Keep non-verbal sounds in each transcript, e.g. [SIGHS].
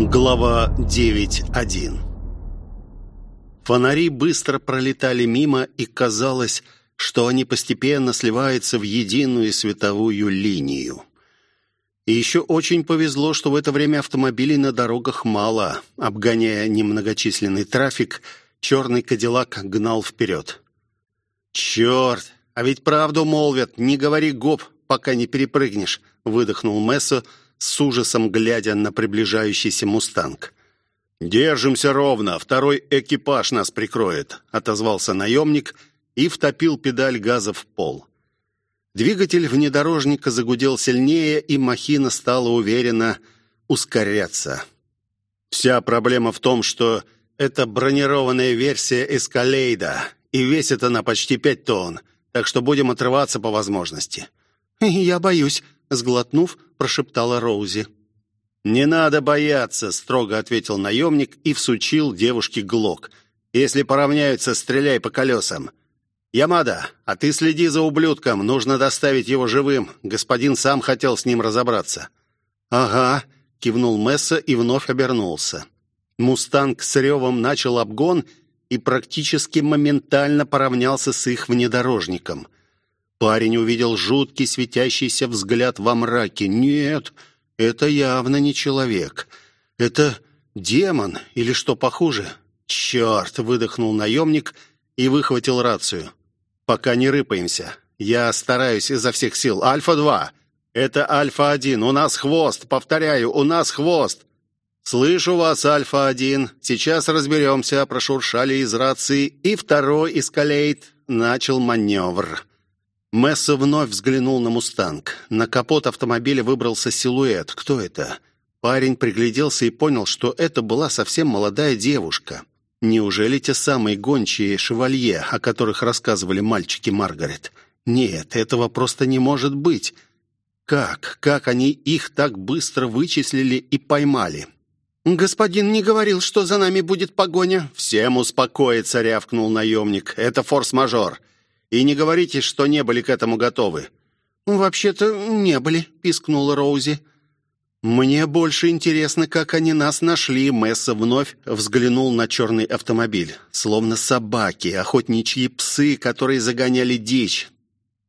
Глава 9.1 Фонари быстро пролетали мимо, и казалось, что они постепенно сливаются в единую световую линию. И еще очень повезло, что в это время автомобилей на дорогах мало. Обгоняя немногочисленный трафик, черный кадиллак гнал вперед. «Черт! А ведь правду молвят, не говори гоп, пока не перепрыгнешь», выдохнул Мессо, с ужасом глядя на приближающийся «Мустанг». «Держимся ровно, второй экипаж нас прикроет», — отозвался наемник и втопил педаль газа в пол. Двигатель внедорожника загудел сильнее, и махина стала уверенно ускоряться. Вся проблема в том, что это бронированная версия «Эскалейда», и весит она почти пять тонн, так что будем отрываться по возможности». «Я боюсь», сглотнув, прошептала Роузи. «Не надо бояться», — строго ответил наемник и всучил девушке глок. «Если поравняются, стреляй по колесам». «Ямада, а ты следи за ублюдком, нужно доставить его живым. Господин сам хотел с ним разобраться». «Ага», — кивнул Месса и вновь обернулся. «Мустанг» с ревом начал обгон и практически моментально поравнялся с их внедорожником — Парень увидел жуткий светящийся взгляд во мраке. «Нет, это явно не человек. Это демон или что похуже?» «Черт!» — выдохнул наемник и выхватил рацию. «Пока не рыпаемся. Я стараюсь изо всех сил. Альфа-2! Это Альфа-1. У нас хвост. Повторяю, у нас хвост!» «Слышу вас, Альфа-1. Сейчас разберемся», — прошуршали из рации, и второй эскалейт начал маневр. Месса вновь взглянул на «Мустанг». На капот автомобиля выбрался силуэт. Кто это? Парень пригляделся и понял, что это была совсем молодая девушка. Неужели те самые гончие шевалье, о которых рассказывали мальчики Маргарет? Нет, этого просто не может быть. Как? Как они их так быстро вычислили и поймали? «Господин не говорил, что за нами будет погоня». «Всем успокоиться», — рявкнул наемник. «Это форс-мажор. И не говорите, что не были к этому готовы». «Вообще-то не были», — пискнула Роузи. «Мне больше интересно, как они нас нашли». Месса вновь взглянул на черный автомобиль. Словно собаки, охотничьи псы, которые загоняли дичь.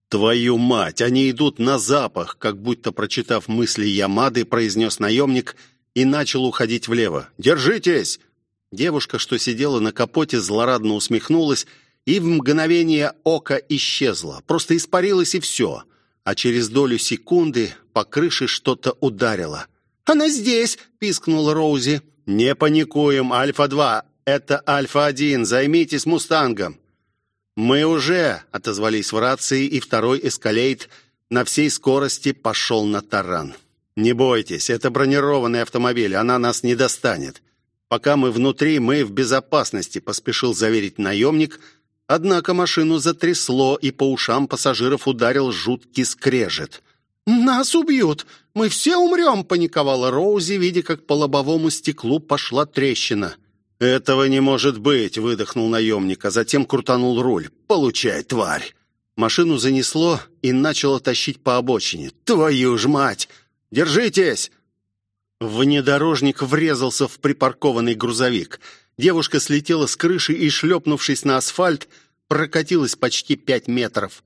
«Твою мать! Они идут на запах!» Как будто прочитав мысли Ямады, произнес наемник и начал уходить влево. «Держитесь!» Девушка, что сидела на капоте, злорадно усмехнулась и в мгновение ока исчезла. Просто испарилась и все. А через долю секунды по крыше что-то ударило. «Она здесь!» — пискнула Роузи. «Не паникуем, Альфа-2. Это Альфа-1. Займитесь «Мустангом». «Мы уже!» — отозвались в рации, и второй эскалейт на всей скорости пошел на таран. «Не бойтесь, это бронированный автомобиль, она нас не достанет. Пока мы внутри, мы в безопасности», — поспешил заверить наемник — Однако машину затрясло, и по ушам пассажиров ударил жуткий скрежет. «Нас убьют! Мы все умрем!» — паниковала Роузи, видя, как по лобовому стеклу пошла трещина. «Этого не может быть!» — выдохнул наемник, а затем крутанул руль. «Получай, тварь!» Машину занесло и начало тащить по обочине. «Твою ж мать! Держитесь!» Внедорожник врезался в припаркованный грузовик — Девушка слетела с крыши и, шлепнувшись на асфальт, прокатилась почти пять метров.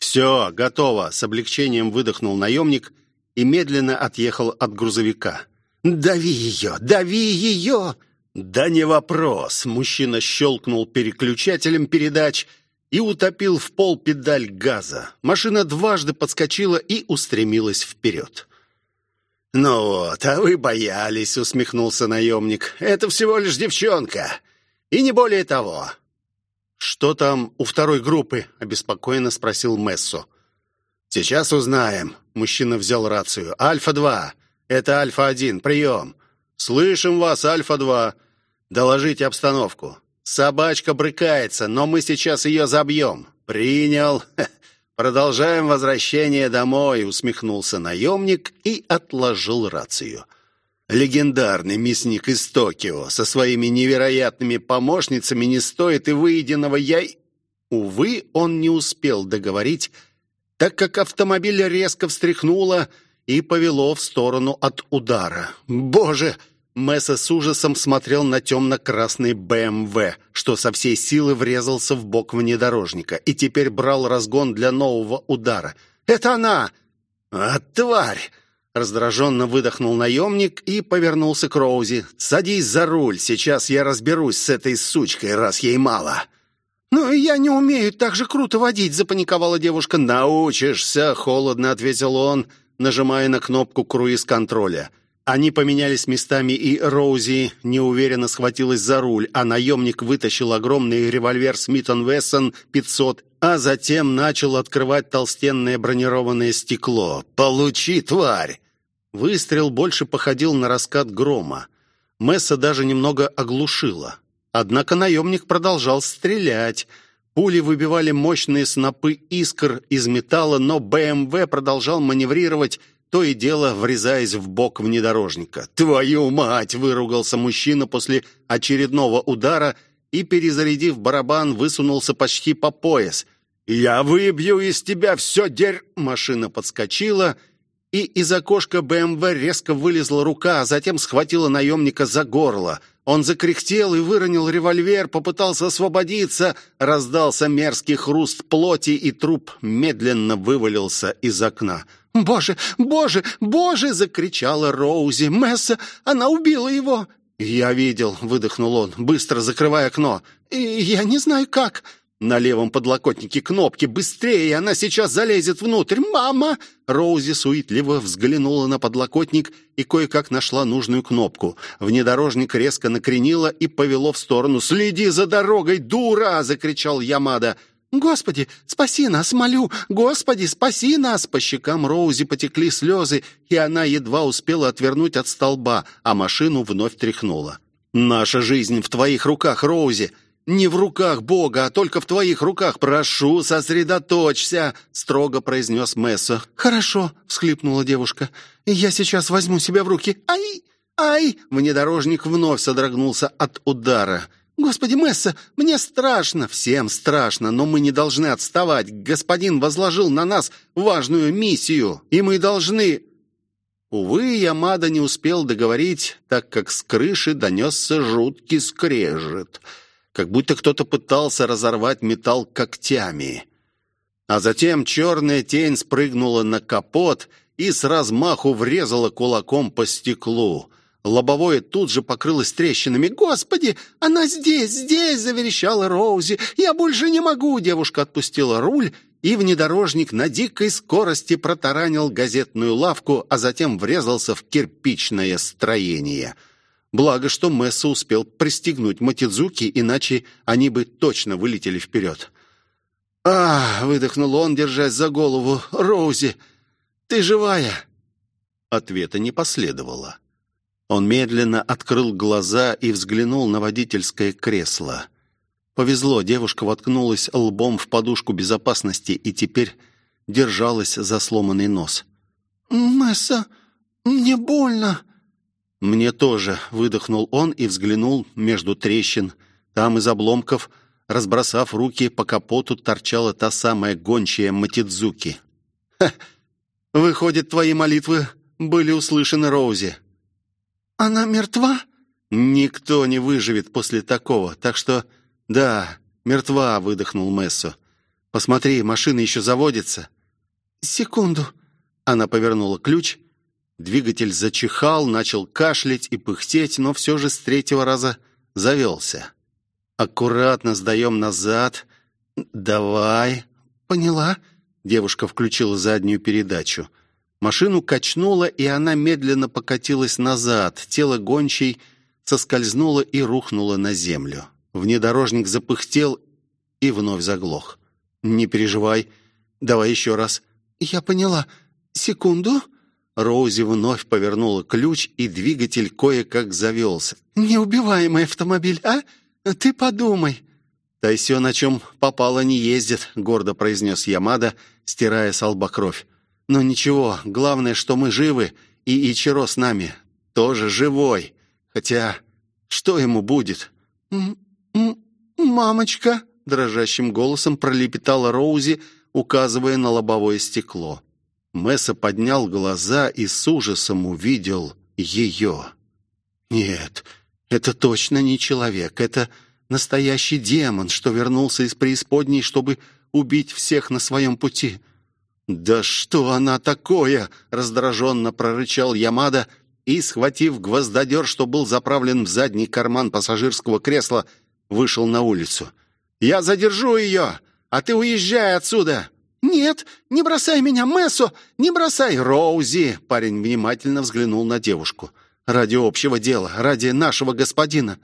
«Все, готово!» — с облегчением выдохнул наемник и медленно отъехал от грузовика. «Дави ее! Дави ее!» «Да не вопрос!» — мужчина щелкнул переключателем передач и утопил в пол педаль газа. Машина дважды подскочила и устремилась вперед. «Ну вот, а вы боялись», — усмехнулся наемник. «Это всего лишь девчонка, и не более того». «Что там у второй группы?» — обеспокоенно спросил Мессо. «Сейчас узнаем». Мужчина взял рацию. «Альфа-2. Это Альфа-1. Прием». «Слышим вас, Альфа-2. Доложите обстановку». «Собачка брыкается, но мы сейчас ее забьем». «Принял. [LAUGHS] «Продолжаем возвращение домой», — усмехнулся наемник и отложил рацию. Легендарный мясник из Токио со своими невероятными помощницами не стоит и выеденного яй... Увы, он не успел договорить, так как автомобиль резко встряхнуло и повело в сторону от удара. «Боже!» Месса с ужасом смотрел на темно-красный БМВ, что со всей силы врезался в бок внедорожника и теперь брал разгон для нового удара. «Это она!» «А, тварь!» Раздраженно выдохнул наемник и повернулся к Роузи. «Садись за руль, сейчас я разберусь с этой сучкой, раз ей мало». «Но я не умею так же круто водить», — запаниковала девушка. «Научишься», — холодно ответил он, нажимая на кнопку круиз-контроля. Они поменялись местами, и Роузи неуверенно схватилась за руль, а наемник вытащил огромный револьвер Смитон Вессон 500, а затем начал открывать толстенное бронированное стекло. «Получи, тварь!» Выстрел больше походил на раскат грома. Месса даже немного оглушила. Однако наемник продолжал стрелять. Пули выбивали мощные снопы искр из металла, но БМВ продолжал маневрировать, то и дело врезаясь в бок внедорожника. «Твою мать!» — выругался мужчина после очередного удара и, перезарядив барабан, высунулся почти по пояс. «Я выбью из тебя все дерь...» Машина подскочила, и из окошка БМВ резко вылезла рука, а затем схватила наемника за горло. Он закряхтел и выронил револьвер, попытался освободиться. Раздался мерзкий хруст плоти, и труп медленно вывалился из окна. «Боже, боже, боже!» — закричала Роузи. «Месса, она убила его!» «Я видел», — выдохнул он, быстро закрывая окно. «И я не знаю как...» На левом подлокотнике кнопки. Быстрее, она сейчас залезет внутрь. Мама! Роузи суетливо взглянула на подлокотник и кое-как нашла нужную кнопку. Внедорожник резко накренило и повело в сторону. «Следи за дорогой, дура!» — закричал Ямада. «Господи, спаси нас, молю! Господи, спаси нас!» По щекам Роузи потекли слезы, и она едва успела отвернуть от столба, а машину вновь тряхнула. «Наша жизнь в твоих руках, Роузи! Не в руках Бога, а только в твоих руках! Прошу, сосредоточься!» — строго произнес Месса. «Хорошо!» — всхлипнула девушка. «Я сейчас возьму себя в руки. Ай! Ай!» Внедорожник вновь содрогнулся от удара. «Господи, Месса, мне страшно!» «Всем страшно, но мы не должны отставать. Господин возложил на нас важную миссию, и мы должны...» Увы, Ямада не успел договорить, так как с крыши донесся жуткий скрежет, как будто кто-то пытался разорвать металл когтями. А затем черная тень спрыгнула на капот и с размаху врезала кулаком по стеклу. Лобовое тут же покрылось трещинами. «Господи, она здесь, здесь!» — заверещала Роузи. «Я больше не могу!» Девушка отпустила руль, и внедорожник на дикой скорости протаранил газетную лавку, а затем врезался в кирпичное строение. Благо, что Месса успел пристегнуть Матидзуки, иначе они бы точно вылетели вперед. «А!» — выдохнул он, держась за голову. «Роузи, ты живая?» Ответа не последовало. Он медленно открыл глаза и взглянул на водительское кресло. Повезло, девушка воткнулась лбом в подушку безопасности и теперь держалась за сломанный нос. «Месса, мне больно!» «Мне тоже», — выдохнул он и взглянул между трещин. Там из обломков, разбросав руки по капоту, торчала та самая гончая Матидзуки. «Ха! Выходит, твои молитвы были услышаны Роузи». «Она мертва?» «Никто не выживет после такого, так что...» «Да, мертва», — выдохнул Мессо. «Посмотри, машина еще заводится». «Секунду». Она повернула ключ. Двигатель зачихал, начал кашлять и пыхтеть, но все же с третьего раза завелся. «Аккуратно сдаем назад. Давай». «Поняла». Девушка включила заднюю передачу. Машину качнуло, и она медленно покатилась назад. Тело гончей соскользнуло и рухнуло на землю. Внедорожник запыхтел и вновь заглох. «Не переживай. Давай еще раз». «Я поняла. Секунду». Роузи вновь повернула ключ, и двигатель кое-как завелся. «Неубиваемый автомобиль, а? Ты подумай». «Тайсё, на чем попало, не ездит», — гордо произнес Ямада, стирая с лба кровь. Но ничего, главное, что мы живы, и Ичиро с нами тоже живой. Хотя, что ему будет? «Мамочка!» — дрожащим голосом пролепетала Роузи, указывая на лобовое стекло. Месса поднял глаза и с ужасом увидел ее. «Нет, это точно не человек. Это настоящий демон, что вернулся из преисподней, чтобы убить всех на своем пути». «Да что она такое?» — раздраженно прорычал Ямада и, схватив гвоздодер, что был заправлен в задний карман пассажирского кресла, вышел на улицу. «Я задержу ее, а ты уезжай отсюда!» «Нет, не бросай меня, Мессо! Не бросай, Роузи!» Парень внимательно взглянул на девушку. «Ради общего дела, ради нашего господина».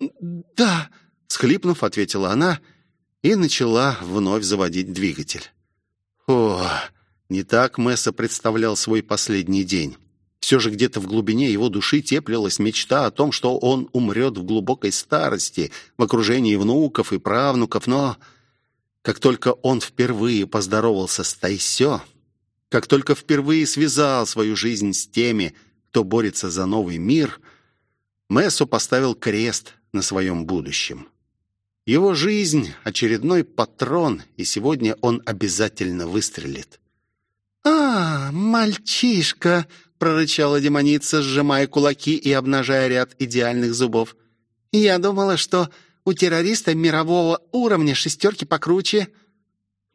«Да», — схлипнув, ответила она и начала вновь заводить двигатель. О, не так Месса представлял свой последний день. Все же где-то в глубине его души теплилась мечта о том, что он умрет в глубокой старости, в окружении внуков и правнуков, но как только он впервые поздоровался с Тайсё, как только впервые связал свою жизнь с теми, кто борется за новый мир, Мессо поставил крест на своем будущем. Его жизнь — очередной патрон, и сегодня он обязательно выстрелит. «А, мальчишка!» — прорычала демоница, сжимая кулаки и обнажая ряд идеальных зубов. «Я думала, что у террориста мирового уровня шестерки покруче».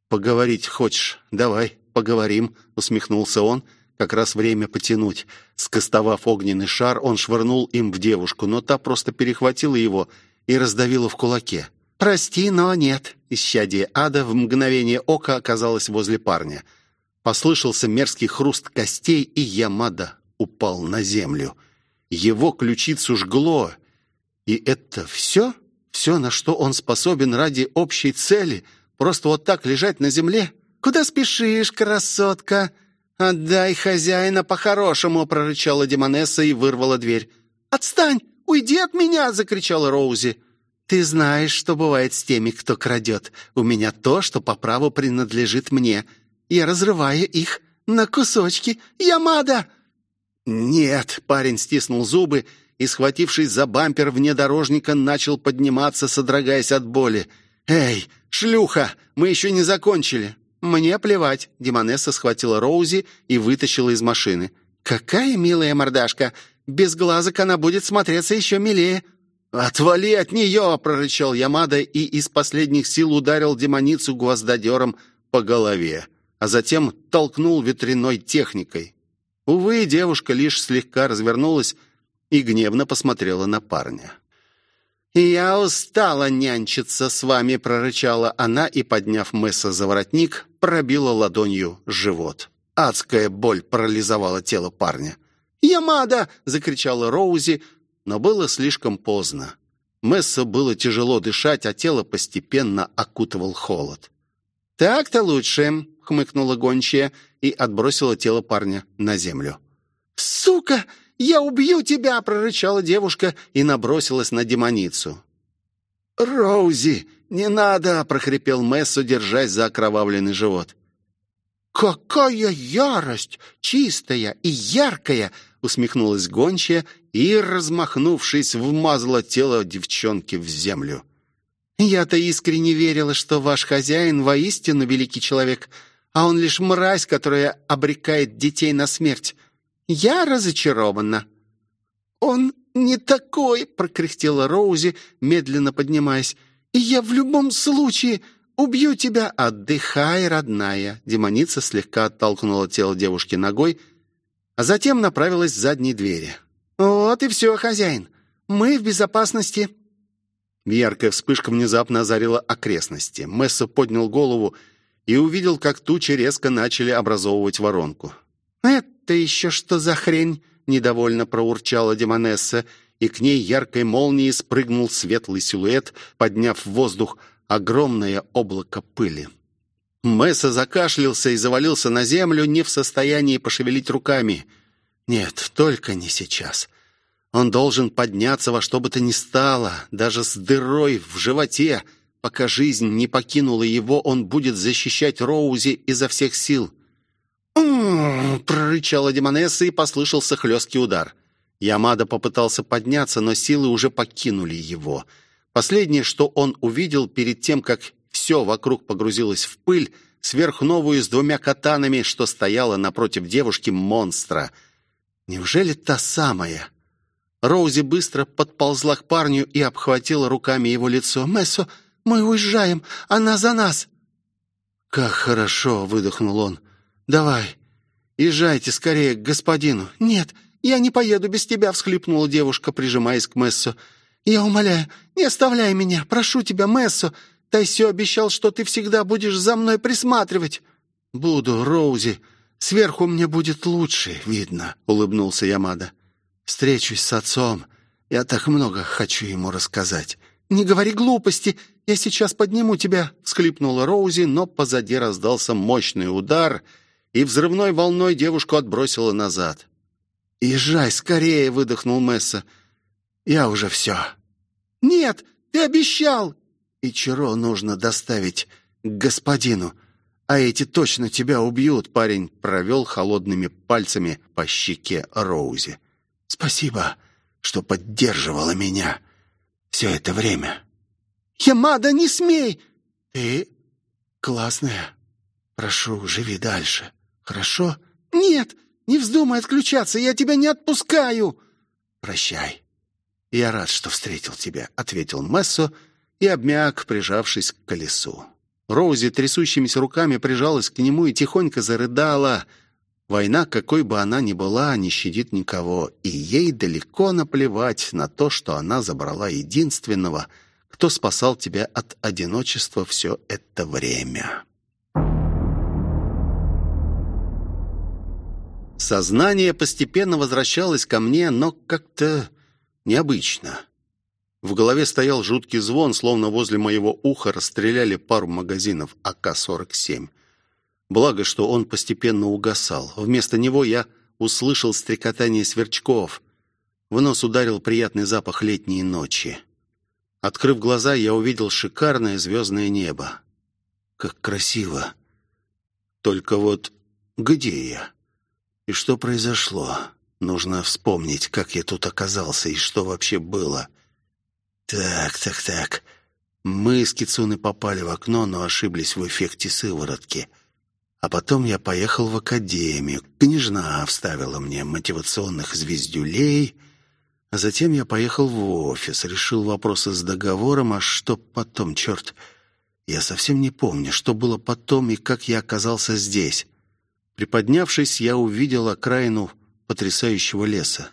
«Поговорить хочешь? Давай, поговорим», — усмехнулся он. Как раз время потянуть. Скостовав огненный шар, он швырнул им в девушку, но та просто перехватила его и раздавила в кулаке. «Прости, но нет». Исчадие ада в мгновение ока оказалось возле парня. Послышался мерзкий хруст костей, и Ямада упал на землю. Его ключицу жгло. И это все? Все, на что он способен ради общей цели? Просто вот так лежать на земле? Куда спешишь, красотка? Отдай хозяина по-хорошему, прорычала Демонесса и вырвала дверь. Отстань! Уйди от меня! закричала Роузи. Ты знаешь, что бывает с теми, кто крадет. У меня то, что по праву принадлежит мне. Я разрываю их на кусочки. Ямада!» «Нет!» — парень стиснул зубы и, схватившись за бампер внедорожника, начал подниматься, содрогаясь от боли. «Эй, шлюха, мы еще не закончили!» «Мне плевать!» — Демонесса схватила Роузи и вытащила из машины. «Какая милая мордашка! Без глазок она будет смотреться еще милее!» «Отвали от нее!» — прорычал Ямада и из последних сил ударил демоницу гвоздодером по голове, а затем толкнул ветряной техникой. Увы, девушка лишь слегка развернулась и гневно посмотрела на парня. «Я устала нянчиться с вами», — прорычала она и, подняв Месса за воротник, пробила ладонью живот. Адская боль парализовала тело парня. «Ямада!» — закричала Роузи, но было слишком поздно. Месса было тяжело дышать, а тело постепенно окутывал холод. «Так-то лучше», — хмыкнула гончая и отбросила тело парня на землю. «Сука!» «Я убью тебя!» — прорычала девушка и набросилась на демоницу. «Роузи, не надо!» — прохрипел Мессу, держась за окровавленный живот. «Какая ярость! Чистая и яркая!» — усмехнулась гончая и, размахнувшись, вмазала тело девчонки в землю. «Я-то искренне верила, что ваш хозяин воистину великий человек, а он лишь мразь, которая обрекает детей на смерть. Я разочарована». «Он не такой!» — прокряхтела Роузи, медленно поднимаясь. «И я в любом случае убью тебя!» «Отдыхай, родная!» Демоница слегка оттолкнула тело девушки ногой, а затем направилась к задней двери. «Вот и все, хозяин. Мы в безопасности». Яркая вспышка внезапно озарила окрестности. Месса поднял голову и увидел, как тучи резко начали образовывать воронку. «Это «Это еще что за хрень?» — недовольно проурчала Демонесса, и к ней яркой молнией спрыгнул светлый силуэт, подняв в воздух огромное облако пыли. Месса закашлялся и завалился на землю, не в состоянии пошевелить руками. «Нет, только не сейчас. Он должен подняться во что бы то ни стало, даже с дырой в животе. Пока жизнь не покинула его, он будет защищать Роузи изо всех сил». «М-м-м!» прорычала Демонесса и послышался хлесткий удар. Ямада попытался подняться, но силы уже покинули его. Последнее, что он увидел перед тем, как все вокруг погрузилось в пыль, сверхновую с двумя катанами, что стояла напротив девушки монстра. Неужели та самая? Роузи быстро подползла к парню и обхватила руками его лицо. «Мессо, мы уезжаем, она за нас!» «Как хорошо!» — выдохнул он. «Давай, езжайте скорее к господину». «Нет, я не поеду без тебя!» — всхлипнула девушка, прижимаясь к Мессо. «Я умоляю, не оставляй меня! Прошу тебя, Мессо! Тайсё обещал, что ты всегда будешь за мной присматривать!» «Буду, Роузи. Сверху мне будет лучше видно», — улыбнулся Ямада. «Встречусь с отцом. Я так много хочу ему рассказать». «Не говори глупости. Я сейчас подниму тебя», — всхлипнула Роузи, но позади раздался мощный удар, и взрывной волной девушку отбросило назад. «Езжай скорее», — выдохнул Месса. «Я уже все». «Нет, ты обещал!» «И Чаро нужно доставить к господину, а эти точно тебя убьют», — парень провел холодными пальцами по щеке Роузи. «Спасибо, что поддерживала меня все это время». «Ямада, не смей!» «Ты классная. Прошу, живи дальше. Хорошо?» «Нет, не вздумай отключаться, я тебя не отпускаю!» «Прощай. Я рад, что встретил тебя», — ответил Мессо и обмяк, прижавшись к колесу. Роузи трясущимися руками прижалась к нему и тихонько зарыдала. Война, какой бы она ни была, не щадит никого, и ей далеко наплевать на то, что она забрала единственного, кто спасал тебя от одиночества все это время. Сознание постепенно возвращалось ко мне, но как-то необычно. В голове стоял жуткий звон, словно возле моего уха расстреляли пару магазинов АК-47. Благо, что он постепенно угасал. Вместо него я услышал стрекотание сверчков. В нос ударил приятный запах летней ночи. Открыв глаза, я увидел шикарное звездное небо. Как красиво! Только вот где я? И что произошло? Нужно вспомнить, как я тут оказался и что вообще было. Так, так, так. Мы с Кицуны попали в окно, но ошиблись в эффекте сыворотки. А потом я поехал в академию. Княжна вставила мне мотивационных звездюлей. А затем я поехал в офис, решил вопросы с договором, а что потом, черт... Я совсем не помню, что было потом и как я оказался здесь. Приподнявшись, я увидел окраину потрясающего леса.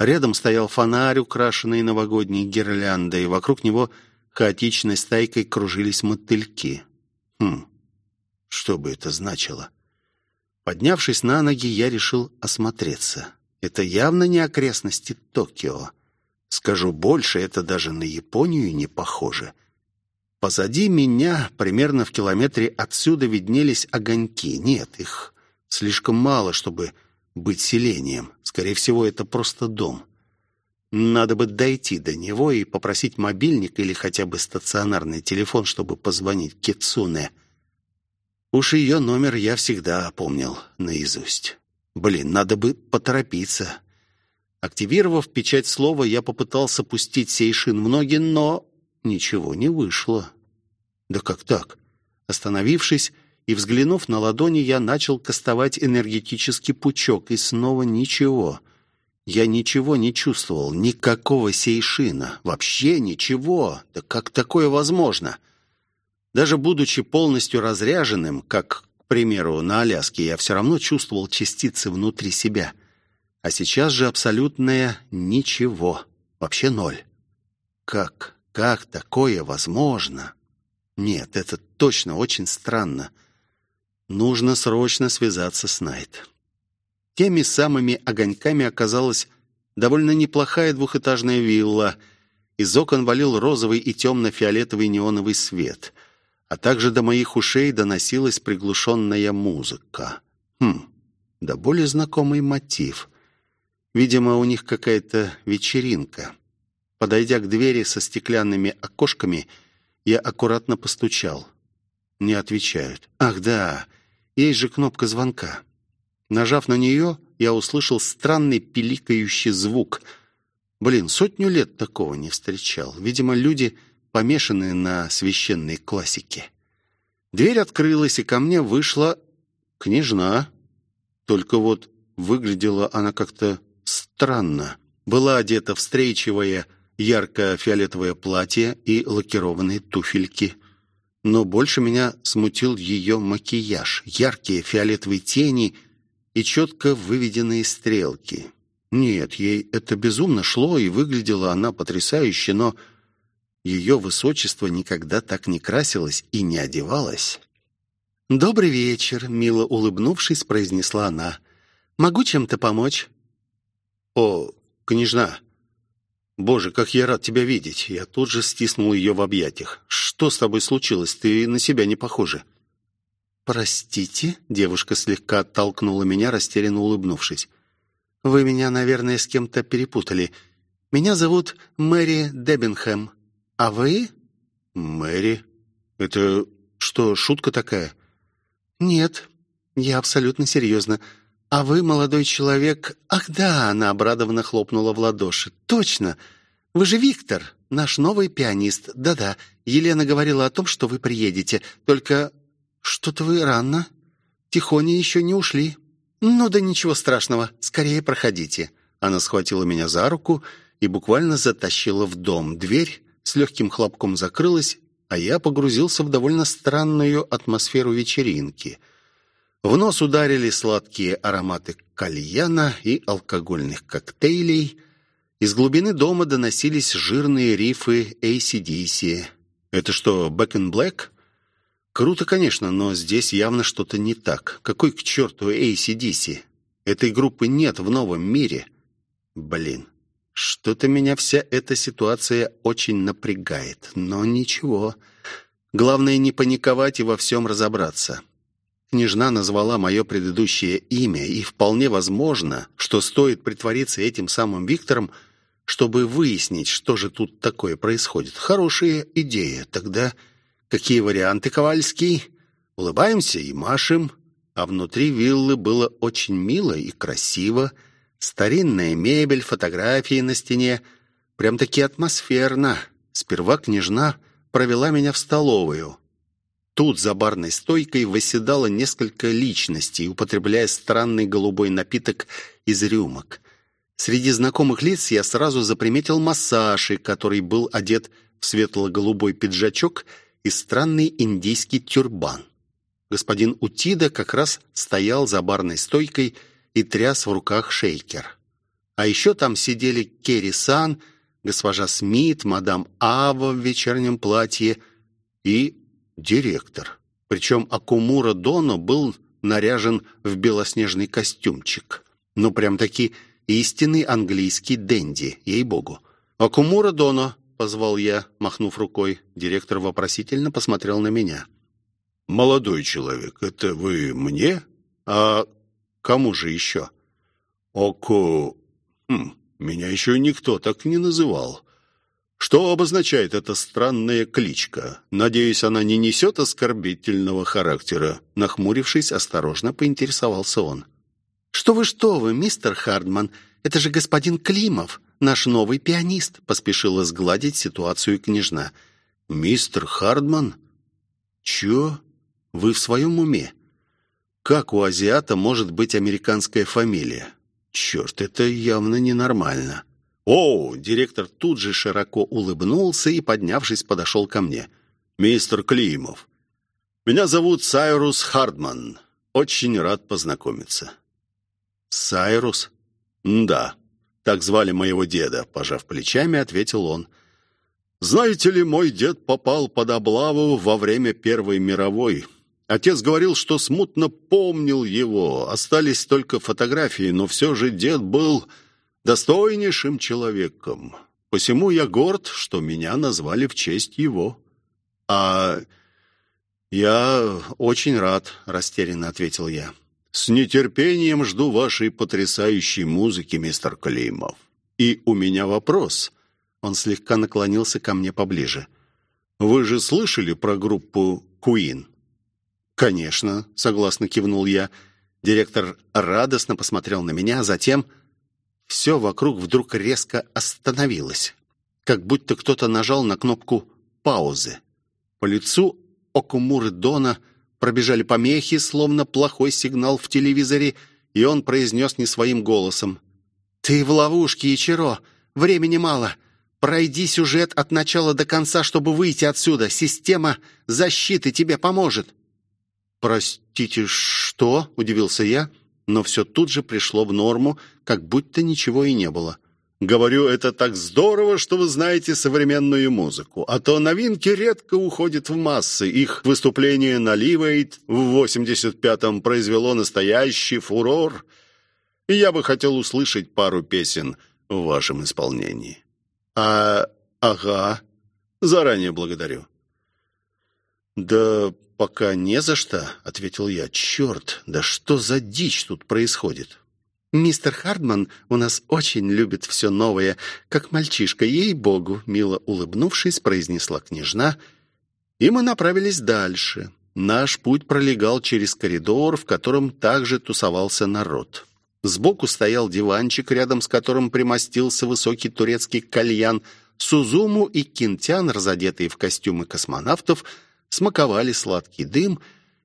Рядом стоял фонарь, украшенный новогодней гирляндой, и вокруг него хаотичной стайкой кружились мотыльки. Хм, что бы это значило? Поднявшись на ноги, я решил осмотреться. Это явно не окрестности Токио. Скажу больше, это даже на Японию не похоже. Позади меня, примерно в километре отсюда, виднелись огоньки. Нет, их Слишком мало, чтобы быть селением. Скорее всего, это просто дом. Надо бы дойти до него и попросить мобильник или хотя бы стационарный телефон, чтобы позвонить Китсуне. Уж ее номер я всегда помнил наизусть. Блин, надо бы поторопиться. Активировав печать слова, я попытался пустить сейшин в ноги, но ничего не вышло. Да как так? Остановившись, и, взглянув на ладони, я начал кастовать энергетический пучок, и снова ничего. Я ничего не чувствовал, никакого сейшина, вообще ничего. Да как такое возможно? Даже будучи полностью разряженным, как, к примеру, на Аляске, я все равно чувствовал частицы внутри себя. А сейчас же абсолютное ничего, вообще ноль. Как, как такое возможно? Нет, это точно очень странно. Нужно срочно связаться с Найт. Теми самыми огоньками оказалась довольно неплохая двухэтажная вилла. Из окон валил розовый и темно-фиолетовый неоновый свет, а также до моих ушей доносилась приглушенная музыка. Хм, да более знакомый мотив. Видимо, у них какая-то вечеринка. Подойдя к двери со стеклянными окошками, я аккуратно постучал. Не отвечают. «Ах, да, есть же кнопка звонка. Нажав на нее, я услышал странный пиликающий звук. Блин, сотню лет такого не встречал. Видимо, люди помешанные на священной классике. Дверь открылась, и ко мне вышла княжна. Только вот выглядела она как-то странно. была одета в стрейчевое ярко-фиолетовое платье и лакированные туфельки. Но больше меня смутил ее макияж, яркие фиолетовые тени и четко выведенные стрелки. Нет, ей это безумно шло, и выглядела она потрясающе, но ее высочество никогда так не красилось и не одевалось. «Добрый вечер», — мило улыбнувшись, произнесла она. «Могу чем-то помочь?» «О, княжна! Боже, как я рад тебя видеть!» Я тут же стиснул ее в объятиях. «Что с тобой случилось? Ты на себя не похожа». «Простите?» — девушка слегка оттолкнула меня, растерянно улыбнувшись. «Вы меня, наверное, с кем-то перепутали. Меня зовут Мэри Деббинхэм. А вы?» «Мэри? Это что, шутка такая?» «Нет, я абсолютно серьезно. А вы, молодой человек...» «Ах да!» — она обрадованно хлопнула в ладоши. «Точно! Вы же Виктор, наш новый пианист. Да-да, Елена говорила о том, что вы приедете. Только что-то вы рано. Тихоня еще не ушли. Ну да ничего страшного, скорее проходите». Она схватила меня за руку и буквально затащила в дом. Дверь с легким хлопком закрылась, а я погрузился в довольно странную атмосферу вечеринки. В нос ударили сладкие ароматы кальяна и алкогольных коктейлей. Из глубины дома доносились жирные рифы ACDC. «Это что, Back in Black?» «Круто, конечно, но здесь явно что-то не так. Какой к черту ACDC? Этой группы нет в новом мире». «Блин, что-то меня вся эта ситуация очень напрягает, но ничего. Главное не паниковать и во всем разобраться. Княжна назвала мое предыдущее имя, и вполне возможно, что стоит притвориться этим самым Виктором, чтобы выяснить, что же тут такое происходит. Хорошая идея. Тогда какие варианты, Ковальский? Улыбаемся и машем. А внутри виллы было очень мило и красиво. Старинная мебель, фотографии на стене. Прям-таки атмосферно. Сперва княжна провела меня в столовую. Тут за барной стойкой восседало несколько личностей, употребляя странный голубой напиток из рюмок. Среди знакомых лиц я сразу заприметил Масаши, который был одет в светло-голубой пиджачок и странный индийский тюрбан. Господин Утида как раз стоял за барной стойкой и тряс в руках шейкер. А еще там сидели Керри Сан, госпожа Смит, мадам Ава в вечернем платье и директор. Причем Акумура Доно был наряжен в белоснежный костюмчик. Ну, прям-таки истинный английский денди, ей-богу. «Акумура Доно», — позвал я, махнув рукой. Директор вопросительно посмотрел на меня. «Молодой человек, это вы мне? А Кому же еще? Око... Хм, меня еще никто так не называл. Что обозначает эта странная кличка? Надеюсь, она не несет оскорбительного характера. Нахмурившись, осторожно поинтересовался он. «Что вы, что вы, мистер Хардман, это же господин Климов, наш новый пианист», поспешила сгладить ситуацию княжна. «Мистер Хардман? Чё? Вы в своем уме? Как у азиата может быть американская фамилия? Черт, это явно ненормально. «О!» — директор тут же широко улыбнулся и, поднявшись, подошел ко мне. «Мистер Климов, меня зовут Сайрус Хардман. Очень рад познакомиться». «Сайрус?» «Да, так звали моего деда», — пожав плечами, ответил он. «Знаете ли, мой дед попал под облаву во время Первой мировой. Отец говорил, что смутно помнил его. Остались только фотографии, но все же дед был достойнейшим человеком. Посему я горд, что меня назвали в честь его. А я очень рад, растерянно ответил я. С нетерпением жду вашей потрясающей музыки, мистер Климов. И у меня вопрос. Он слегка наклонился ко мне поближе. Вы же слышали про группу Queen? «Конечно», — согласно кивнул я. Директор радостно посмотрел на меня, а затем все вокруг вдруг резко остановилось, как будто кто-то нажал на кнопку паузы. По лицу Окумуры Дона пробежали помехи, словно плохой сигнал в телевизоре, и он произнес не своим голосом. «Ты в ловушке, Ичиро. Времени мало. Пройди сюжет от начала до конца, чтобы выйти отсюда. Система защиты тебе поможет». «Простите, что?» — удивился я, но все тут же пришло в норму, как будто ничего и не было. Говорю, это так здорово, что вы знаете современную музыку, а то новинки редко уходят в массы. Их выступление на Ливейт в 85-м произвело настоящий фурор, и я бы хотел услышать пару песен в вашем исполнении. А, ага, заранее благодарю. «Да пока не за что», — ответил я. «Черт, да что за дичь тут происходит?» «Мистер Хардман у нас очень любит все новое, как мальчишка, ей-богу», мило улыбнувшись, произнесла княжна, и мы направились дальше. Наш путь пролегал через коридор, в котором также тусовался народ. Сбоку стоял диванчик, рядом с которым примостился высокий турецкий кальян. Сузуму и Кинтян, разодетые в костюмы космонавтов, смаковали сладкий дым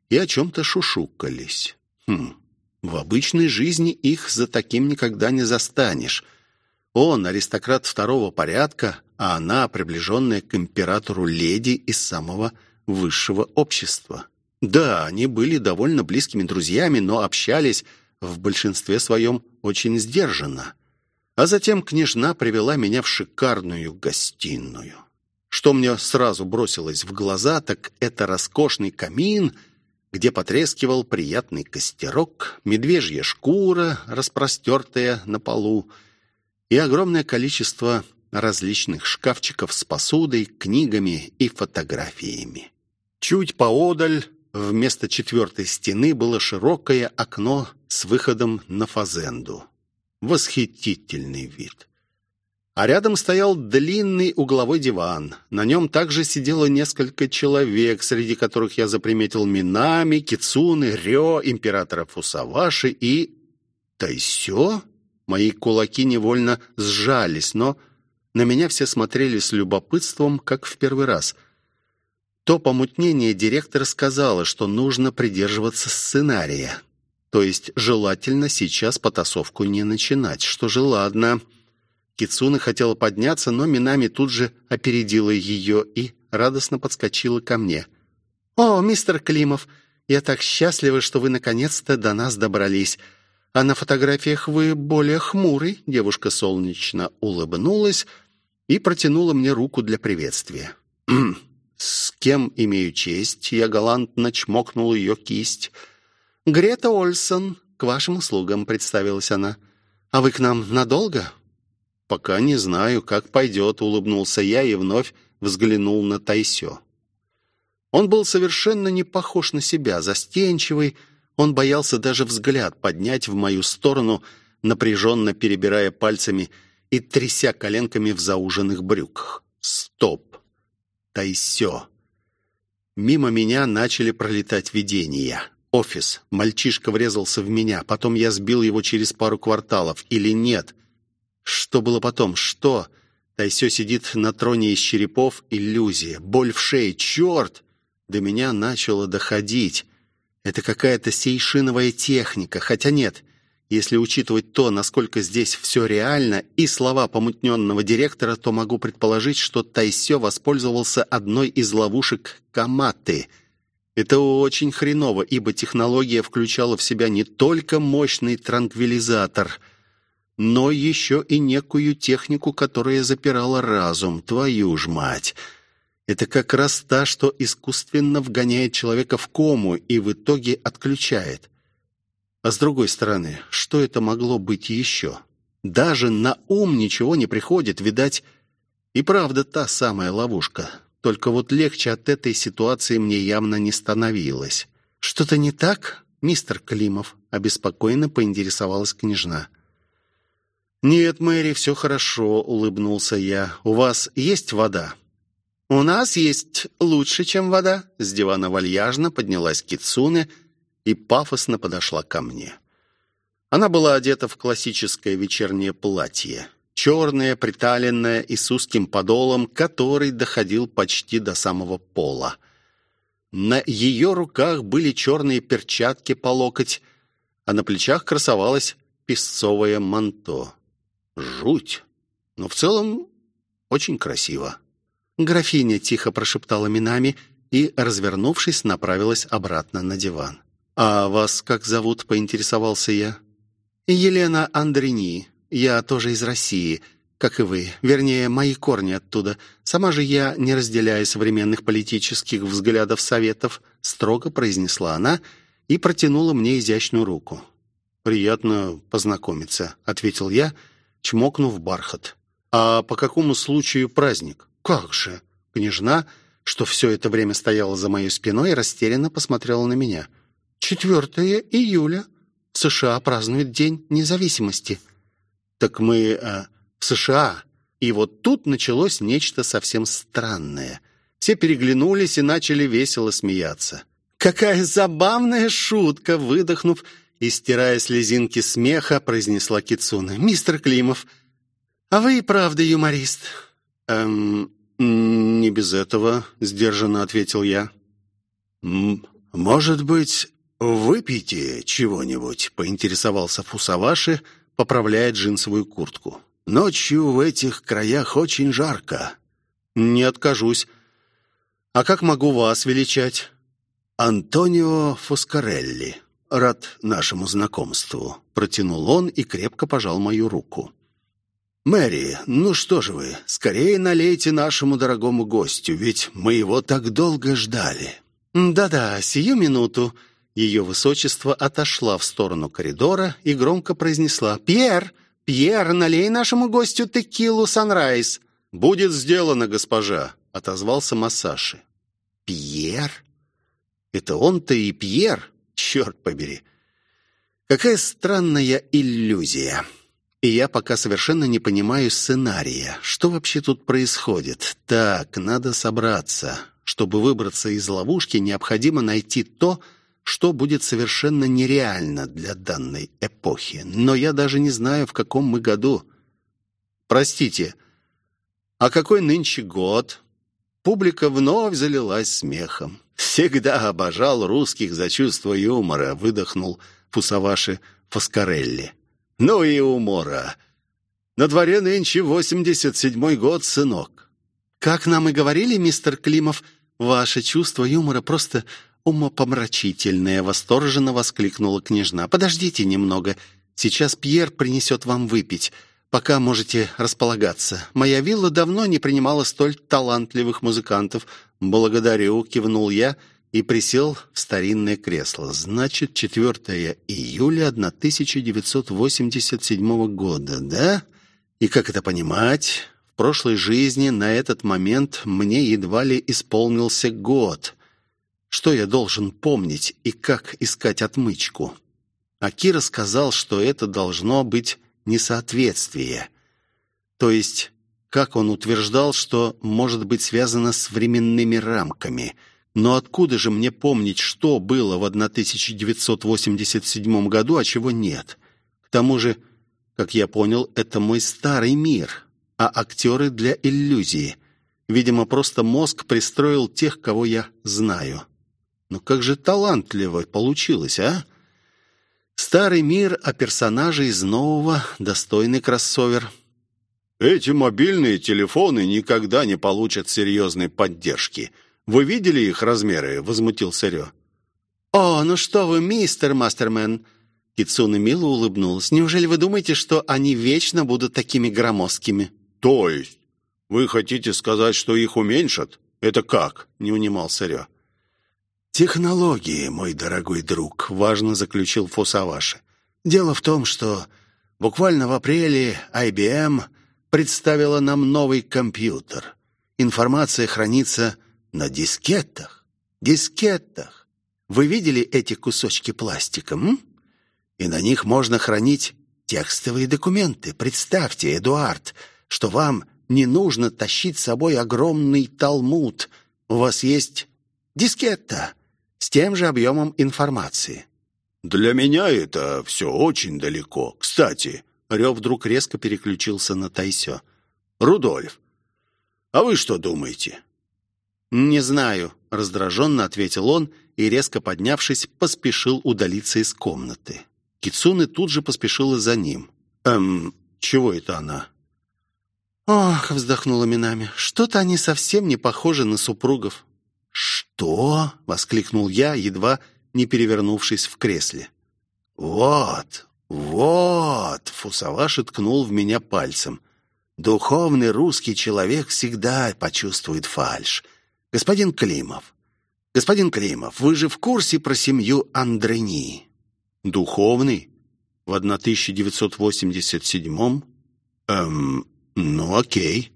и о чем-то шушукались. Хм, в обычной жизни их за таким никогда не застанешь. Он аристократ второго порядка, а она приближенная к императору леди из самого высшего общества. Да, они были довольно близкими друзьями, но общались в большинстве своем очень сдержанно. А затем княжна привела меня в шикарную гостиную. Что мне сразу бросилось в глаза, так это роскошный камин — где потрескивал приятный костерок, медвежья шкура, распростертая на полу, и огромное количество различных шкафчиков с посудой, книгами и фотографиями. Чуть поодаль, вместо четвертой стены, было широкое окно с выходом на фазенду. Восхитительный вид. А рядом стоял длинный угловой диван. На нем также сидело несколько человек, среди которых я заприметил Минами, Кицуны, Рё, императора Фусаваши и... Тайсё? Мои кулаки невольно сжались, но на меня все смотрели с любопытством, как в первый раз. То помутнение директора сказала, что нужно придерживаться сценария. То есть желательно сейчас потасовку не начинать, что же ладно... Кицуна хотела подняться, но Минами тут же опередила ее и радостно подскочила ко мне. «О, мистер Климов, я так счастлива, что вы наконец-то до нас добрались. А на фотографиях вы более хмурый». Девушка солнечно улыбнулась и протянула мне руку для приветствия. «С кем имею честь?» Я галантно чмокнул ее кисть. «Грета Ольсон, к вашим услугам», — представилась она. «А вы к нам надолго?» «Пока не знаю, как пойдет», — улыбнулся я и вновь взглянул на Тайсё. Он был совершенно не похож на себя, застенчивый, он боялся даже взгляд поднять в мою сторону, напряженно перебирая пальцами и тряся коленками в зауженных брюках. «Стоп! Тайсё!» Мимо меня начали пролетать видения. Офис. Мальчишка врезался в меня. Потом я сбил его через пару кварталов. Или нет? Что было потом? Что? Тайсё сидит на троне из черепов. Иллюзия. Боль в шее. Черт! До меня начало доходить. Это какая-то сейшиновая техника. Хотя нет. Если учитывать то, насколько здесь все реально, и слова помутненного директора, то могу предположить, что Тайсё воспользовался одной из ловушек Каматы. Это очень хреново, ибо технология включала в себя не только мощный транквилизатор — но еще и некую технику, которая запирала разум. Твою ж мать! Это как раз та, что искусственно вгоняет человека в кому и в итоге отключает. А с другой стороны, что это могло быть еще? Даже на ум ничего не приходит, видать, и правда та самая ловушка. Только вот легче от этой ситуации мне явно не становилось. «Что-то не так, мистер Климов?» — обеспокоенно поинтересовалась княжна. «Нет, Мэри, все хорошо», — улыбнулся я. «У вас есть вода?» «У нас есть лучше, чем вода», — с дивана вальяжно поднялась Кицуне и пафосно подошла ко мне. Она была одета в классическое вечернее платье, черное, приталенное и с узким подолом, который доходил почти до самого пола. На ее руках были черные перчатки по локоть, а на плечах красовалось песцовое манто. Жуть. Но в целом очень красиво. Графиня тихо прошептала Минами и, развернувшись, направилась обратно на диван. «А вас как зовут?» — поинтересовался я. «Елена Андрени. Я тоже из России, как и вы. Вернее, мои корни оттуда. Сама же я не разделяю современных политических взглядов Советов», — строго произнесла она и протянула мне изящную руку. «Приятно познакомиться», — ответил я, чмокнув бархат. «А по какому случаю праздник?» «Как же?» Княжна, что все это время стояла за моей спиной, растерянно посмотрела на меня. «4 июля. США празднует День независимости». «Так мы э, в США». И вот тут началось нечто совсем странное. Все переглянулись и начали весело смеяться. «Какая забавная шутка!» Выдохнув и стирая слезинки смеха, произнесла Кицуна. «Мистер Климов, а вы и правда юморист». «Эм, не без этого», — сдержанно ответил я. «Может быть, выпейте чего-нибудь?» — поинтересовался Фусаваши, поправляя джинсовую куртку. «Ночью в этих краях очень жарко». «Не откажусь. А как могу вас величать?» «Антонио Фоскарелли. Рад нашему знакомству», — протянул он и крепко пожал мою руку. «Мэри, ну что же вы, скорее налейте нашему дорогому гостю, ведь мы его так долго ждали». «Да-да, сию минуту». Ее высочество отошла в сторону коридора и громко произнесла «Пьер, Пьер, налей нашему гостю текилу Санрайз». «Будет сделано, госпожа», — отозвался Массаши. «Пьер?» Это он-то и Пьер, черт побери. Какая странная иллюзия. И я пока совершенно не понимаю сценария. Что вообще тут происходит? Так, надо собраться. Чтобы выбраться из ловушки, необходимо найти то, что будет совершенно нереально для данной эпохи. Но я даже не знаю, в каком мы году. Простите, а какой нынче год? Публика вновь залилась смехом. «Всегда обожал русских за чувство юмора», — выдохнул Фусаваши Фаскарелли. «Ну и умора. На дворе нынче восемьдесят седьмой год, сынок». «Как нам и говорили, мистер Климов, ваше чувство юмора просто умопомрачительное», — восторженно воскликнула княжна. «Подождите немного. Сейчас Пьер принесет вам выпить. Пока можете располагаться. Моя вилла давно не принимала столь талантливых музыкантов. «Благодарю», — кивнул я и присел в старинное кресло. «Значит, 4 июля 1987 года, да? И как это понимать? В прошлой жизни на этот момент мне едва ли исполнился год. Что я должен помнить и как искать отмычку?» Акира сказал, что это должно быть несоответствие. То есть как он утверждал, что может быть связано с временными рамками. Но откуда же мне помнить, что было в 1987 году, а чего нет? К тому же, как я понял, это мой старый мир, а актеры для иллюзии. Видимо, просто мозг пристроил тех, кого я знаю. Но как же талантливо получилось, а? Старый мир, а персонажи из нового, достойный кроссовер — эти мобильные телефоны никогда не получат серьезной поддержки. Вы видели их размеры?» — возмутился Рё. «О, ну что вы, мистер Мастермен!» Кицуна мило улыбнулась. «Неужели вы думаете, что они вечно будут такими громоздкими?» «То есть? Вы хотите сказать, что их уменьшат? Это как?» — не унимался Рё. «Технологии, мой дорогой друг», — важно заключил Фусаваши. «Дело в том, что буквально в апреле IBM представила нам новый компьютер. Информация хранится на дискетах. Дискетах. Вы видели эти кусочки пластика, м? И на них можно хранить текстовые документы. Представьте, Эдуард, что вам не нужно тащить с собой огромный талмуд. У вас есть дискетта с тем же объемом информации. «Для меня это все очень далеко. Кстати, Рев вдруг резко переключился на Тайсё. «Рудольф, а вы что думаете?» «Не знаю», — раздраженно ответил он и, резко поднявшись, поспешил удалиться из комнаты. Кицуны тут же поспешила за ним. «Эм, чего это она?» «Ох», — вздохнула Минами, — «что-то они совсем не похожи на супругов». «Что?» — воскликнул я, едва не перевернувшись в кресле. «Вот, вот!» — Фусаваши ткнул в меня пальцем. «Духовный русский человек всегда почувствует фальшь. Господин Климов, господин Климов, вы же в курсе про семью Андрени?» «Духовный? В 1987-м? Эм, ну окей».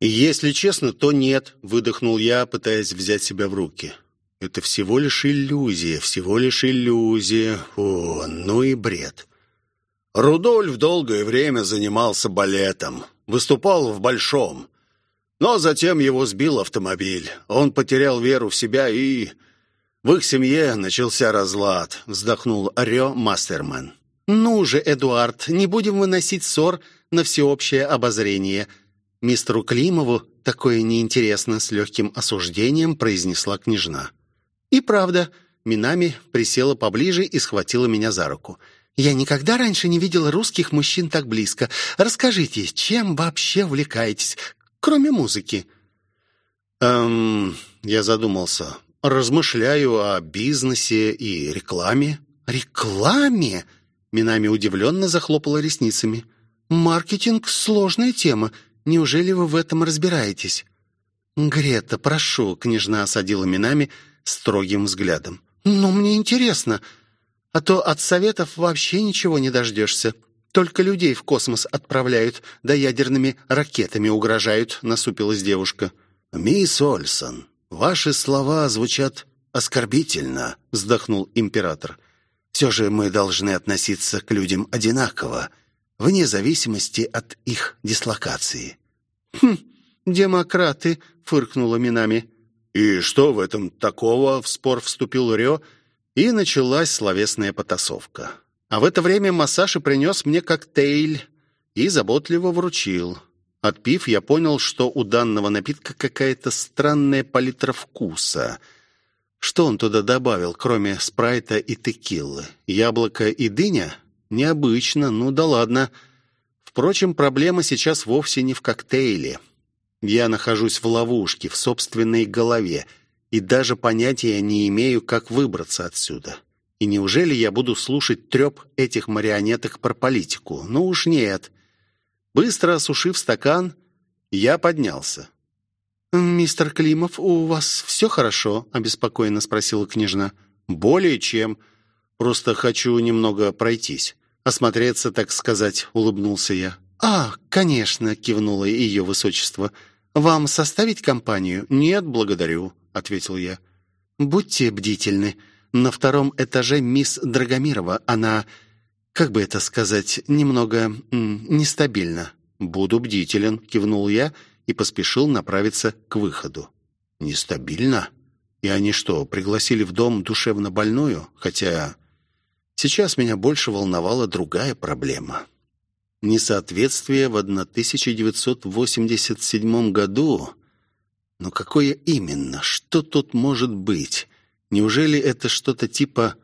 «Если честно, то нет», — выдохнул я, пытаясь взять себя в руки. «Это всего лишь иллюзия, всего лишь иллюзия. О, ну и бред». Рудольф долгое время занимался балетом, выступал в Большом. Но затем его сбил автомобиль. Он потерял веру в себя и... В их семье начался разлад, вздохнул Рё Мастерман. «Ну же, Эдуард, не будем выносить ссор на всеобщее обозрение», «Мистеру Климову такое неинтересно», — с легким осуждением произнесла княжна. «И правда», — Минами присела поближе и схватила меня за руку. «Я никогда раньше не видела русских мужчин так близко. Расскажите, чем вообще увлекаетесь, кроме музыки?» «Эм...» — я задумался. «Размышляю о бизнесе и рекламе». «Рекламе?» — Минами удивленно захлопала ресницами. «Маркетинг — сложная тема. Неужели вы в этом разбираетесь?» «Грета, прошу», — княжна осадила Минами строгим взглядом. «Но мне интересно, а то от советов вообще ничего не дождешься. Только людей в космос отправляют, да ядерными ракетами угрожают», — насупилась девушка. «Мисс Ольсон, ваши слова звучат оскорбительно», — вздохнул император. «Все же мы должны относиться к людям одинаково вне зависимости от их дислокации. «Хм, демократы», — фыркнула Минами. «И что в этом такого?» — в спор вступил Рё, и началась словесная потасовка. А в это время Масаши принес мне коктейль и заботливо вручил. Отпив, я понял, что у данного напитка какая-то странная палитра вкуса. Что он туда добавил, кроме спрайта и текилы? Яблоко и дыня? Необычно, ну да ладно. Впрочем, проблема сейчас вовсе не в коктейле. Я нахожусь в ловушке, в собственной голове, и даже понятия не имею, как выбраться отсюда. И неужели я буду слушать треп этих марионеток про политику? Ну уж нет. Быстро осушив стакан, я поднялся. «Мистер Климов, у вас все хорошо?» — обеспокоенно спросила княжна. «Более чем. Просто хочу немного пройтись». «Осмотреться, так сказать», — улыбнулся я. «А, конечно», — кивнуло ее высочество. «Вам составить компанию?» «Нет, благодарю», — ответил я. «Будьте бдительны. На втором этаже мисс Драгомирова. Она, как бы это сказать, немного нестабильна». «Буду бдителен», — кивнул я и поспешил направиться к выходу. «Нестабильно? И они что, пригласили в дом душевно больную? Хотя Сейчас меня больше волновала другая проблема. Несоответствие в 1987 году. Но какое именно? Что тут может быть? Неужели это что-то типа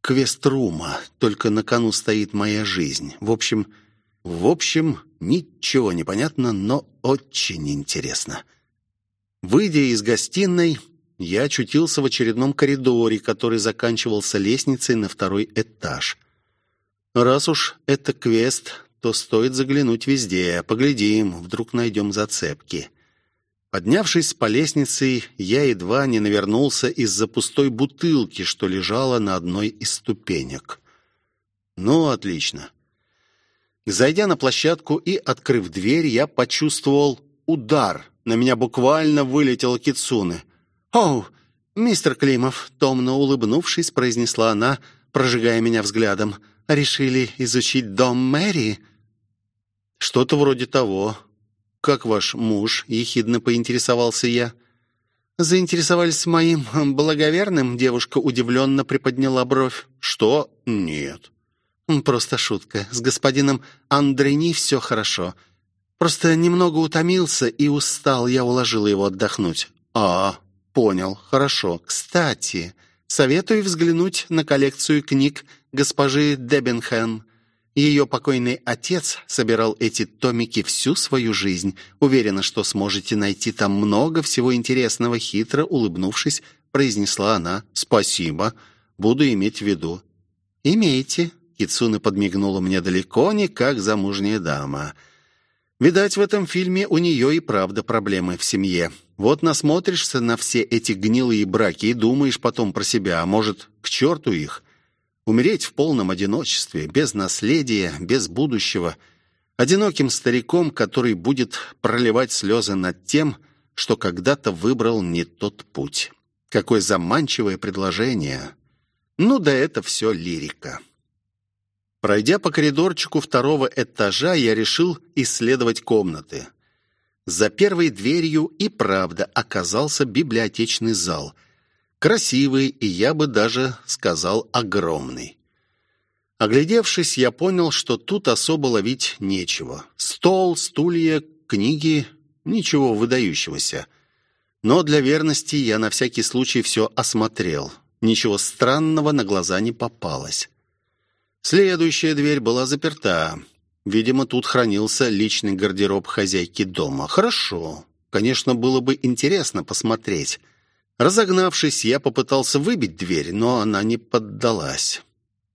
квеструма, только на кону стоит моя жизнь? В общем, в общем, ничего не понятно, но очень интересно. Выйдя из гостиной, я очутился в очередном коридоре, который заканчивался лестницей на второй этаж. Раз уж это квест, то стоит заглянуть везде. Поглядим, вдруг найдем зацепки. Поднявшись по лестнице, я едва не навернулся из-за пустой бутылки, что лежала на одной из ступенек. Ну, отлично. Зайдя на площадку и открыв дверь, я почувствовал удар. На меня буквально вылетела кицуны. «Оу, мистер Климов», — томно улыбнувшись, произнесла она, прожигая меня взглядом. «Решили изучить дом Мэри?» «Что-то вроде того. Как ваш муж?» — ехидно поинтересовался я. «Заинтересовались моим благоверным?» — девушка удивленно приподняла бровь. «Что? Нет». «Просто шутка. С господином Андрени все хорошо. Просто немного утомился и устал. Я уложила его отдохнуть». «А, «Понял, хорошо. Кстати, советую взглянуть на коллекцию книг госпожи Дебенхэм. Ее покойный отец собирал эти томики всю свою жизнь. Уверена, что сможете найти там много всего интересного, хитро улыбнувшись, произнесла она. «Спасибо. Буду иметь в виду». «Имейте». Кицуна подмигнула мне далеко не как замужняя дама. Видать, в этом фильме у нее и правда проблемы в семье. Вот насмотришься на все эти гнилые браки и думаешь потом про себя, а может, к черту их. Умереть в полном одиночестве, без наследия, без будущего. Одиноким стариком, который будет проливать слезы над тем, что когда-то выбрал не тот путь. Какое заманчивое предложение. Ну да это все лирика. Пройдя по коридорчику второго этажа, я решил исследовать комнаты. За первой дверью и правда оказался библиотечный зал – Красивый и, я бы даже сказал, огромный. Оглядевшись, я понял, что тут особо ловить нечего. Стол, стулья, книги — ничего выдающегося. Но для верности я на всякий случай все осмотрел. Ничего странного на глаза не попалось. Следующая дверь была заперта. Видимо, тут хранился личный гардероб хозяйки дома. Хорошо. Конечно, было бы интересно посмотреть. Разогнавшись, я попытался выбить дверь, но она не поддалась.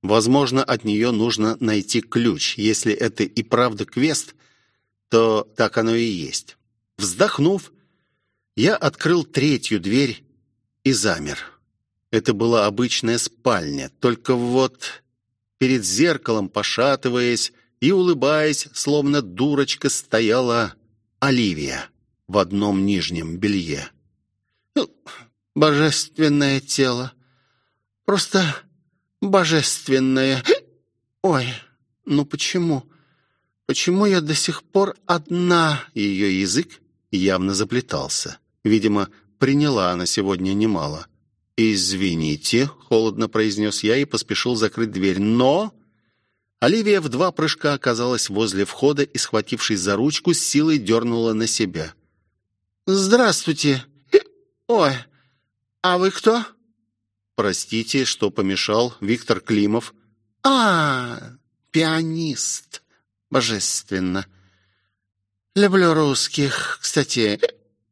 Возможно, от нее нужно найти ключ. Если это и правда квест, то так оно и есть. Вздохнув, я открыл третью дверь и замер. Это была обычная спальня, только вот перед зеркалом, пошатываясь и улыбаясь, словно дурочка, стояла Оливия в одном нижнем белье. Ну, божественное тело. Просто божественное. Ой, ну почему? Почему я до сих пор одна? Ее язык явно заплетался. Видимо, приняла она сегодня немало. «Извините», — холодно произнес я и поспешил закрыть дверь. «Но...» Оливия в два прыжка оказалась возле входа и, схватившись за ручку, с силой дернула на себя. «Здравствуйте! Ой, «А вы кто?» «Простите, что помешал. Виктор Климов». «А, пианист. Божественно. Люблю русских. Кстати,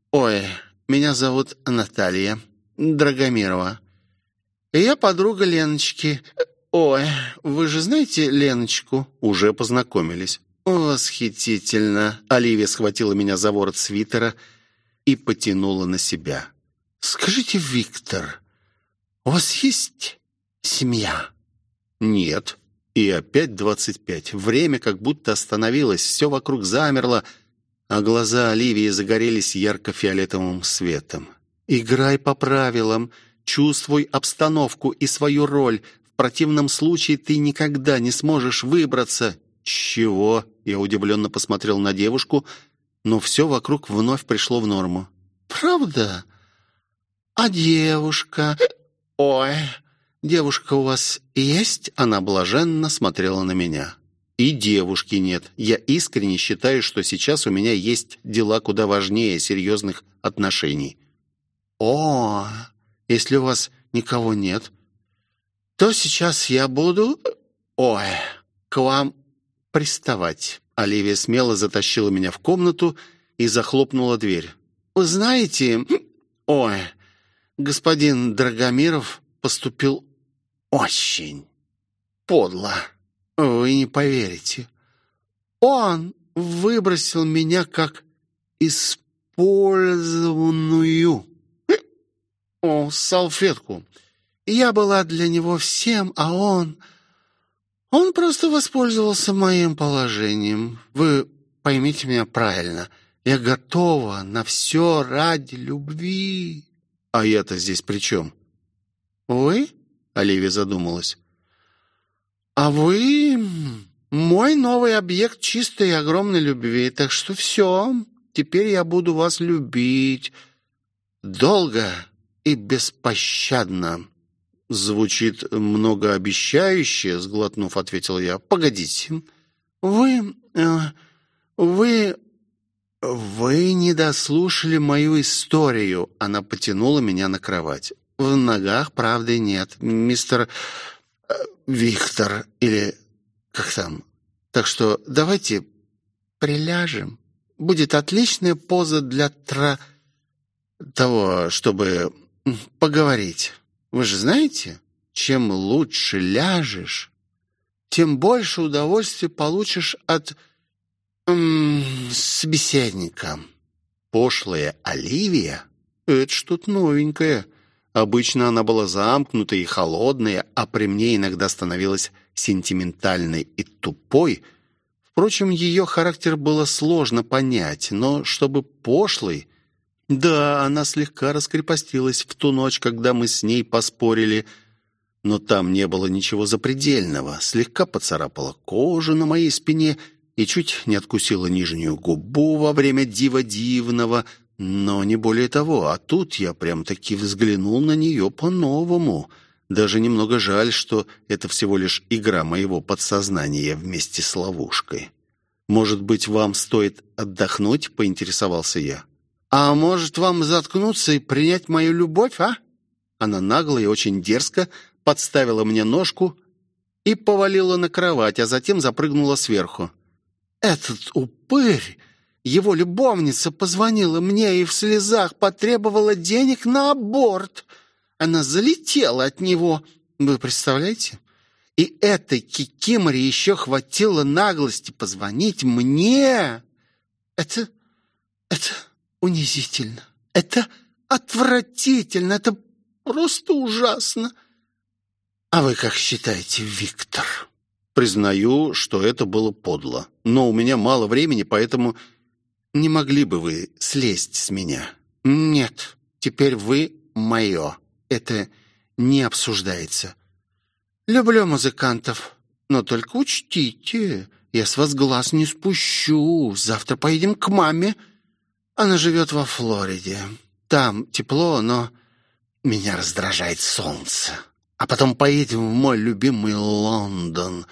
ой, меня зовут Наталья Драгомирова. Я подруга Леночки. Ой, вы же знаете Леночку?» «Уже познакомились». «Восхитительно!» Оливия схватила меня за ворот свитера и потянула на себя. «Скажите, Виктор, у вас есть семья?» «Нет». И опять двадцать пять. Время как будто остановилось, все вокруг замерло, а глаза Оливии загорелись ярко-фиолетовым светом. «Играй по правилам, чувствуй обстановку и свою роль. В противном случае ты никогда не сможешь выбраться». «Чего?» — я удивленно посмотрел на девушку, но все вокруг вновь пришло в норму. «Правда? «А девушка? Ой, девушка у вас есть?» Она блаженно смотрела на меня. «И девушки нет. Я искренне считаю, что сейчас у меня есть дела куда важнее серьезных отношений». «О, если у вас никого нет, то сейчас я буду... Ой, к вам приставать». Оливия смело затащила меня в комнату и захлопнула дверь. «Вы знаете... Ой, господин Драгомиров поступил очень подло. Вы не поверите. Он выбросил меня как использованную о, салфетку. Я была для него всем, а он... Он просто воспользовался моим положением. Вы поймите меня правильно. Я готова на все ради любви. «А я-то здесь при чем?» «Вы?» — Оливия задумалась. «А вы мой новый объект чистой и огромной любви, так что все, теперь я буду вас любить долго и беспощадно». «Звучит многообещающе», — сглотнув, ответил я. «Погодите, вы... Э, вы «Вы не дослушали мою историю». Она потянула меня на кровать. «В ногах правды нет. Мистер... Э, Виктор или... Как там? Так что давайте приляжем. Будет отличная поза для тра... того, чтобы поговорить. Вы же знаете, чем лучше ляжешь, тем больше удовольствия получишь от собеседника. Пошлая Оливия — это что-то новенькое. Обычно она была замкнутая и холодная, а при мне иногда становилась сентиментальной и тупой. Впрочем, ее характер было сложно понять, но чтобы пошлой... Да, она слегка раскрепостилась в ту ночь, когда мы с ней поспорили, но там не было ничего запредельного. Слегка поцарапала кожу на моей спине и чуть не откусила нижнюю губу во время дива дивного, но не более того. А тут я прям-таки взглянул на нее по-новому — даже немного жаль, что это всего лишь игра моего подсознания вместе с ловушкой. «Может быть, вам стоит отдохнуть?» — поинтересовался я. «А может, вам заткнуться и принять мою любовь, а?» Она нагло и очень дерзко подставила мне ножку и повалила на кровать, а затем запрыгнула сверху. «Этот упырь!» Его любовница позвонила мне и в слезах потребовала денег на аборт. Она залетела от него. Вы представляете? И этой кикиморе еще хватило наглости позвонить мне. Это... это унизительно. Это отвратительно. Это просто ужасно. А вы как считаете, Виктор? Признаю, что это было подло. Но у меня мало времени, поэтому не могли бы вы слезть с меня? Нет, теперь вы мое это не обсуждается. Люблю музыкантов, но только учтите, я с вас глаз не спущу. Завтра поедем к маме. Она живет во Флориде. Там тепло, но меня раздражает солнце. А потом поедем в мой любимый Лондон.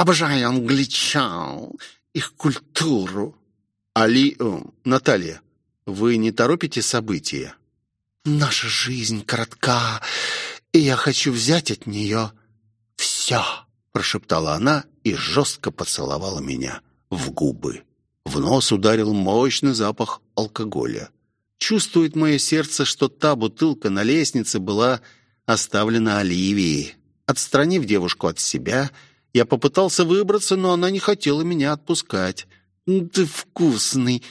Обожаю англичан, их культуру. Али... Э, Наталья, вы не торопите события? Наша жизнь коротка, и я хочу взять от нее все», — прошептала она и жестко поцеловала меня в губы. В нос ударил мощный запах алкоголя. Чувствует мое сердце, что та бутылка на лестнице была оставлена Оливией. Отстранив девушку от себя, я попытался выбраться, но она не хотела меня отпускать. «Ты вкусный,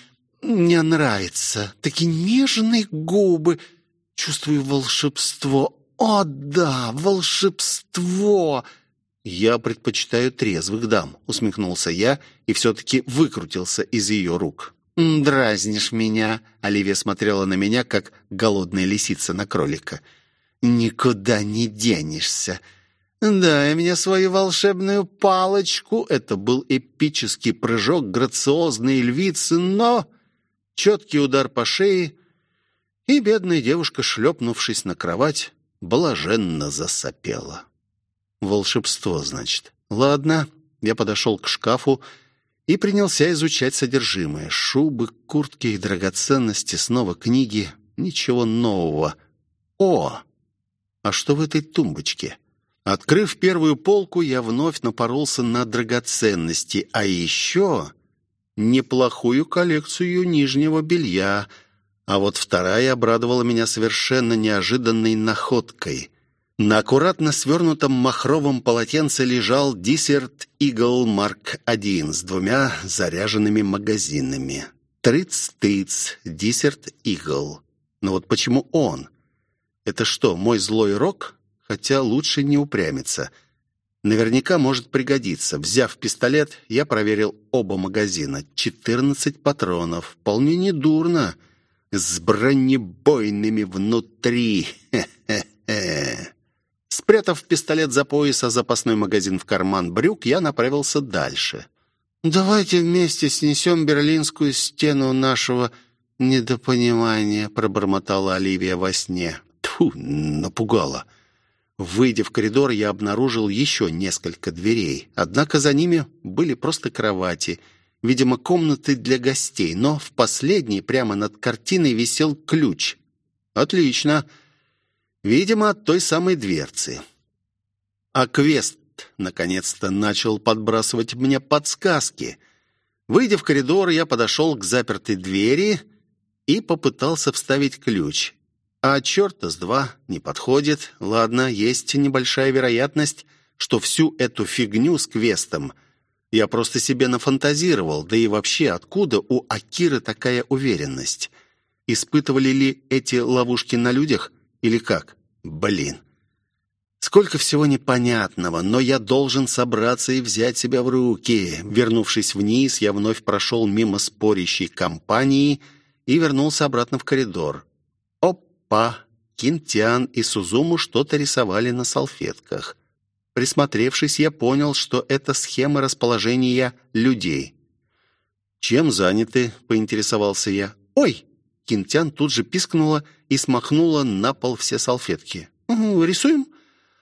мне нравится, такие нежные губы!» Чувствую волшебство. О, да, волшебство! Я предпочитаю трезвых дам, усмехнулся я и все-таки выкрутился из ее рук. «Дразнишь меня», — Оливия смотрела на меня, как голодная лисица на кролика. «Никуда не денешься. Дай мне свою волшебную палочку». Это был эпический прыжок грациозной львицы, но... Четкий удар по шее, и бедная девушка, шлепнувшись на кровать, блаженно засопела. Волшебство, значит. Ладно, я подошел к шкафу и принялся изучать содержимое. Шубы, куртки и драгоценности, снова книги. Ничего нового. О! А что в этой тумбочке? Открыв первую полку, я вновь напоролся на драгоценности, а еще неплохую коллекцию нижнего белья — а вот вторая обрадовала меня совершенно неожиданной находкой. На аккуратно свернутом махровом полотенце лежал Дисерт Игл Марк 1 с двумя заряженными магазинами. Трыц-тыц, Дисерт Игл. Но вот почему он? Это что, мой злой рок? Хотя лучше не упрямиться. Наверняка может пригодиться. Взяв пистолет, я проверил оба магазина. 14 патронов. Вполне недурно. — с бронебойными внутри. Хе-хе-хе. Спрятав пистолет за пояс, а запасной магазин в карман брюк, я направился дальше. «Давайте вместе снесем берлинскую стену нашего недопонимания», пробормотала Оливия во сне. Тьфу, напугала. Выйдя в коридор, я обнаружил еще несколько дверей. Однако за ними были просто кровати — видимо, комнаты для гостей, но в последней прямо над картиной висел ключ. Отлично. Видимо, от той самой дверцы. А квест наконец-то начал подбрасывать мне подсказки. Выйдя в коридор, я подошел к запертой двери и попытался вставить ключ. А черта с два не подходит. Ладно, есть небольшая вероятность, что всю эту фигню с квестом я просто себе нафантазировал, да и вообще откуда у Акиры такая уверенность? Испытывали ли эти ловушки на людях или как? Блин. Сколько всего непонятного, но я должен собраться и взять себя в руки. Вернувшись вниз, я вновь прошел мимо спорящей компании и вернулся обратно в коридор. Опа! Кинтян и Сузуму что-то рисовали на салфетках. Присмотревшись, я понял, что это схема расположения людей. «Чем заняты?» — поинтересовался я. «Ой!» — Кинтян тут же пискнула и смахнула на пол все салфетки. «Угу, «Рисуем?»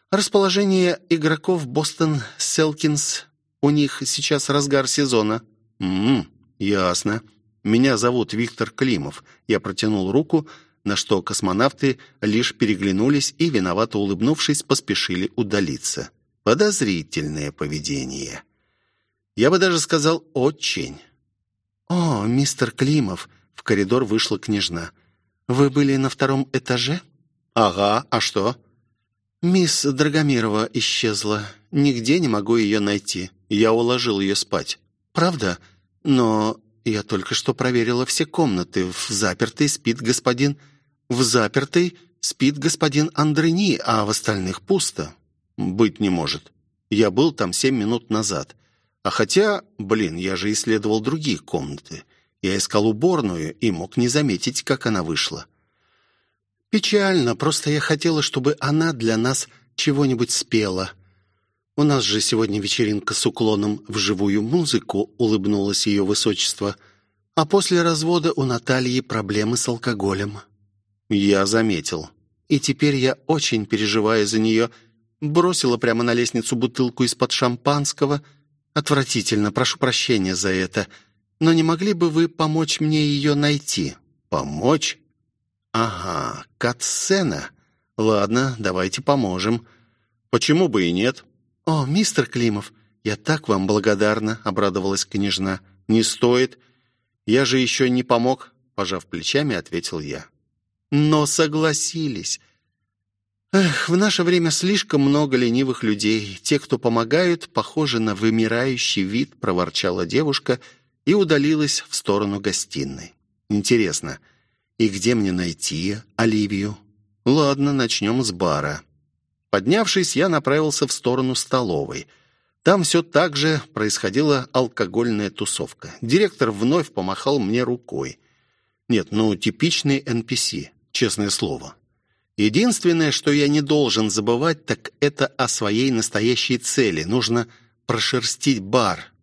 «Расположение игроков Бостон Селкинс. У них сейчас разгар сезона». «Ммм, ясно. Меня зовут Виктор Климов». Я протянул руку, на что космонавты лишь переглянулись и, виновато улыбнувшись, поспешили удалиться. Подозрительное поведение. Я бы даже сказал «очень». «О, мистер Климов!» — в коридор вышла княжна. «Вы были на втором этаже?» «Ага, а что?» «Мисс Драгомирова исчезла. Нигде не могу ее найти. Я уложил ее спать. Правда? Но я только что проверила все комнаты. В запертой спит господин... В запертой спит господин Андрени, а в остальных пусто. «Быть не может. Я был там семь минут назад. А хотя, блин, я же исследовал другие комнаты. Я искал уборную и мог не заметить, как она вышла». «Печально, просто я хотела, чтобы она для нас чего-нибудь спела. У нас же сегодня вечеринка с уклоном в живую музыку», — улыбнулось ее высочество. «А после развода у Натальи проблемы с алкоголем». «Я заметил. И теперь я очень переживаю за нее», — Бросила прямо на лестницу бутылку из-под шампанского. Отвратительно, прошу прощения за это. Но не могли бы вы помочь мне ее найти? Помочь? Ага, катсцена. Ладно, давайте поможем. Почему бы и нет? О, мистер Климов, я так вам благодарна, обрадовалась княжна. Не стоит. Я же еще не помог, пожав плечами, ответил я. Но согласились. Эх, в наше время слишком много ленивых людей. Те, кто помогают, похожи на вымирающий вид, проворчала девушка и удалилась в сторону гостиной. Интересно, и где мне найти Оливию? Ладно, начнем с бара. Поднявшись, я направился в сторону столовой. Там все так же происходила алкогольная тусовка. Директор вновь помахал мне рукой. Нет, ну, типичный NPC, честное слово. Единственное, что я не должен забывать, так это о своей настоящей цели. Нужно прошерстить бар.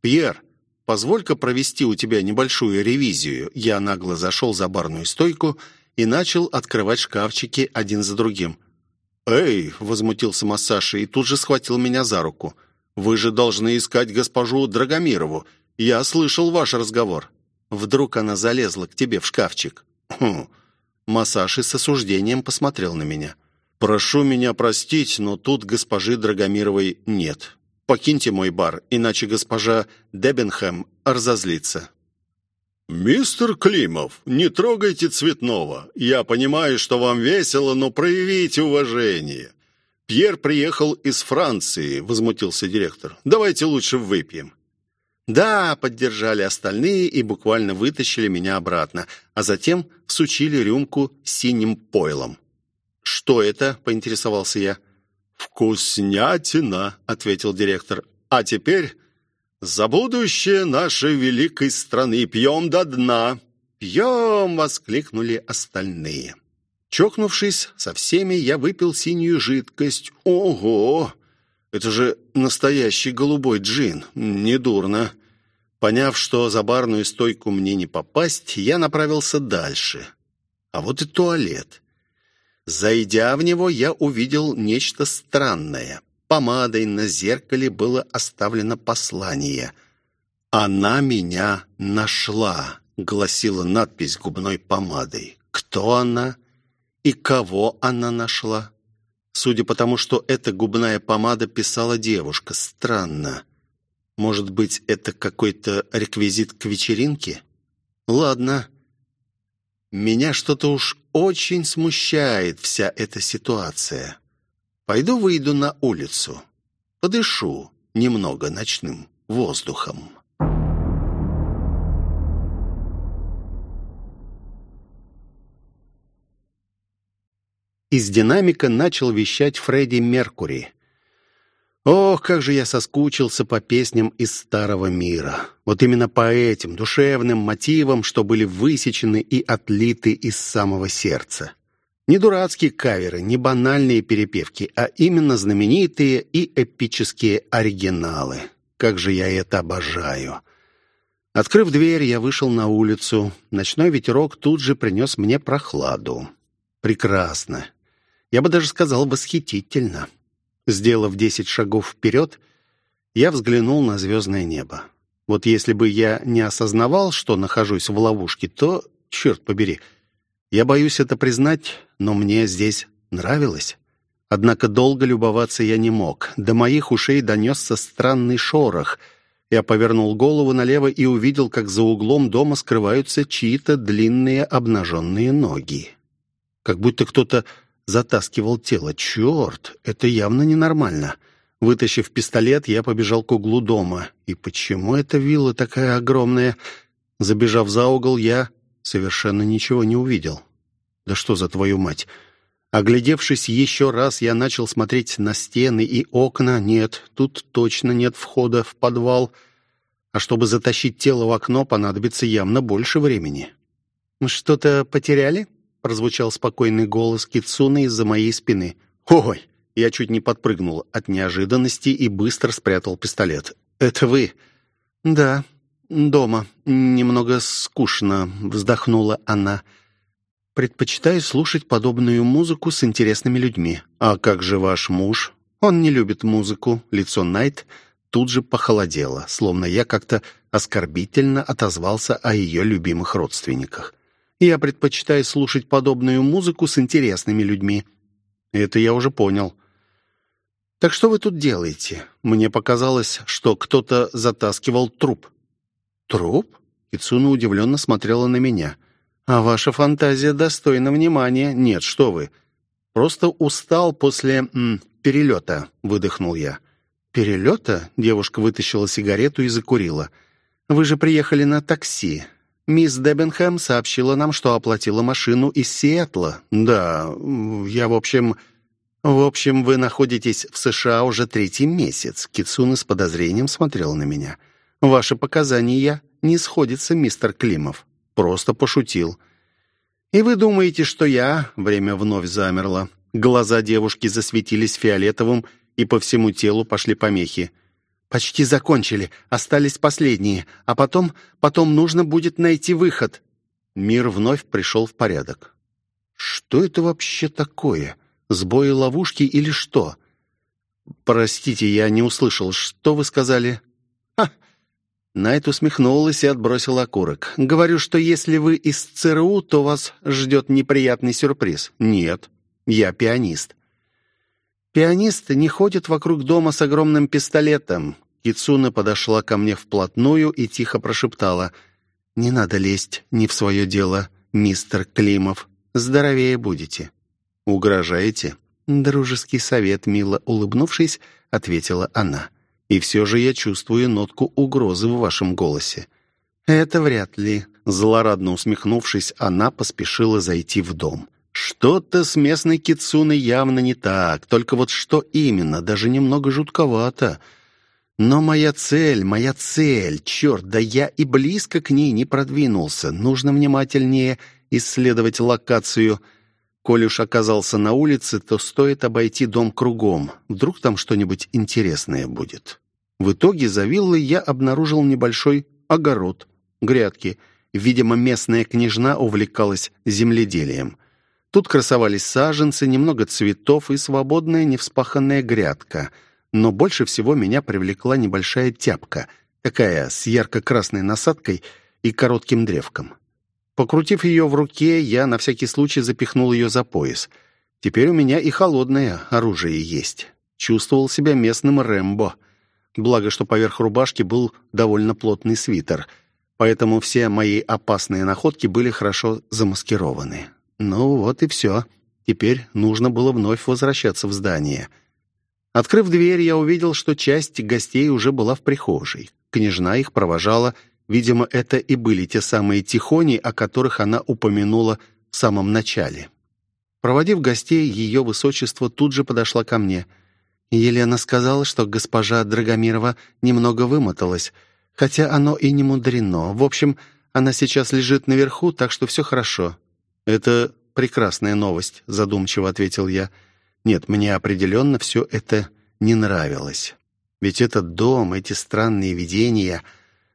«Пьер, позволь-ка провести у тебя небольшую ревизию». Я нагло зашел за барную стойку и начал открывать шкафчики один за другим. «Эй!» — возмутился Массаша и тут же схватил меня за руку. «Вы же должны искать госпожу Драгомирову. Я слышал ваш разговор». Вдруг она залезла к тебе в шкафчик. «Хм, Масаши с осуждением посмотрел на меня. «Прошу меня простить, но тут госпожи Драгомировой нет. Покиньте мой бар, иначе госпожа Дебенхэм разозлится». «Мистер Климов, не трогайте Цветного. Я понимаю, что вам весело, но проявите уважение. Пьер приехал из Франции», — возмутился директор. «Давайте лучше выпьем». Да, поддержали остальные и буквально вытащили меня обратно, а затем всучили рюмку синим пойлом. «Что это?» — поинтересовался я. «Вкуснятина», — ответил директор. «А теперь за будущее нашей великой страны пьем до дна». «Пьем!» — воскликнули остальные. Чокнувшись со всеми, я выпил синюю жидкость. «Ого! Это же настоящий голубой джин. Недурно. Поняв, что за барную стойку мне не попасть, я направился дальше. А вот и туалет. Зайдя в него, я увидел нечто странное. Помадой на зеркале было оставлено послание. «Она меня нашла», — гласила надпись губной помадой. «Кто она и кого она нашла?» Судя по тому, что эта губная помада писала девушка. Странно. Может быть, это какой-то реквизит к вечеринке? Ладно. Меня что-то уж очень смущает вся эта ситуация. Пойду выйду на улицу. Подышу немного ночным воздухом. Из динамика начал вещать Фредди Меркури. Ох, как же я соскучился по песням из старого мира. Вот именно по этим душевным мотивам, что были высечены и отлиты из самого сердца. Не дурацкие каверы, не банальные перепевки, а именно знаменитые и эпические оригиналы. Как же я это обожаю. Открыв дверь, я вышел на улицу. Ночной ветерок тут же принес мне прохладу. Прекрасно. Я бы даже сказал, восхитительно. Сделав десять шагов вперед, я взглянул на звездное небо. Вот если бы я не осознавал, что нахожусь в ловушке, то, черт побери, я боюсь это признать, но мне здесь нравилось. Однако долго любоваться я не мог. До моих ушей донесся странный шорох. Я повернул голову налево и увидел, как за углом дома скрываются чьи-то длинные обнаженные ноги. Как будто кто-то затаскивал тело. Черт, это явно ненормально. Вытащив пистолет, я побежал к углу дома. И почему эта вилла такая огромная? Забежав за угол, я совершенно ничего не увидел. Да что за твою мать? Оглядевшись еще раз, я начал смотреть на стены и окна. Нет, тут точно нет входа в подвал. А чтобы затащить тело в окно, понадобится явно больше времени. «Что-то потеряли?» Прозвучал спокойный голос Кицуны из-за моей спины. «Ой!» Я чуть не подпрыгнул от неожиданности и быстро спрятал пистолет. «Это вы?» «Да, дома. Немного скучно», — вздохнула она. «Предпочитаю слушать подобную музыку с интересными людьми». «А как же ваш муж?» «Он не любит музыку». Лицо Найт тут же похолодело, словно я как-то оскорбительно отозвался о ее любимых родственниках. Я предпочитаю слушать подобную музыку с интересными людьми. Это я уже понял. Так что вы тут делаете? Мне показалось, что кто-то затаскивал труп. Труп? Кицуна удивленно смотрела на меня. А ваша фантазия достойна внимания. Нет, что вы. Просто устал после м, перелета, выдохнул я. Перелета? Девушка вытащила сигарету и закурила. Вы же приехали на такси. Мисс Дебенхэм сообщила нам, что оплатила машину из Сиэтла. Да, я, в общем... В общем, вы находитесь в США уже третий месяц. Кицуна с подозрением смотрел на меня. Ваши показания не сходятся, мистер Климов. Просто пошутил. И вы думаете, что я... Время вновь замерло. Глаза девушки засветились фиолетовым, и по всему телу пошли помехи. Почти закончили, остались последние, а потом, потом нужно будет найти выход. Мир вновь пришел в порядок. Что это вообще такое? Сбои ловушки или что? Простите, я не услышал. Что вы сказали? Ха! Найт усмехнулась и отбросил окурок. Говорю, что если вы из ЦРУ, то вас ждет неприятный сюрприз. Нет, я пианист. Пианист не ходит вокруг дома с огромным пистолетом. Кицуна подошла ко мне вплотную и тихо прошептала. «Не надо лезть не в свое дело, мистер Климов. Здоровее будете». «Угрожаете?» «Дружеский совет», мило улыбнувшись, ответила она. «И все же я чувствую нотку угрозы в вашем голосе». «Это вряд ли». Злорадно усмехнувшись, она поспешила зайти в дом. Что-то с местной кицуной явно не так, только вот что именно, даже немного жутковато. Но моя цель, моя цель, черт, да я и близко к ней не продвинулся. Нужно внимательнее исследовать локацию. Коль уж оказался на улице, то стоит обойти дом кругом. Вдруг там что-нибудь интересное будет. В итоге за виллой я обнаружил небольшой огород, грядки. Видимо, местная княжна увлекалась земледелием. Тут красовались саженцы, немного цветов и свободная невспаханная грядка. Но больше всего меня привлекла небольшая тяпка, такая с ярко-красной насадкой и коротким древком. Покрутив ее в руке, я на всякий случай запихнул ее за пояс. Теперь у меня и холодное оружие есть. Чувствовал себя местным Рэмбо. Благо, что поверх рубашки был довольно плотный свитер, поэтому все мои опасные находки были хорошо замаскированы. Ну вот и все. Теперь нужно было вновь возвращаться в здание. Открыв дверь, я увидел, что часть гостей уже была в прихожей. Княжна их провожала. Видимо, это и были те самые тихони, о которых она упомянула в самом начале. Проводив гостей, ее высочество тут же подошла ко мне. Елена сказала, что госпожа Драгомирова немного вымоталась, хотя оно и не мудрено. В общем, она сейчас лежит наверху, так что все хорошо. «Это прекрасная новость», — задумчиво ответил я. «Нет, мне определенно все это не нравилось. Ведь этот дом, эти странные видения,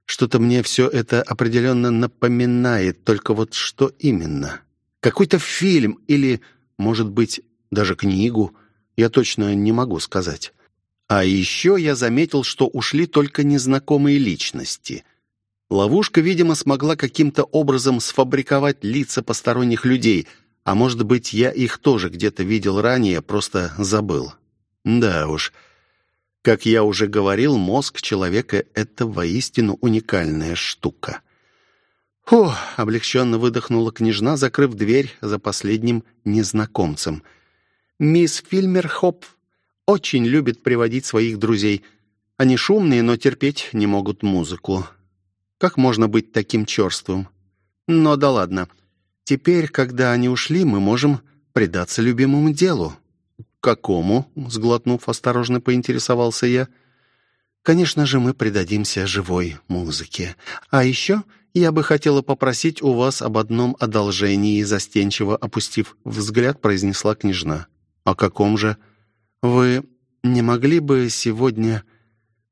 что-то мне все это определенно напоминает, только вот что именно? Какой-то фильм или, может быть, даже книгу, я точно не могу сказать». А еще я заметил, что ушли только незнакомые личности — Ловушка, видимо, смогла каким-то образом сфабриковать лица посторонних людей, а может быть, я их тоже где-то видел ранее, просто забыл. Да уж, как я уже говорил, мозг человека — это воистину уникальная штука. Фух, облегченно выдохнула княжна, закрыв дверь за последним незнакомцем. «Мисс Фильмерхоп очень любит приводить своих друзей. Они шумные, но терпеть не могут музыку. Как можно быть таким черствым? Но да ладно. Теперь, когда они ушли, мы можем предаться любимому делу. «Какому?» — сглотнув, осторожно поинтересовался я. «Конечно же, мы предадимся живой музыке. А еще я бы хотела попросить у вас об одном одолжении», застенчиво опустив взгляд, произнесла княжна. «О каком же? Вы не могли бы сегодня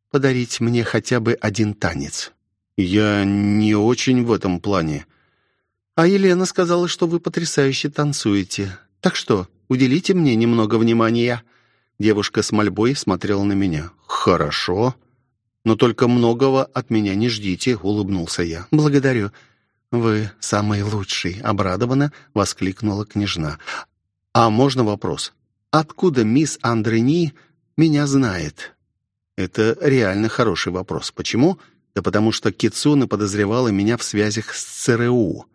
подарить мне хотя бы один танец?» «Я не очень в этом плане». «А Елена сказала, что вы потрясающе танцуете. Так что, уделите мне немного внимания». Девушка с мольбой смотрела на меня. «Хорошо. Но только многого от меня не ждите», — улыбнулся я. «Благодарю. Вы самый лучший», — обрадованно воскликнула княжна. «А можно вопрос? Откуда мисс Андрени меня знает?» «Это реально хороший вопрос. Почему?» Да потому что Кицуна подозревала меня в связях с ЦРУ.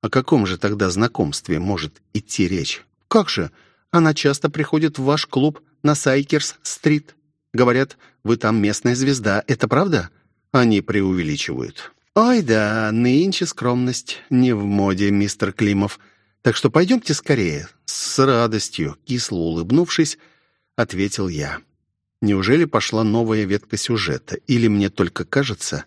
О каком же тогда знакомстве может идти речь? Как же? Она часто приходит в ваш клуб на Сайкерс-стрит. Говорят, вы там местная звезда. Это правда? Они преувеличивают. Ой, да, нынче скромность не в моде, мистер Климов. Так что пойдемте скорее. С радостью, кисло улыбнувшись, ответил я. Неужели пошла новая ветка сюжета? Или мне только кажется?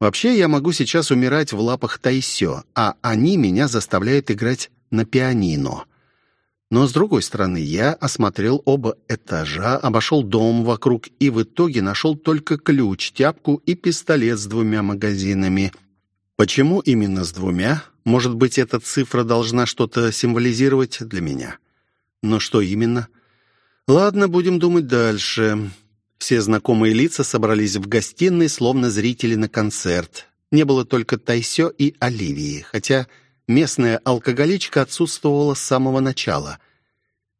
Вообще, я могу сейчас умирать в лапах Тайсё, а они меня заставляют играть на пианино. Но, с другой стороны, я осмотрел оба этажа, обошел дом вокруг и в итоге нашел только ключ, тяпку и пистолет с двумя магазинами. Почему именно с двумя? Может быть, эта цифра должна что-то символизировать для меня? Но что именно? Ладно, будем думать дальше. Все знакомые лица собрались в гостиной, словно зрители на концерт. Не было только Тайсё и Оливии, хотя местная алкоголичка отсутствовала с самого начала.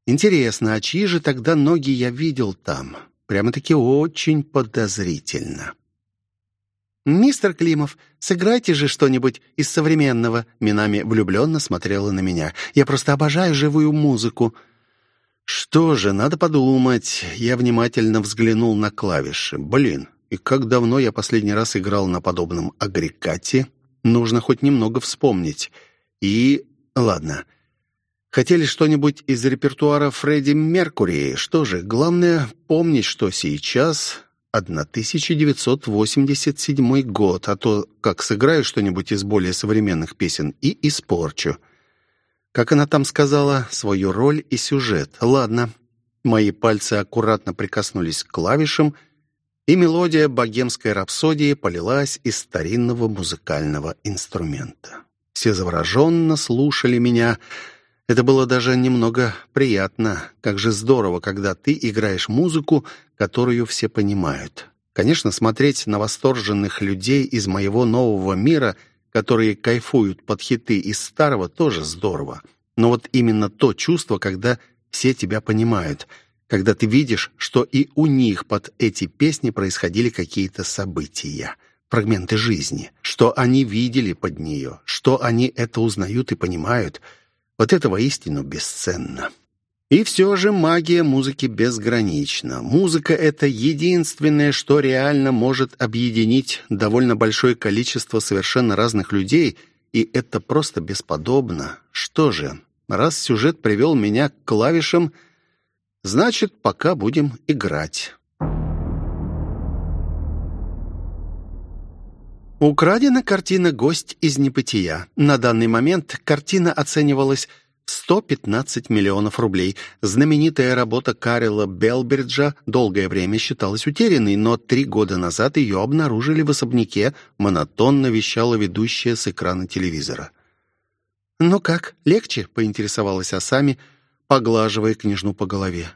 Интересно, а чьи же тогда ноги я видел там? Прямо-таки очень подозрительно. «Мистер Климов, сыграйте же что-нибудь из современного», Минами влюбленно смотрела на меня. «Я просто обожаю живую музыку». Что же, надо подумать. Я внимательно взглянул на клавиши. Блин, и как давно я последний раз играл на подобном агрегате? Нужно хоть немного вспомнить. И... ладно. Хотели что-нибудь из репертуара Фредди Меркури? Что же, главное помнить, что сейчас 1987 год, а то как сыграю что-нибудь из более современных песен и испорчу. Как она там сказала, свою роль и сюжет. Ладно. Мои пальцы аккуратно прикоснулись к клавишам, и мелодия богемской рапсодии полилась из старинного музыкального инструмента. Все завороженно слушали меня. Это было даже немного приятно. Как же здорово, когда ты играешь музыку, которую все понимают. Конечно, смотреть на восторженных людей из моего нового мира — которые кайфуют под хиты из старого, тоже здорово. Но вот именно то чувство, когда все тебя понимают, когда ты видишь, что и у них под эти песни происходили какие-то события, фрагменты жизни, что они видели под нее, что они это узнают и понимают, вот это воистину бесценно. И все же магия музыки безгранична. Музыка — это единственное, что реально может объединить довольно большое количество совершенно разных людей, и это просто бесподобно. Что же, раз сюжет привел меня к клавишам, значит, пока будем играть. Украдена картина «Гость из небытия». На данный момент картина оценивалась 115 миллионов рублей. Знаменитая работа Карела Белберджа долгое время считалась утерянной, но три года назад ее обнаружили в особняке, монотонно вещала ведущая с экрана телевизора. «Ну как, легче?» — поинтересовалась Асами, поглаживая княжну по голове.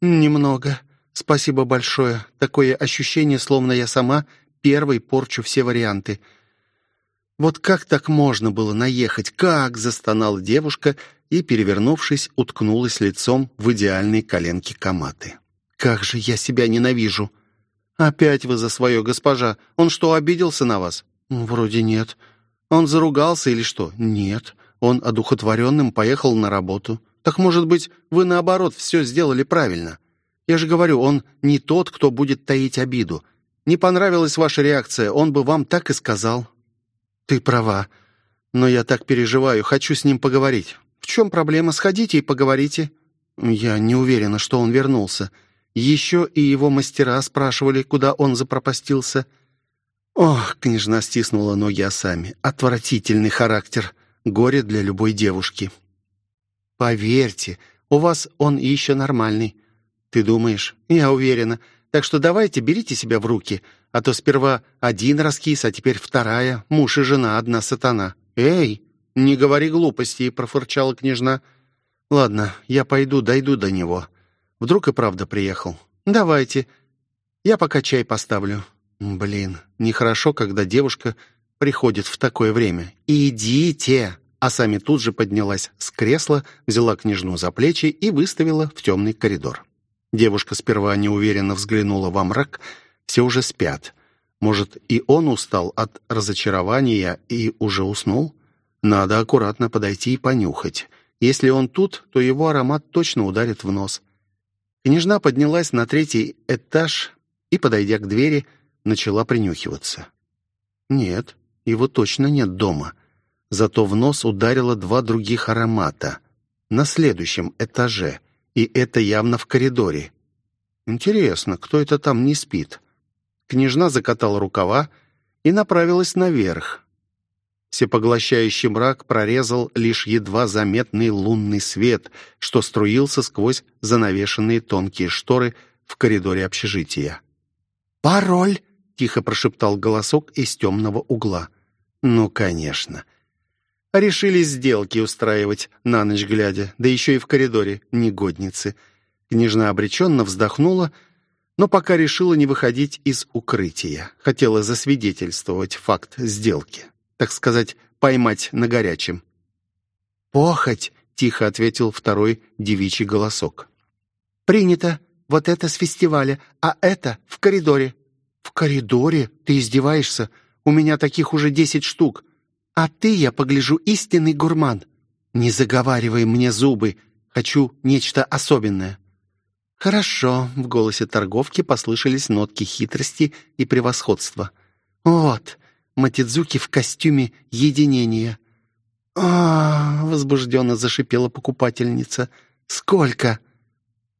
«Немного. Спасибо большое. Такое ощущение, словно я сама первой порчу все варианты». «Вот как так можно было наехать? Как?» — застонала девушка и, перевернувшись, уткнулась лицом в идеальные коленки Каматы. «Как же я себя ненавижу!» «Опять вы за свое, госпожа! Он что, обиделся на вас?» «Вроде нет. Он заругался или что?» «Нет. Он одухотворенным поехал на работу. Так, может быть, вы, наоборот, все сделали правильно? Я же говорю, он не тот, кто будет таить обиду. Не понравилась ваша реакция, он бы вам так и сказал». «Ты права. Но я так переживаю, хочу с ним поговорить. «В чем проблема? Сходите и поговорите». Я не уверена, что он вернулся. Еще и его мастера спрашивали, куда он запропастился. Ох, княжна стиснула ноги осами. Отвратительный характер. Горе для любой девушки. Поверьте, у вас он еще нормальный. Ты думаешь? Я уверена. Так что давайте, берите себя в руки. А то сперва один раскис, а теперь вторая. Муж и жена, одна сатана. Эй! «Не говори глупостей», — профырчала княжна. «Ладно, я пойду, дойду до него. Вдруг и правда приехал. Давайте. Я пока чай поставлю». «Блин, нехорошо, когда девушка приходит в такое время. Идите!» А сами тут же поднялась с кресла, взяла княжну за плечи и выставила в темный коридор. Девушка сперва неуверенно взглянула во мрак. Все уже спят. Может, и он устал от разочарования и уже уснул? Надо аккуратно подойти и понюхать. Если он тут, то его аромат точно ударит в нос. Княжна поднялась на третий этаж и, подойдя к двери, начала принюхиваться. Нет, его точно нет дома. Зато в нос ударило два других аромата. На следующем этаже. И это явно в коридоре. Интересно, кто это там не спит? Княжна закатала рукава и направилась наверх. Всепоглощающий мрак прорезал лишь едва заметный лунный свет, что струился сквозь занавешенные тонкие шторы в коридоре общежития. «Пароль!» — тихо прошептал голосок из темного угла. «Ну, конечно. Решили сделки устраивать на ночь глядя, да еще и в коридоре, негодницы». Княжна обреченно вздохнула, но пока решила не выходить из укрытия. Хотела засвидетельствовать факт сделки так сказать, поймать на горячем. «Похоть!» — тихо ответил второй девичий голосок. «Принято. Вот это с фестиваля, а это в коридоре». «В коридоре? Ты издеваешься? У меня таких уже десять штук. А ты, я погляжу, истинный гурман. Не заговаривай мне зубы. Хочу нечто особенное». «Хорошо», — в голосе торговки послышались нотки хитрости и превосходства. «Вот, Матидзуки в костюме единения. а, возбужденно зашипела покупательница. «Сколько?»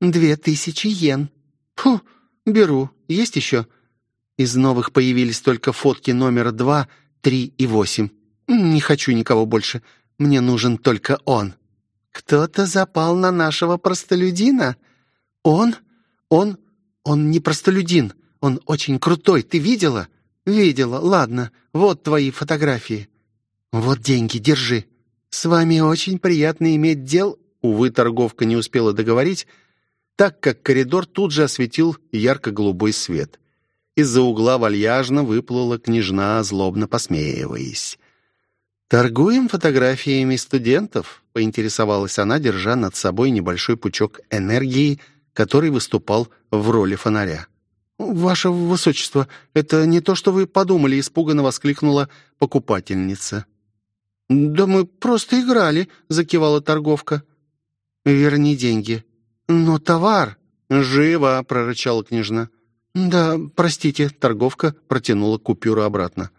«Две тысячи йен». «Фу, беру. Есть еще?» Из новых появились только фотки номера два, три и восемь. «Не хочу никого больше. Мне нужен только он». «Кто-то запал на нашего простолюдина?» «Он? Он? Он не простолюдин. Он очень крутой. Ты видела?» «Видела. Ладно, вот твои фотографии». «Вот деньги, держи». «С вами очень приятно иметь дел...» Увы, торговка не успела договорить, так как коридор тут же осветил ярко-голубой свет. Из-за угла вальяжно выплыла княжна, злобно посмеиваясь. «Торгуем фотографиями студентов», — поинтересовалась она, держа над собой небольшой пучок энергии, который выступал в роли фонаря. «Ваше высочество, это не то, что вы подумали», — испуганно воскликнула покупательница. «Да мы просто играли», — закивала торговка. «Верни деньги». «Но товар...» «Живо!» — прорычала княжна. «Да, простите», — торговка протянула купюру обратно.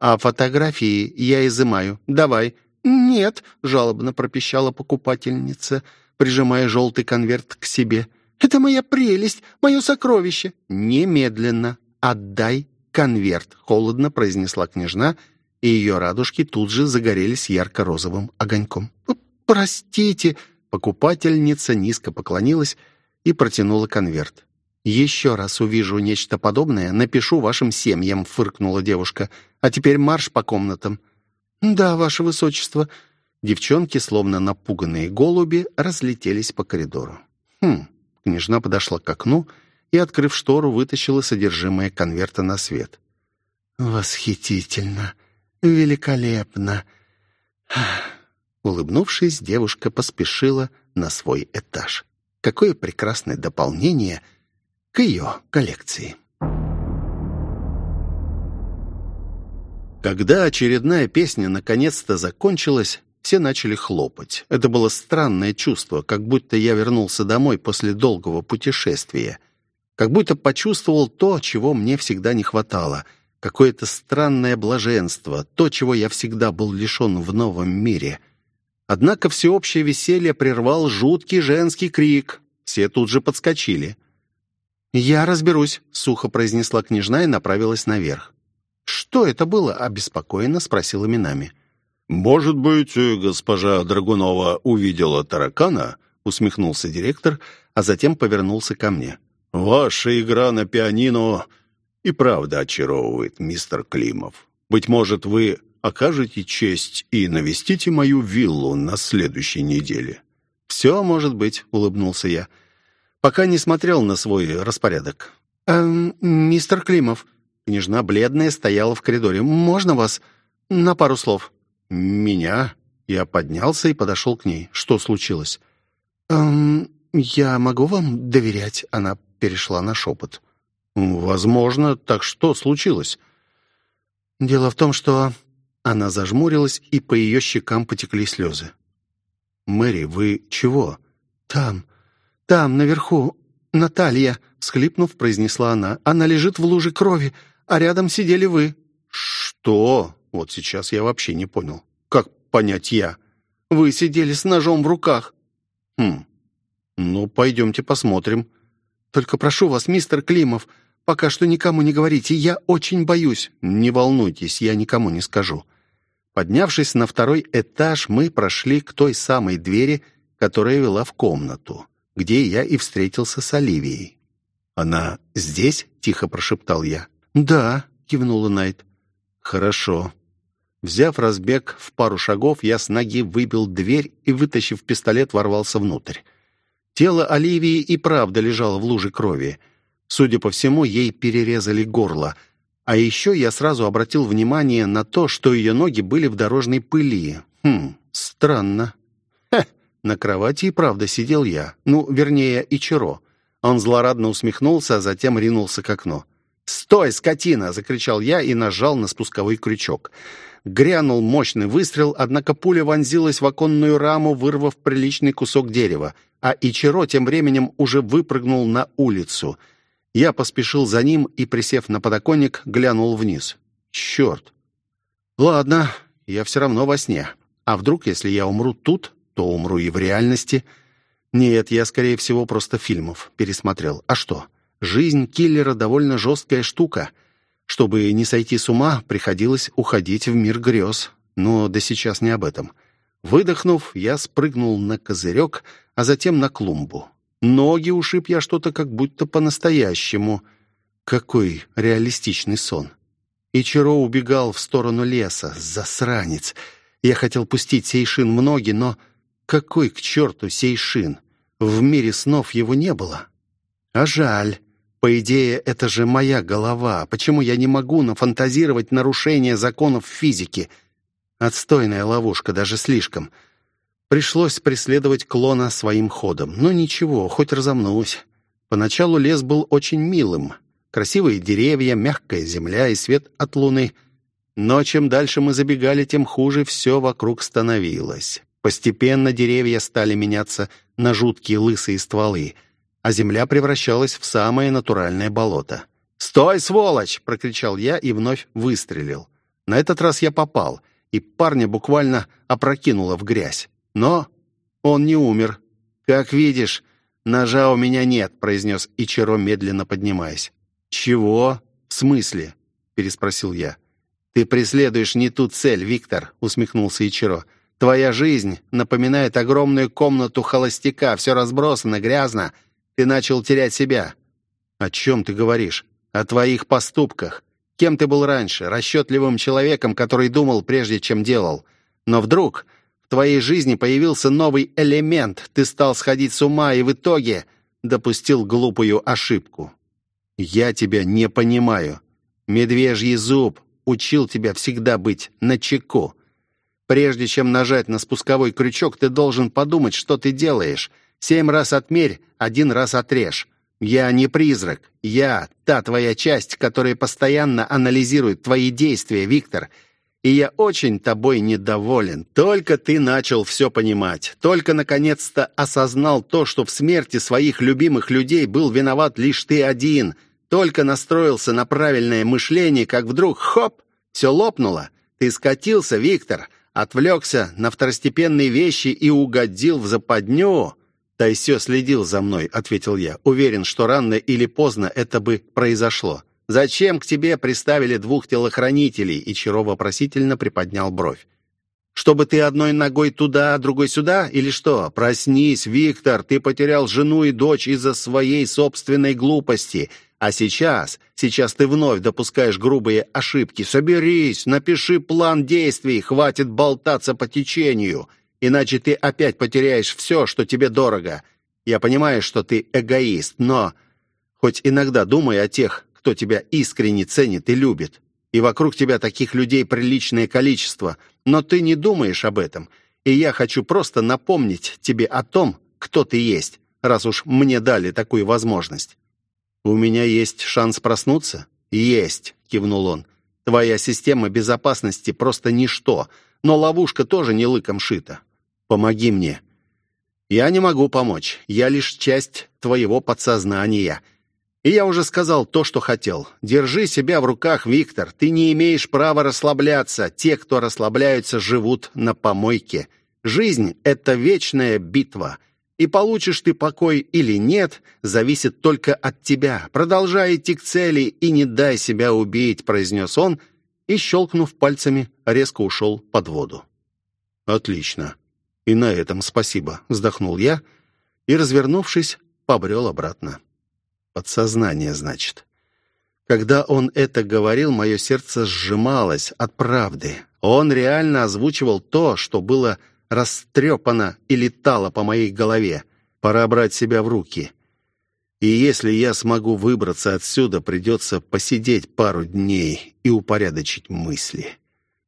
«А фотографии я изымаю. Давай». «Нет», — жалобно пропищала покупательница, прижимая желтый конверт к себе. «Это моя прелесть, мое сокровище». «Немедленно отдай конверт», — холодно произнесла княжна, и ее радужки тут же загорелись ярко-розовым огоньком. «Простите», — покупательница низко поклонилась и протянула конверт. «Еще раз увижу нечто подобное, напишу вашим семьям», — фыркнула девушка. «А теперь марш по комнатам». «Да, ваше высочество». Девчонки, словно напуганные голуби, разлетелись по коридору. «Хм». Княжна подошла к окну и, открыв штору, вытащила содержимое конверта на свет. «Восхитительно! Великолепно!» [SIGHS] Улыбнувшись, девушка поспешила на свой этаж. Какое прекрасное дополнение к ее коллекции. Когда очередная песня наконец-то закончилась, все начали хлопать. Это было странное чувство, как будто я вернулся домой после долгого путешествия. Как будто почувствовал то, чего мне всегда не хватало. Какое-то странное блаженство, то, чего я всегда был лишен в новом мире. Однако всеобщее веселье прервал жуткий женский крик. Все тут же подскочили. «Я разберусь», — сухо произнесла княжна и направилась наверх. «Что это было?» — обеспокоенно спросила Минами. «Может быть, госпожа Драгунова увидела таракана?» — усмехнулся директор, а затем повернулся ко мне. «Ваша игра на пианино и правда очаровывает, мистер Климов. Быть может, вы окажете честь и навестите мою виллу на следующей неделе». «Все может быть», — улыбнулся я. «Пока не смотрел на свой распорядок». «Эм, мистер Климов», Княжна бледная стояла в коридоре. «Можно вас на пару слов?» «Меня?» Я поднялся и подошел к ней. Что случилось? «Эм, я могу вам доверять?» Она перешла на шепот. «Возможно. Так что случилось?» «Дело в том, что...» Она зажмурилась, и по ее щекам потекли слезы. «Мэри, вы чего?» «Там, там, наверху, Наталья», — схлипнув, произнесла она. «Она лежит в луже крови а рядом сидели вы». «Что?» Вот сейчас я вообще не понял. Как понять я? Вы сидели с ножом в руках. Хм. Ну, пойдемте посмотрим. Только прошу вас, мистер Климов, пока что никому не говорите. Я очень боюсь. Не волнуйтесь, я никому не скажу. Поднявшись на второй этаж, мы прошли к той самой двери, которая вела в комнату, где я и встретился с Оливией. «Она здесь?» — тихо прошептал я. «Да», — кивнула Найт. «Хорошо». Взяв разбег в пару шагов, я с ноги выбил дверь и, вытащив пистолет, ворвался внутрь. Тело Оливии и правда лежало в луже крови. Судя по всему, ей перерезали горло. А еще я сразу обратил внимание на то, что ее ноги были в дорожной пыли. Хм, странно. Хе, на кровати и правда сидел я. Ну, вернее, Ичиро. Он злорадно усмехнулся, а затем ринулся к окну. «Стой, скотина!» — закричал я и нажал на спусковой крючок. Грянул мощный выстрел, однако пуля вонзилась в оконную раму, вырвав приличный кусок дерева, а Ичиро тем временем уже выпрыгнул на улицу. Я поспешил за ним и, присев на подоконник, глянул вниз. «Черт! Ладно, я все равно во сне. А вдруг, если я умру тут, то умру и в реальности?» «Нет, я, скорее всего, просто фильмов пересмотрел. А что?» Жизнь киллера довольно жесткая штука. Чтобы не сойти с ума, приходилось уходить в мир грез. Но да сейчас не об этом. Выдохнув, я спрыгнул на козырек, а затем на клумбу. Ноги ушиб я что-то как будто по-настоящему. Какой реалистичный сон. Ичиро убегал в сторону леса. Засранец. Я хотел пустить Сейшин в ноги, но... Какой к черту Сейшин? В мире снов его не было. А жаль. По идее, это же моя голова. Почему я не могу нафантазировать нарушение законов физики? Отстойная ловушка, даже слишком. Пришлось преследовать клона своим ходом. Но ничего, хоть разомнусь. Поначалу лес был очень милым. Красивые деревья, мягкая земля и свет от луны. Но чем дальше мы забегали, тем хуже все вокруг становилось. Постепенно деревья стали меняться на жуткие лысые стволы, а земля превращалась в самое натуральное болото. «Стой, сволочь!» — прокричал я и вновь выстрелил. На этот раз я попал, и парня буквально опрокинуло в грязь. Но он не умер. «Как видишь, ножа у меня нет», — произнес Ичиро, медленно поднимаясь. «Чего? В смысле?» — переспросил я. «Ты преследуешь не ту цель, Виктор», — усмехнулся Ичиро. «Твоя жизнь напоминает огромную комнату холостяка. Все разбросано, грязно. Ты начал терять себя». «О чем ты говоришь?» «О твоих поступках. Кем ты был раньше? Расчетливым человеком, который думал, прежде чем делал. Но вдруг в твоей жизни появился новый элемент. Ты стал сходить с ума и в итоге допустил глупую ошибку. Я тебя не понимаю. Медвежий зуб учил тебя всегда быть начеку. Прежде чем нажать на спусковой крючок, ты должен подумать, что ты делаешь. Семь раз отмерь, один раз отрежь. Я не призрак. Я та твоя часть, которая постоянно анализирует твои действия, Виктор. И я очень тобой недоволен. Только ты начал все понимать. Только наконец-то осознал то, что в смерти своих любимых людей был виноват лишь ты один. Только настроился на правильное мышление, как вдруг хоп, все лопнуло. Ты скатился, Виктор, отвлекся на второстепенные вещи и угодил в западню. «Тайсё следил за мной», — ответил я. «Уверен, что рано или поздно это бы произошло». «Зачем к тебе приставили двух телохранителей?» И Чаро вопросительно приподнял бровь. «Чтобы ты одной ногой туда, а другой сюда? Или что? Проснись, Виктор, ты потерял жену и дочь из-за своей собственной глупости. А сейчас, сейчас ты вновь допускаешь грубые ошибки. Соберись, напиши план действий, хватит болтаться по течению» иначе ты опять потеряешь все, что тебе дорого. Я понимаю, что ты эгоист, но хоть иногда думай о тех, кто тебя искренне ценит и любит. И вокруг тебя таких людей приличное количество, но ты не думаешь об этом. И я хочу просто напомнить тебе о том, кто ты есть, раз уж мне дали такую возможность. У меня есть шанс проснуться? Есть, кивнул он. Твоя система безопасности просто ничто, но ловушка тоже не лыком шита. Помоги мне». «Я не могу помочь. Я лишь часть твоего подсознания. И я уже сказал то, что хотел. Держи себя в руках, Виктор. Ты не имеешь права расслабляться. Те, кто расслабляются, живут на помойке. Жизнь — это вечная битва. И получишь ты покой или нет, зависит только от тебя. Продолжай идти к цели и не дай себя убить», — произнес он, и, щелкнув пальцами, резко ушел под воду. «Отлично. И на этом спасибо, вздохнул я и, развернувшись, побрел обратно. Подсознание, значит. Когда он это говорил, мое сердце сжималось от правды. Он реально озвучивал то, что было растрепано и летало по моей голове. Пора брать себя в руки. И если я смогу выбраться отсюда, придется посидеть пару дней и упорядочить мысли.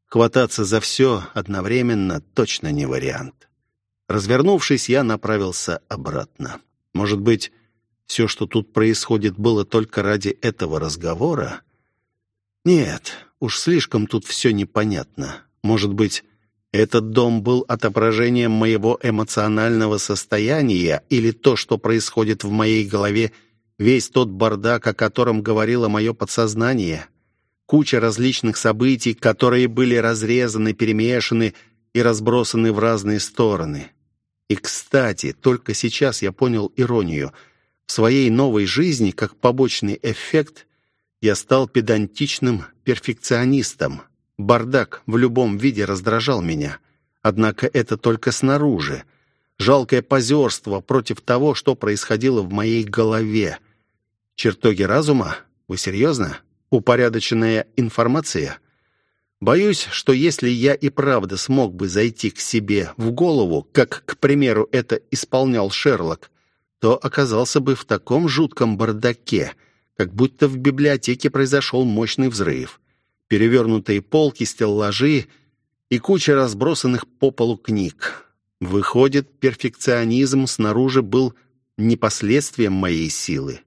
Хвататься за все одновременно точно не вариант. Развернувшись, я направился обратно. Может быть, все, что тут происходит, было только ради этого разговора? Нет, уж слишком тут все непонятно. Может быть, этот дом был отображением моего эмоционального состояния или то, что происходит в моей голове, весь тот бардак, о котором говорило мое подсознание? куча различных событий, которые были разрезаны, перемешаны и разбросаны в разные стороны. И, кстати, только сейчас я понял иронию. В своей новой жизни, как побочный эффект, я стал педантичным перфекционистом. Бардак в любом виде раздражал меня. Однако это только снаружи. Жалкое позерство против того, что происходило в моей голове. Чертоги разума? Вы серьезно? упорядоченная информация. Боюсь, что если я и правда смог бы зайти к себе в голову, как, к примеру, это исполнял Шерлок, то оказался бы в таком жутком бардаке, как будто в библиотеке произошел мощный взрыв. Перевернутые полки, стеллажи и куча разбросанных по полу книг. Выходит, перфекционизм снаружи был не последствием моей силы.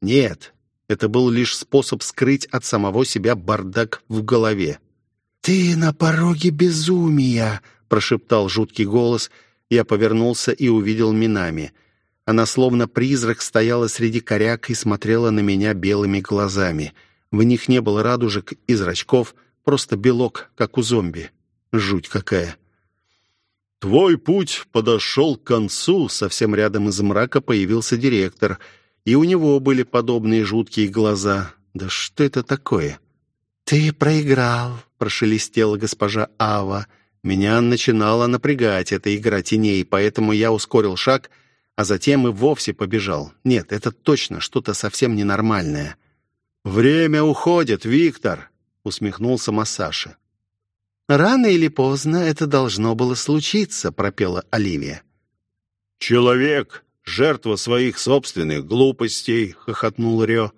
Нет, это был лишь способ скрыть от самого себя бардак в голове. «Ты на пороге безумия!» — прошептал жуткий голос. Я повернулся и увидел Минами. Она словно призрак стояла среди коряк и смотрела на меня белыми глазами. В них не было радужек и зрачков, просто белок, как у зомби. Жуть какая! «Твой путь подошел к концу», — совсем рядом из мрака появился директор, и у него были подобные жуткие глаза. «Да что это такое?» «Ты проиграл», — прошелестела госпожа Ава. Меня начинала напрягать эта игра теней, поэтому я ускорил шаг, а затем и вовсе побежал. Нет, это точно что-то совсем ненормальное. «Время уходит, Виктор», — усмехнулся Массаши. «Рано или поздно это должно было случиться», — пропела Оливия. «Человек — жертва своих собственных глупостей», — хохотнул Рё.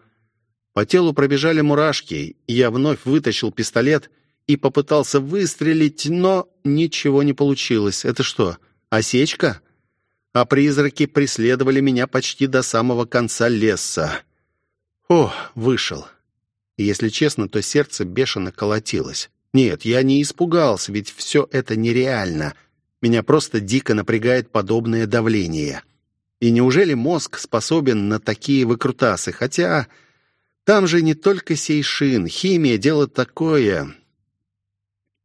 По телу пробежали мурашки, и я вновь вытащил пистолет и попытался выстрелить, но ничего не получилось. Это что, осечка? А призраки преследовали меня почти до самого конца леса. О, вышел. Если честно, то сердце бешено колотилось. Нет, я не испугался, ведь все это нереально. Меня просто дико напрягает подобное давление. И неужели мозг способен на такие выкрутасы? Хотя там же не только сейшин, химия — дело такое.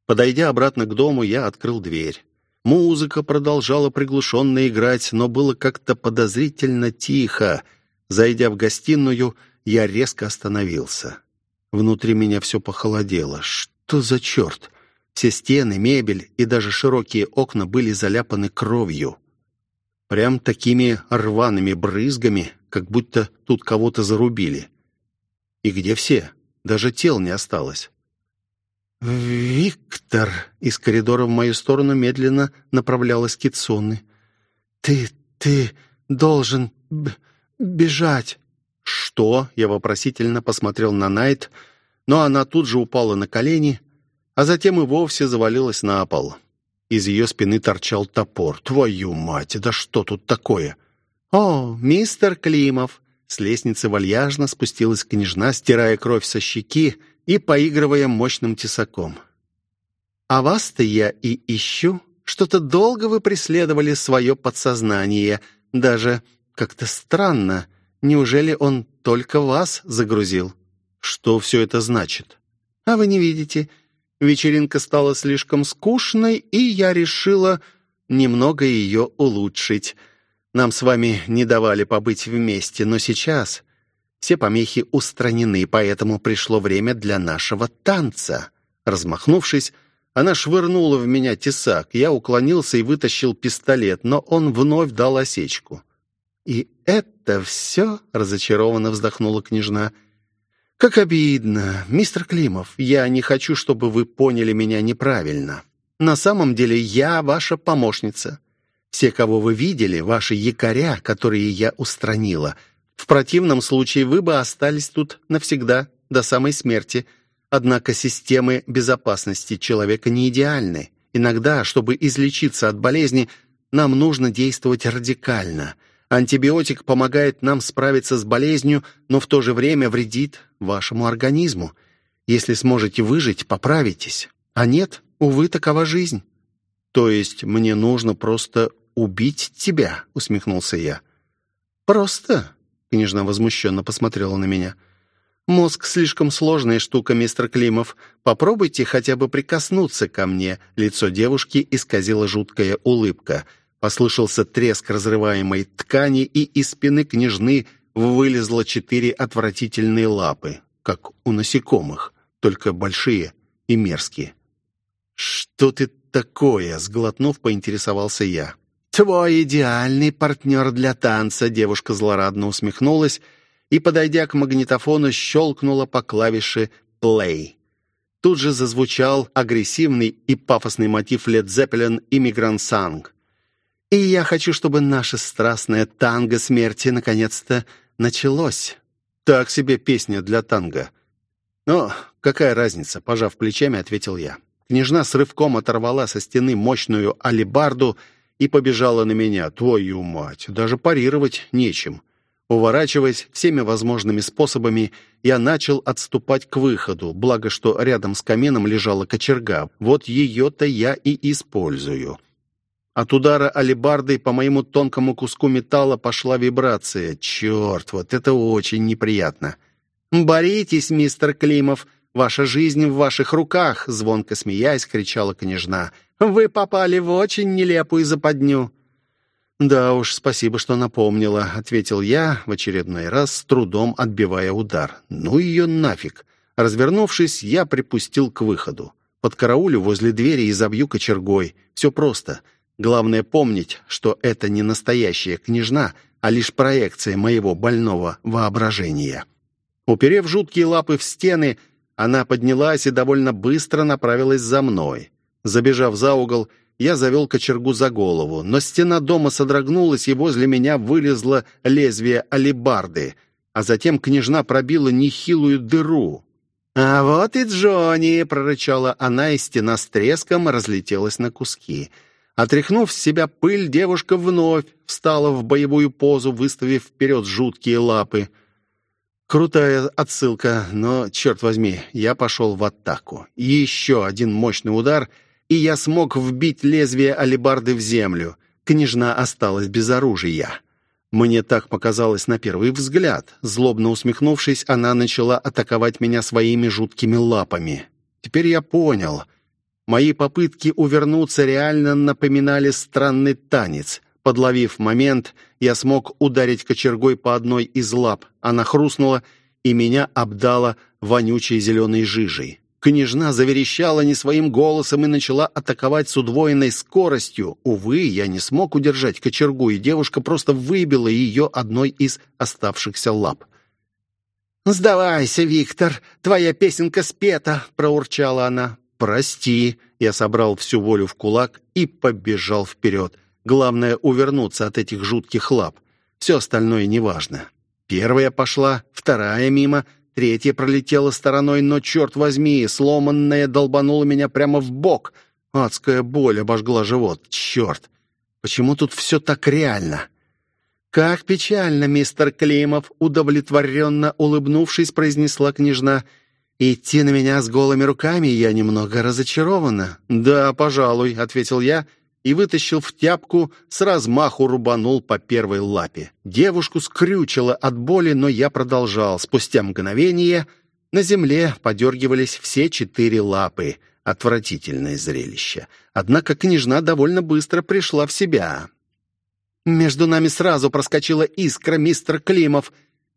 Подойдя обратно к дому, я открыл дверь. Музыка продолжала приглушенно играть, но было как-то подозрительно тихо. Зайдя в гостиную, я резко остановился. Внутри меня все похолодело. Что за черт? Все стены, мебель и даже широкие окна были заляпаны кровью. Прям такими рваными брызгами, как будто тут кого-то зарубили. И где все? Даже тел не осталось. «Виктор!» — из коридора в мою сторону медленно направлялась Китсуны. «Ты... ты должен бежать!» «Что?» — я вопросительно посмотрел на Найт, — но она тут же упала на колени, а затем и вовсе завалилась на пол. Из ее спины торчал топор. «Твою мать, да что тут такое?» «О, мистер Климов!» С лестницы вальяжно спустилась княжна, стирая кровь со щеки и поигрывая мощным тесаком. «А вас-то я и ищу. Что-то долго вы преследовали свое подсознание. Даже как-то странно. Неужели он только вас загрузил?» Что все это значит? А вы не видите. Вечеринка стала слишком скучной, и я решила немного ее улучшить. Нам с вами не давали побыть вместе, но сейчас все помехи устранены, поэтому пришло время для нашего танца. Размахнувшись, она швырнула в меня тесак. Я уклонился и вытащил пистолет, но он вновь дал осечку. «И это все?» — разочарованно вздохнула княжна — «Как обидно, мистер Климов. Я не хочу, чтобы вы поняли меня неправильно. На самом деле я ваша помощница. Все, кого вы видели, ваши якоря, которые я устранила. В противном случае вы бы остались тут навсегда, до самой смерти. Однако системы безопасности человека не идеальны. Иногда, чтобы излечиться от болезни, нам нужно действовать радикально – Антибиотик помогает нам справиться с болезнью, но в то же время вредит вашему организму. Если сможете выжить, поправитесь. А нет, увы, такова жизнь». «То есть мне нужно просто убить тебя?» — усмехнулся я. «Просто?» — княжна возмущенно посмотрела на меня. «Мозг слишком сложная штука, мистер Климов. Попробуйте хотя бы прикоснуться ко мне». Лицо девушки исказила жуткая улыбка — Послышался треск разрываемой ткани, и из спины княжны вылезло четыре отвратительные лапы, как у насекомых, только большие и мерзкие. «Что ты такое?» — сглотнув, поинтересовался я. «Твой идеальный партнер для танца», — девушка злорадно усмехнулась и, подойдя к магнитофону, щелкнула по клавише «плей». Тут же зазвучал агрессивный и пафосный мотив Led Zeppelin «Immigrant Song». И я хочу, чтобы наше страстное танго смерти наконец-то началось. Так себе песня для танго. Но какая разница, пожав плечами, ответил я. Княжна с рывком оторвала со стены мощную алебарду и побежала на меня. Твою мать, даже парировать нечем. Уворачиваясь всеми возможными способами, я начал отступать к выходу, благо что рядом с камином лежала кочерга. Вот ее-то я и использую. От удара алебардой по моему тонкому куску металла пошла вибрация. Черт, вот это очень неприятно. «Боритесь, мистер Климов, ваша жизнь в ваших руках!» Звонко смеясь, кричала княжна. «Вы попали в очень нелепую западню». «Да уж, спасибо, что напомнила», — ответил я, в очередной раз с трудом отбивая удар. «Ну ее нафиг!» Развернувшись, я припустил к выходу. Под караулю возле двери и забью кочергой. Все просто. Главное помнить, что это не настоящая княжна, а лишь проекция моего больного воображения. Уперев жуткие лапы в стены, она поднялась и довольно быстро направилась за мной. Забежав за угол, я завел кочергу за голову, но стена дома содрогнулась, и возле меня вылезло лезвие алебарды, а затем княжна пробила нехилую дыру. «А вот и Джонни!» — прорычала она, и стена с треском разлетелась на куски. Отряхнув с себя пыль, девушка вновь встала в боевую позу, выставив вперед жуткие лапы. Крутая отсылка, но, черт возьми, я пошел в атаку. Еще один мощный удар — и я смог вбить лезвие алебарды в землю. Княжна осталась без оружия. Мне так показалось на первый взгляд. Злобно усмехнувшись, она начала атаковать меня своими жуткими лапами. Теперь я понял. Мои попытки увернуться реально напоминали странный танец. Подловив момент, я смог ударить кочергой по одной из лап. Она хрустнула, и меня обдала вонючей зеленой жижей. Княжна заверещала не своим голосом и начала атаковать с удвоенной скоростью. Увы, я не смог удержать кочергу, и девушка просто выбила ее одной из оставшихся лап. «Сдавайся, Виктор, твоя песенка спета!» — проурчала она. «Прости!» — я собрал всю волю в кулак и побежал вперед. Главное — увернуться от этих жутких лап. Все остальное неважно. Первая пошла, вторая мимо — Третья пролетела стороной, но, черт возьми, сломанная долбанула меня прямо в бок. Адская боль обожгла живот. Черт! Почему тут все так реально? «Как печально, мистер Климов!» Удовлетворенно улыбнувшись, произнесла княжна. «Идти на меня с голыми руками я немного разочарована». «Да, пожалуй», — ответил я, — и вытащил в тяпку, с размаху рубанул по первой лапе. Девушку скрючило от боли, но я продолжал. Спустя мгновение на земле подергивались все четыре лапы. Отвратительное зрелище. Однако княжна довольно быстро пришла в себя. «Между нами сразу проскочила искра, мистер Климов.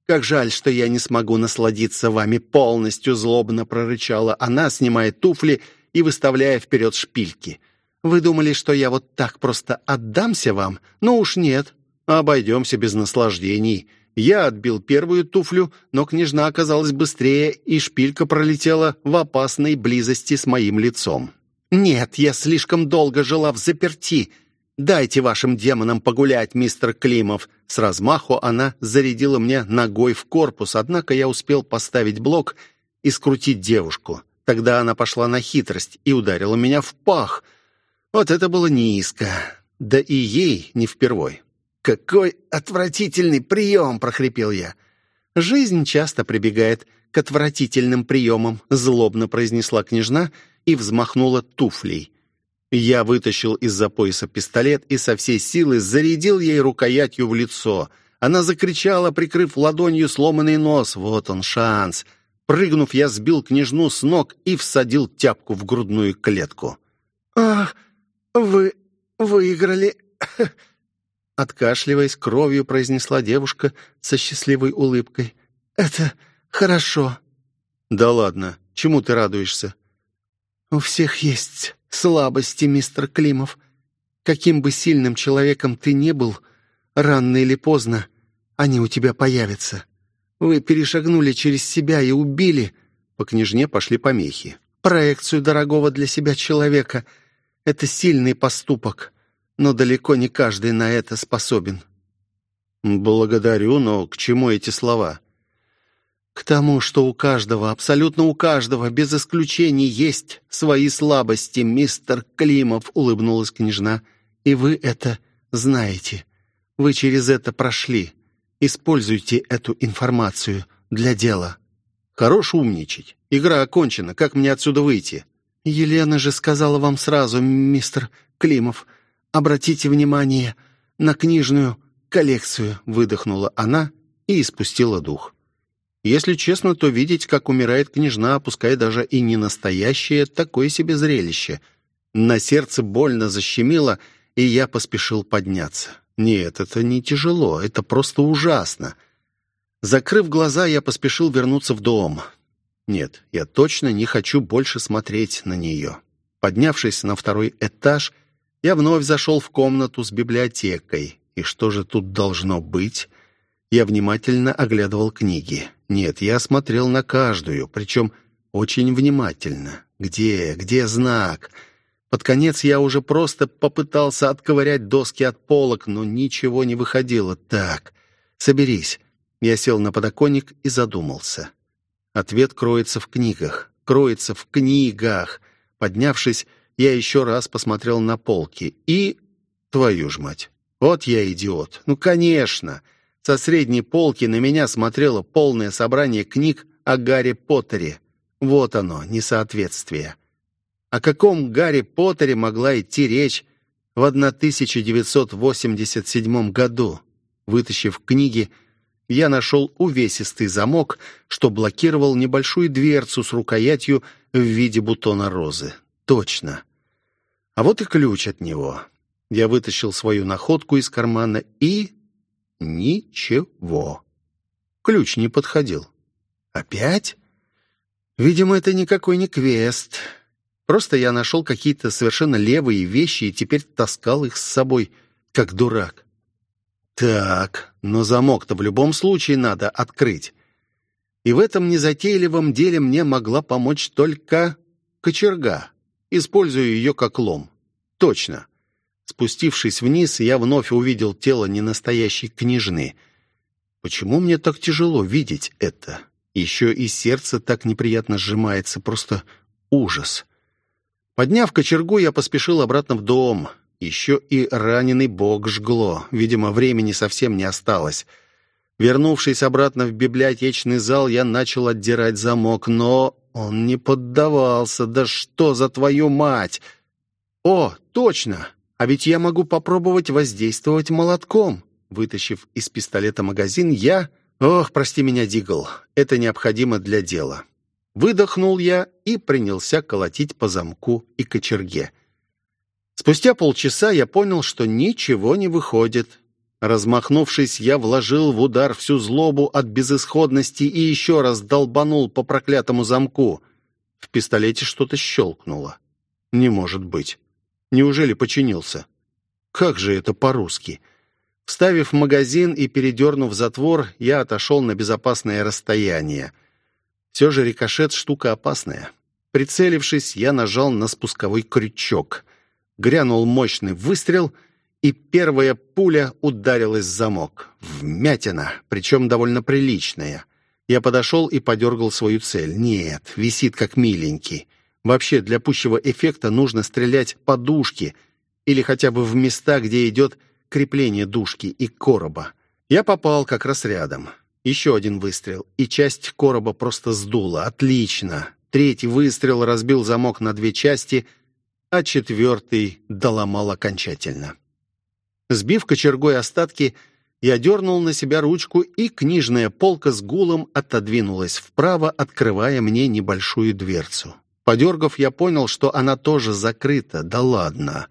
Как жаль, что я не смогу насладиться вами полностью», злобно прорычала она, снимая туфли и выставляя вперед шпильки. Вы думали, что я вот так просто отдамся вам? Ну уж нет. Обойдемся без наслаждений. Я отбил первую туфлю, но княжна оказалась быстрее, и шпилька пролетела в опасной близости с моим лицом. «Нет, я слишком долго жила в заперти. Дайте вашим демонам погулять, мистер Климов». С размаху она зарядила мне ногой в корпус, однако я успел поставить блок и скрутить девушку. Тогда она пошла на хитрость и ударила меня в пах — вот это было низко. Да и ей не впервой. «Какой отвратительный прием!» — прохрипел я. «Жизнь часто прибегает к отвратительным приемам», — злобно произнесла княжна и взмахнула туфлей. Я вытащил из-за пояса пистолет и со всей силы зарядил ей рукоятью в лицо. Она закричала, прикрыв ладонью сломанный нос. Вот он шанс. Прыгнув, я сбил княжну с ног и всадил тяпку в грудную клетку. «Ах!» «Вы выиграли...» [LAUGHS] Откашливаясь, кровью произнесла девушка со счастливой улыбкой. «Это хорошо». «Да ладно, чему ты радуешься?» «У всех есть слабости, мистер Климов. Каким бы сильным человеком ты ни был, рано или поздно они у тебя появятся. Вы перешагнули через себя и убили...» По княжне пошли помехи. «Проекцию дорогого для себя человека — это сильный поступок, но далеко не каждый на это способен». «Благодарю, но к чему эти слова?» «К тому, что у каждого, абсолютно у каждого, без исключений, есть свои слабости, мистер Климов», — улыбнулась княжна. «И вы это знаете. Вы через это прошли. Используйте эту информацию для дела». «Хорош умничать. Игра окончена. Как мне отсюда выйти?» «Елена же сказала вам сразу, мистер Климов. Обратите внимание на книжную коллекцию», — выдохнула она и испустила дух. Если честно, то видеть, как умирает княжна, пускай даже и не настоящее, такое себе зрелище. На сердце больно защемило, и я поспешил подняться. Нет, это не тяжело, это просто ужасно. Закрыв глаза, я поспешил вернуться в дом. Нет, я точно не хочу больше смотреть на нее. Поднявшись на второй этаж, я вновь зашел в комнату с библиотекой. И что же тут должно быть? Я внимательно оглядывал книги. Нет, я смотрел на каждую, причем очень внимательно. Где, где знак? Под конец я уже просто попытался отковырять доски от полок, но ничего не выходило. Так, соберись. Я сел на подоконник и задумался. Ответ кроется в книгах. Кроется в книгах. Поднявшись, я еще раз посмотрел на полки. И... Твою ж мать! Вот я идиот. Ну, конечно! Со средней полки на меня смотрело полное собрание книг о Гарри Поттере. Вот оно, несоответствие. О каком Гарри Поттере могла идти речь в 1987 году? Вытащив книги, я нашел увесистый замок, что блокировал небольшую дверцу с рукоятью в виде бутона розы. Точно. А вот и ключ от него. Я вытащил свою находку из кармана и Ничего. Ключ не подходил. Опять? Видимо, это никакой не квест. Просто я нашел какие-то совершенно левые вещи и теперь таскал их с собой, как дурак. Так, но замок-то в любом случае надо открыть. И в этом незатейливом деле мне могла помочь только кочерга. Использую ее как лом. Точно. Спустившись вниз, я вновь увидел тело ненастоящей княжны. Почему мне так тяжело видеть это? Еще и сердце так неприятно сжимается, просто ужас. Подняв кочергу, я поспешил обратно в дом. Еще и раненый бог жгло. Видимо, времени совсем не осталось. Вернувшись обратно в библиотечный зал, я начал отдирать замок, но он не поддавался. Да что за твою мать! О, точно! А ведь я могу попробовать воздействовать молотком. Вытащив из пистолета магазин, я... Ох, прости меня, Дигл, это необходимо для дела. Выдохнул я и принялся колотить по замку и кочерге. Спустя полчаса я понял, что ничего не выходит. Размахнувшись, я вложил в удар всю злобу от безысходности и еще раз долбанул по проклятому замку. В пистолете что-то щелкнуло. Не может быть. Неужели починился? Как же это по-русски? Вставив магазин и передернув затвор, я отошел на безопасное расстояние. Все же рикошет — штука опасная. Прицелившись, я нажал на спусковой крючок. Грянул мощный выстрел, и первая пуля ударилась в замок. Вмятина, причем довольно приличная. Я подошел и подергал свою цель. Нет, висит как миленький. Вообще, для пущего эффекта нужно стрелять по дужке или хотя бы в места, где идет крепление дужки и короба. Я попал как раз рядом. Еще один выстрел, и часть короба просто сдула. Отлично. Третий выстрел разбил замок на две части, а четвертый доломал окончательно. Сбив кочергой остатки, я дернул на себя ручку, и книжная полка с гулом отодвинулась вправо, открывая мне небольшую дверцу. Подергав, я понял, что она тоже закрыта. Да ладно.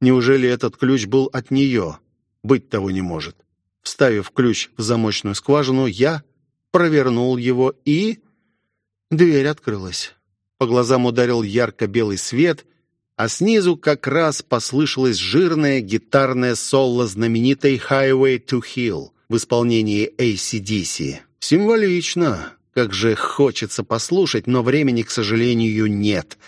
Неужели этот ключ был от нее? Быть того не может. Вставив ключ в замочную скважину, я провернул его и... Дверь открылась. По глазам ударил ярко-белый свет, а снизу как раз послышалось жирное гитарное соло знаменитой «Highway to Hill» в исполнении ACDC. Символично. Как же хочется послушать, но времени, к сожалению, нет.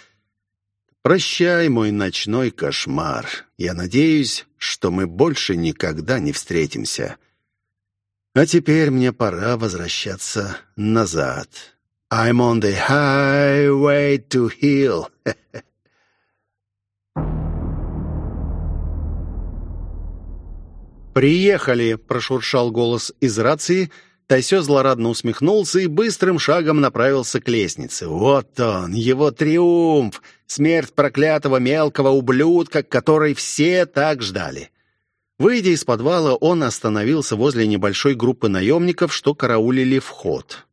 Прощай, мой ночной кошмар. Я надеюсь, что мы больше никогда не встретимся. А теперь мне пора возвращаться назад. I'm on the highway to heal. [LAUGHS] «Приехали!» — прошуршал голос из рации. Тайсё злорадно усмехнулся и быстрым шагом направился к лестнице. Вот он, его триумф! Смерть проклятого мелкого ублюдка, который все так ждали. Выйдя из подвала, он остановился возле небольшой группы наемников, что караулили вход.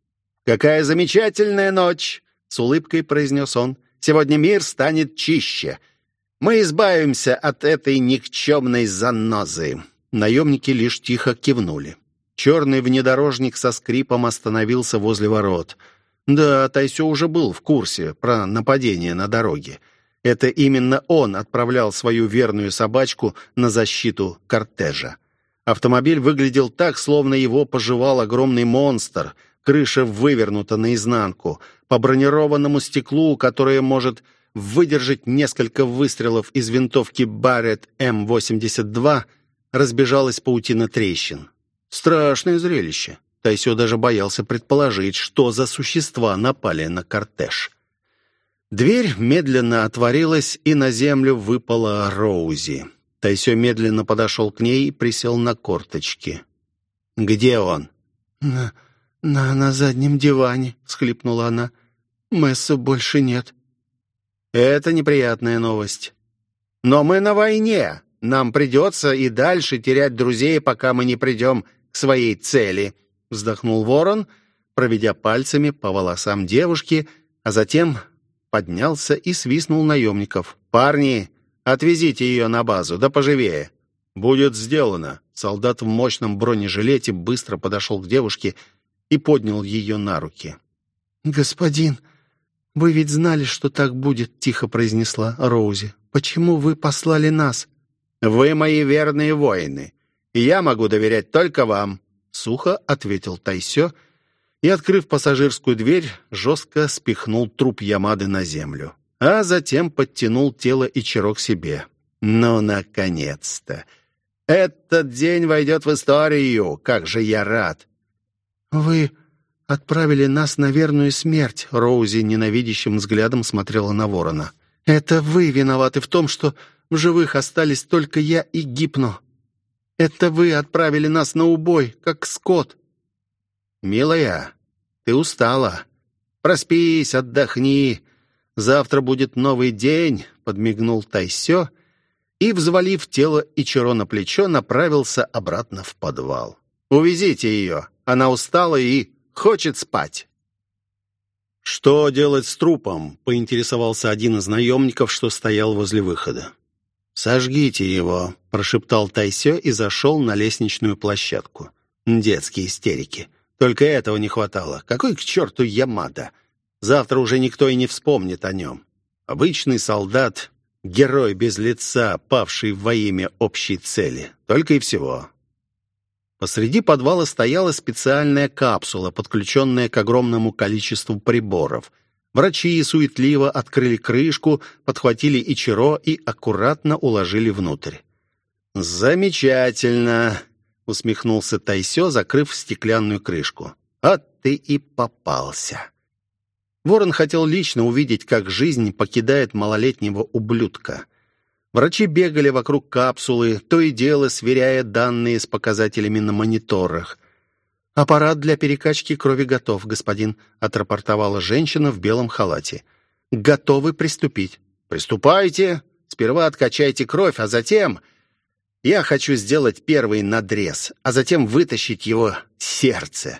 «Какая замечательная ночь!» — с улыбкой произнес он. «Сегодня мир станет чище. Мы избавимся от этой никчемной занозы». Наемники лишь тихо кивнули. Черный внедорожник со скрипом остановился возле ворот. Да, Тайсё уже был в курсе про нападение на дороге. Это именно он отправлял свою верную собачку на защиту кортежа. Автомобиль выглядел так, словно его пожевал огромный монстр. Крыша вывернута наизнанку. По бронированному стеклу, которое может выдержать несколько выстрелов из винтовки Барретт М-82, разбежалась паутина трещин. Страшное зрелище. Тайсё даже боялся предположить, что за существа напали на кортеж. Дверь медленно отворилась, и на землю выпала Роузи. Тайсё медленно подошел к ней и присел на корточки. «Где он?» «На, на, на заднем диване», — схлипнула она. «Месса больше нет». «Это неприятная новость. Но мы на войне. Нам придется и дальше терять друзей, пока мы не придем своей цели», — вздохнул ворон, проведя пальцами по волосам девушки, а затем поднялся и свистнул наемников. «Парни, отвезите ее на базу, да поживее». «Будет сделано». Солдат в мощном бронежилете быстро подошел к девушке и поднял ее на руки. «Господин, вы ведь знали, что так будет», — тихо произнесла Роузи. «Почему вы послали нас?» «Вы мои верные воины, и я могу доверять только вам», — сухо ответил Тайсё и, открыв пассажирскую дверь, жестко спихнул труп Ямады на землю, а затем подтянул тело Ичиро к себе. «Ну, наконец-то! Этот день войдет в историю! Как же я рад!» «Вы отправили нас на верную смерть», — Роузи ненавидящим взглядом смотрела на ворона. «Это вы виноваты в том, что в живых остались только я и Гипно. Это вы отправили нас на убой, как скот». «Милая, ты устала. Проспись, отдохни. Завтра будет новый день», — подмигнул Тайсё и, взвалив тело Ичиро на плечо, направился обратно в подвал. «Увезите ее. Она устала и хочет спать». «Что делать с трупом?» — поинтересовался один из наемников, что стоял возле выхода. «Сожгите его», — прошептал Тайсё и зашел на лестничную площадку. Детские истерики. Только этого не хватало. Какой к черту Ямада? Завтра уже никто и не вспомнит о нем. Обычный солдат, герой без лица, павший во имя общей цели. Только и всего. Посреди подвала стояла специальная капсула, подключенная к огромному количеству приборов — Врачи суетливо открыли крышку, подхватили Ичиро и аккуратно уложили внутрь. «Замечательно!» — усмехнулся Тайсё, закрыв стеклянную крышку. «А ты и попался!» Ворон хотел лично увидеть, как жизнь покидает малолетнего ублюдка. Врачи бегали вокруг капсулы, то и дело сверяя данные с показателями на мониторах. «Аппарат для перекачки крови готов, господин», — отрапортовала женщина в белом халате. «Готовы приступить». «Приступайте. Сперва откачайте кровь, а затем...» «Я хочу сделать первый надрез, а затем вытащить его сердце».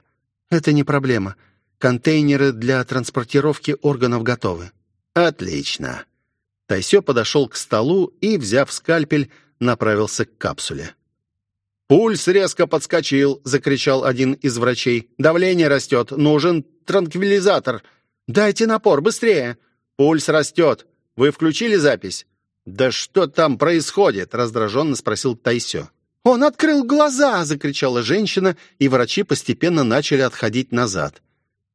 «Это не проблема. Контейнеры для транспортировки органов готовы». «Отлично». Тайсё подошел к столу и, взяв скальпель, направился к капсуле. «Пульс резко подскочил!» — закричал один из врачей. «Давление растет! Нужен транквилизатор! Дайте напор! Быстрее!» «Пульс растет! Вы включили запись?» «Да что там происходит?» — раздраженно спросил Тайсё. «Он открыл глаза!» — закричала женщина, и врачи постепенно начали отходить назад.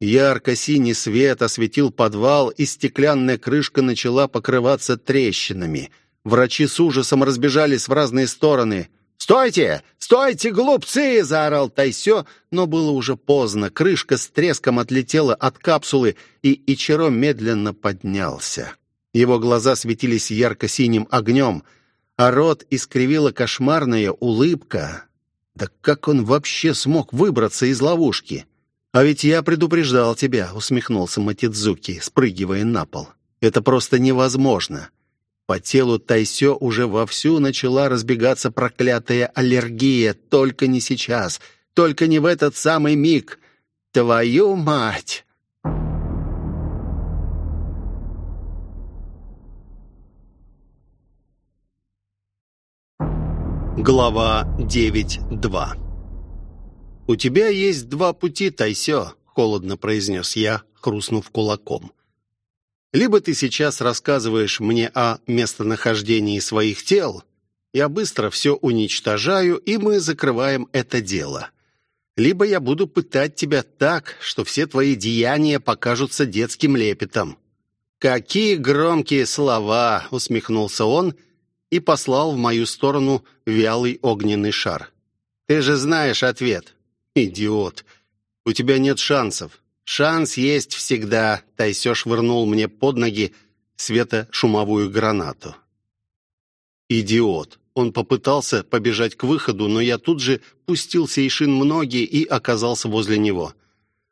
Ярко-синий свет осветил подвал, и стеклянная крышка начала покрываться трещинами. Врачи с ужасом разбежались в разные стороны. «Стойте! Стойте, глупцы!» — заорал Тайсё, но было уже поздно. Крышка с треском отлетела от капсулы, и Ичиро медленно поднялся. Его глаза светились ярко-синим огнем, а рот искривила кошмарная улыбка. Да как он вообще смог выбраться из ловушки? «А ведь я предупреждал тебя», — усмехнулся Матидзуки, спрыгивая на пол. «Это просто невозможно. По телу Тайсё уже вовсю начала разбегаться проклятая аллергия. Только не сейчас, только не в этот самый миг. Твою мать! Глава 9.2 «У тебя есть два пути, Тайсё», — холодно произнес я, хрустнув кулаком. Либо ты сейчас рассказываешь мне о местонахождении своих тел, я быстро все уничтожаю, и мы закрываем это дело. Либо я буду пытать тебя так, что все твои деяния покажутся детским лепетом». «Какие громкие слова!» — усмехнулся он и послал в мою сторону вялый огненный шар. «Ты же знаешь ответ». «Идиот! У тебя нет шансов. «Шанс есть всегда», — Тайсё швырнул мне под ноги светошумовую гранату. «Идиот!» Он попытался побежать к выходу, но я тут же пустил Сейшин многие и оказался возле него.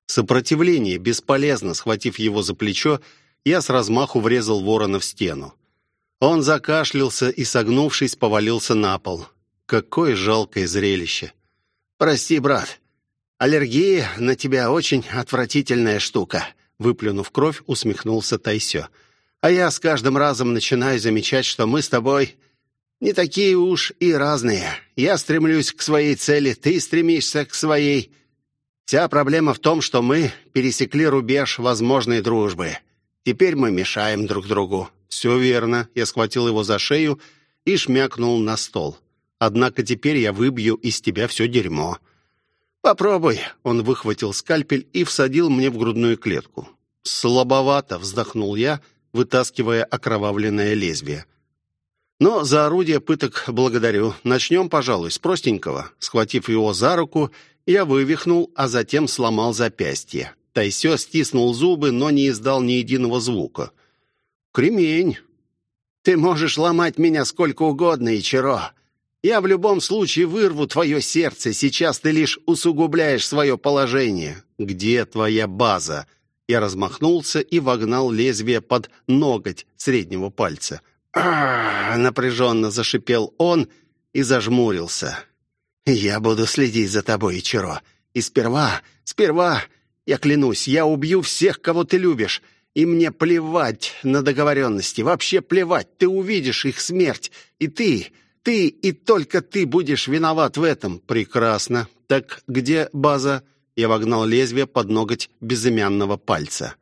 Сопротивление бесполезно, схватив его за плечо, я с размаху врезал ворона в стену. Он закашлялся и, согнувшись, повалился на пол. Какое жалкое зрелище! «Прости, брат, «Аллергия на тебя очень отвратительная штука», — выплюнув кровь, усмехнулся Тайсё. «А я с каждым разом начинаю замечать, что мы с тобой не такие уж и разные. Я стремлюсь к своей цели, ты стремишься к своей. Вся проблема в том, что мы пересекли рубеж возможной дружбы. Теперь мы мешаем друг другу». «Все верно». Я схватил его за шею и шмякнул на стол. «Однако теперь я выбью из тебя все дерьмо». «Попробуй!» Он выхватил скальпель и всадил мне в грудную клетку. «Слабовато!» — вздохнул я, вытаскивая окровавленное лезвие. «Но за орудие пыток благодарю. Начнем, пожалуй, с простенького». Схватив его за руку, я вывихнул, а затем сломал запястье. Тайсё стиснул зубы, но не издал ни единого звука. «Кремень!» «Ты можешь ломать меня сколько угодно, Ичиро!» Я в любом случае вырву твое сердце. Сейчас ты лишь усугубляешь свое положение. Где твоя база?» Я размахнулся и вогнал лезвие под ноготь среднего пальца. «А-а-а!» напряженно зашипел он и зажмурился. «Я буду следить за тобой, Ичиро. И сперва, сперва, я клянусь, я убью всех, кого ты любишь. И мне плевать на договоренности, вообще плевать. Ты увидишь их смерть, и ты, ты и только ты будешь виноват в этом. Прекрасно. Так где база? Я вогнал лезвие под ноготь безымянного пальца.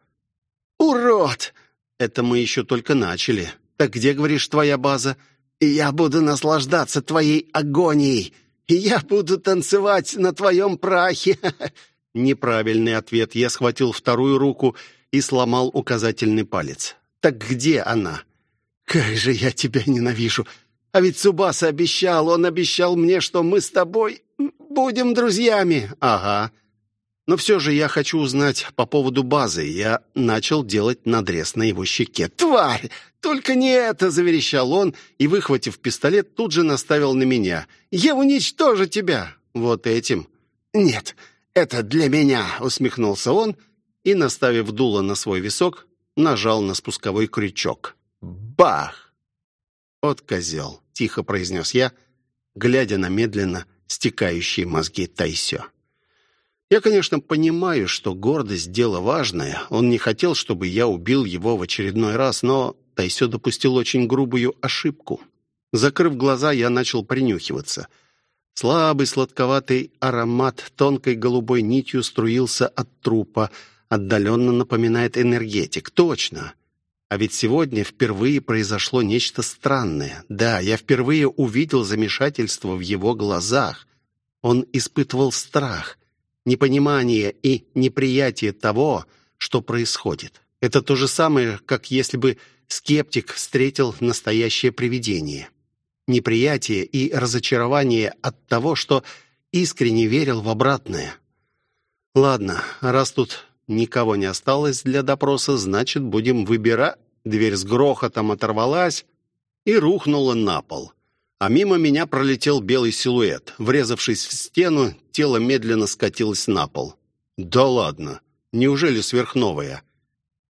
Урод! Это мы еще только начали. Так где, говоришь, твоя база? Я буду наслаждаться твоей агонией. Я буду танцевать на твоем прахе. [LAUGHS] Неправильный ответ. Я схватил вторую руку и сломал указательный палец. Так где она? Как же я тебя ненавижу! А ведь Цубаса обещал, он обещал мне, что мы с тобой будем друзьями. Ага. Но все же я хочу узнать по поводу базы. Я начал делать надрез на его щеке. «Тварь! Только не это!» — заверещал он и, выхватив пистолет, тут же наставил на меня. «Я уничтожу тебя!» «Вот этим?» «Нет, это для меня!» — усмехнулся он и, наставив дуло на свой висок, нажал на спусковой крючок. Бах! «От козел», — тихо произнес я, глядя на медленно стекающие мозги Тайсё. Я, конечно, понимаю, что гордость — дело важное. Он не хотел, чтобы я убил его в очередной раз, но Тайсё допустил очень грубую ошибку. Закрыв глаза, я начал принюхиваться. Слабый сладковатый аромат тонкой голубой нитью струился от трупа, отдаленно напоминает энергетик. Точно! А ведь сегодня впервые произошло нечто странное. Да, я впервые увидел замешательство в его глазах. Он испытывал страх, непонимание и неприятие того, что происходит. Это то же самое, как если бы скептик встретил настоящее привидение. неприятие и разочарование от того, что искренне верил в обратное. Ладно, раз тут никого не осталось для допроса, значит, будем выбирать. Дверь с грохотом оторвалась и рухнула на пол. А мимо меня пролетел белый силуэт. Врезавшись в стену, тело медленно скатилось на пол. Да ладно, неужели сверхновая?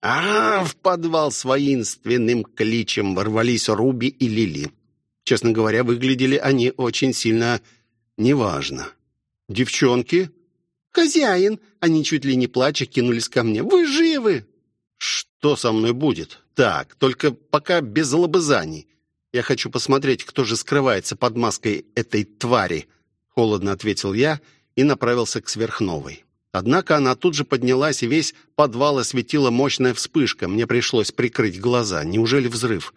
А, в подвал с воинственным кличем ворвались Руби и Лили. Честно говоря, выглядели они очень сильно неважно. «Девчонки?» «Хозяин!» Они чуть ли не плача кинулись ко мне. «Вы живы?» «Что со мной будет?» «Так, только пока без лобызаний. Я хочу посмотреть, кто же скрывается под маской этой твари», — холодно ответил я и направился к сверхновой. Однако она тут же поднялась, и весь подвал осветила мощная вспышка. Мне пришлось прикрыть глаза. Неужели взрыв?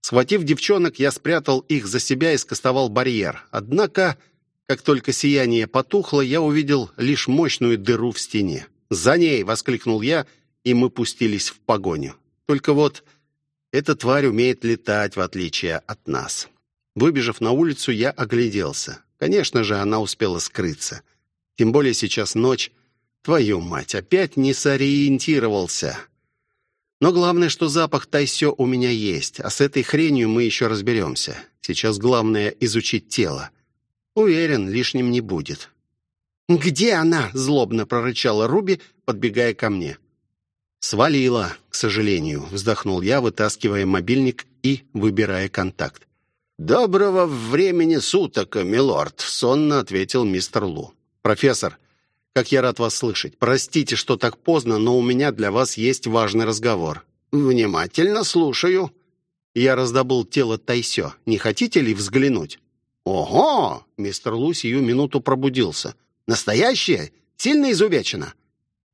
Схватив девчонок, я спрятал их за себя и скостовал барьер. Однако, как только сияние потухло, я увидел лишь мощную дыру в стене. «За ней!» — воскликнул я, и мы пустились в погоню. Только вот эта тварь умеет летать, в отличие от нас. Выбежав на улицу, я огляделся. Конечно же, она успела скрыться. Тем более сейчас ночь, Твою мать, опять не сориентировался. Но главное, что запах тайсё у меня есть, а с этой хренью мы еще разберемся. Сейчас главное — изучить тело. Уверен, лишним не будет. «Где она?» — злобно прорычала Руби, подбегая ко мне. «Свалила, к сожалению», — вздохнул я, вытаскивая мобильник и выбирая контакт. «Доброго времени суток, милорд», — сонно ответил мистер Лу. «Профессор, как я рад вас слышать. Простите, что так поздно, но у меня для вас есть важный разговор. Внимательно слушаю. Я раздобыл тело Тайсё. Не хотите ли взглянуть? Ого! Мистер Лу сию минуту пробудился. Настоящее? Сильно изувечено?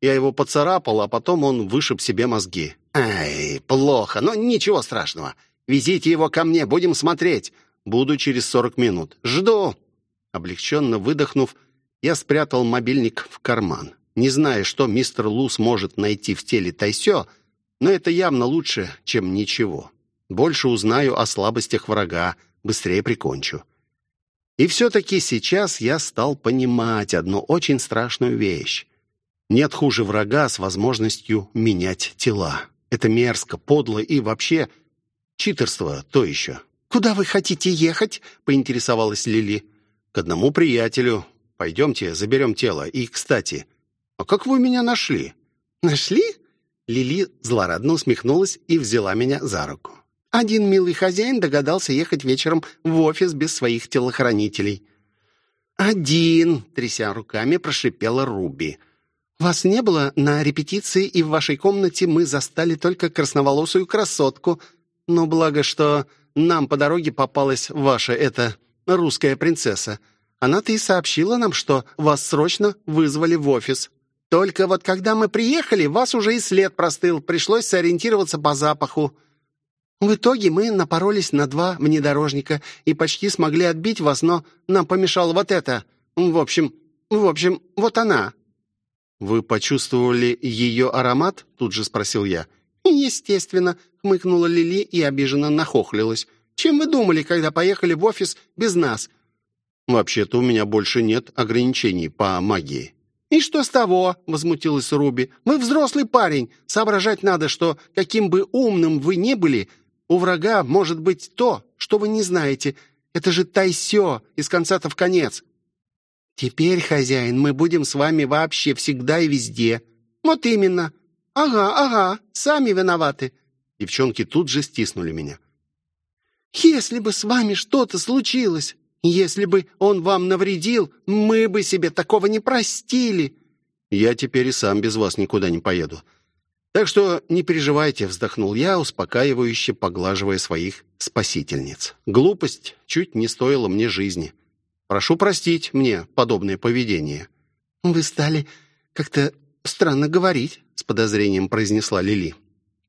Я его поцарапал, а потом он вышиб себе мозги. Ай, плохо, но ничего страшного. Везите его ко мне, будем смотреть. Буду через сорок минут. Жду. Облегченно выдохнув, я спрятал мобильник в карман. Не зная, что мистер Лу сможет найти в теле Тайсё, но это явно лучше, чем ничего. Больше узнаю о слабостях врага, быстрее прикончу. И все-таки сейчас я стал понимать одну очень страшную вещь. Нет хуже врага с возможностью менять тела. Это мерзко, подло и вообще читерство то еще. «Куда вы хотите ехать?» — поинтересовалась Лили. «К одному приятелю. Пойдемте, заберем тело. И, кстати, а как вы меня нашли?» «Нашли?» Лили злорадно усмехнулась и взяла меня за руку. «Один милый хозяин догадался ехать вечером в офис без своих телохранителей». «Один!» — тряся руками, прошипела Руби. «Вас не было на репетиции, и в вашей комнате мы застали только красноволосую красотку. Но благо, что нам по дороге попалась ваша, эта, русская принцесса. Она-то и сообщила нам, что вас срочно вызвали в офис. Только вот когда мы приехали, вас уже и след простыл, пришлось сориентироваться по запаху. В итоге мы напоролись на два внедорожника и почти смогли отбить вас, но нам помешало вот это. В общем, в общем, вот она». «Вы почувствовали ее аромат?» — тут же спросил я. «Естественно», — хмыкнула Лили и обиженно нахохлилась. «Чем вы думали, когда поехали в офис без нас? «Вообще-то у меня больше нет ограничений по магии». «И что с того?» — возмутилась Руби. «Вы взрослый парень. Соображать надо, что, каким бы умным вы ни были, у врага может быть то, что вы не знаете. Это же тайсё, из конца-то в конец». «Теперь, хозяин, мы будем с вами вообще всегда и везде». «Вот именно. Ага, ага, сами виноваты». Девчонки тут же стиснули меня. «Если бы с вами что-то случилось, если бы он вам навредил, мы бы себе такого не простили. Я теперь и сам без вас никуда не поеду. Так что не переживайте, вздохнул я, успокаивающе поглаживая своих спасительниц. Глупость чуть не стоила мне жизни. Прошу простить мне подобное поведение. Вы стали как-то странно говорить, с подозрением произнесла Лили.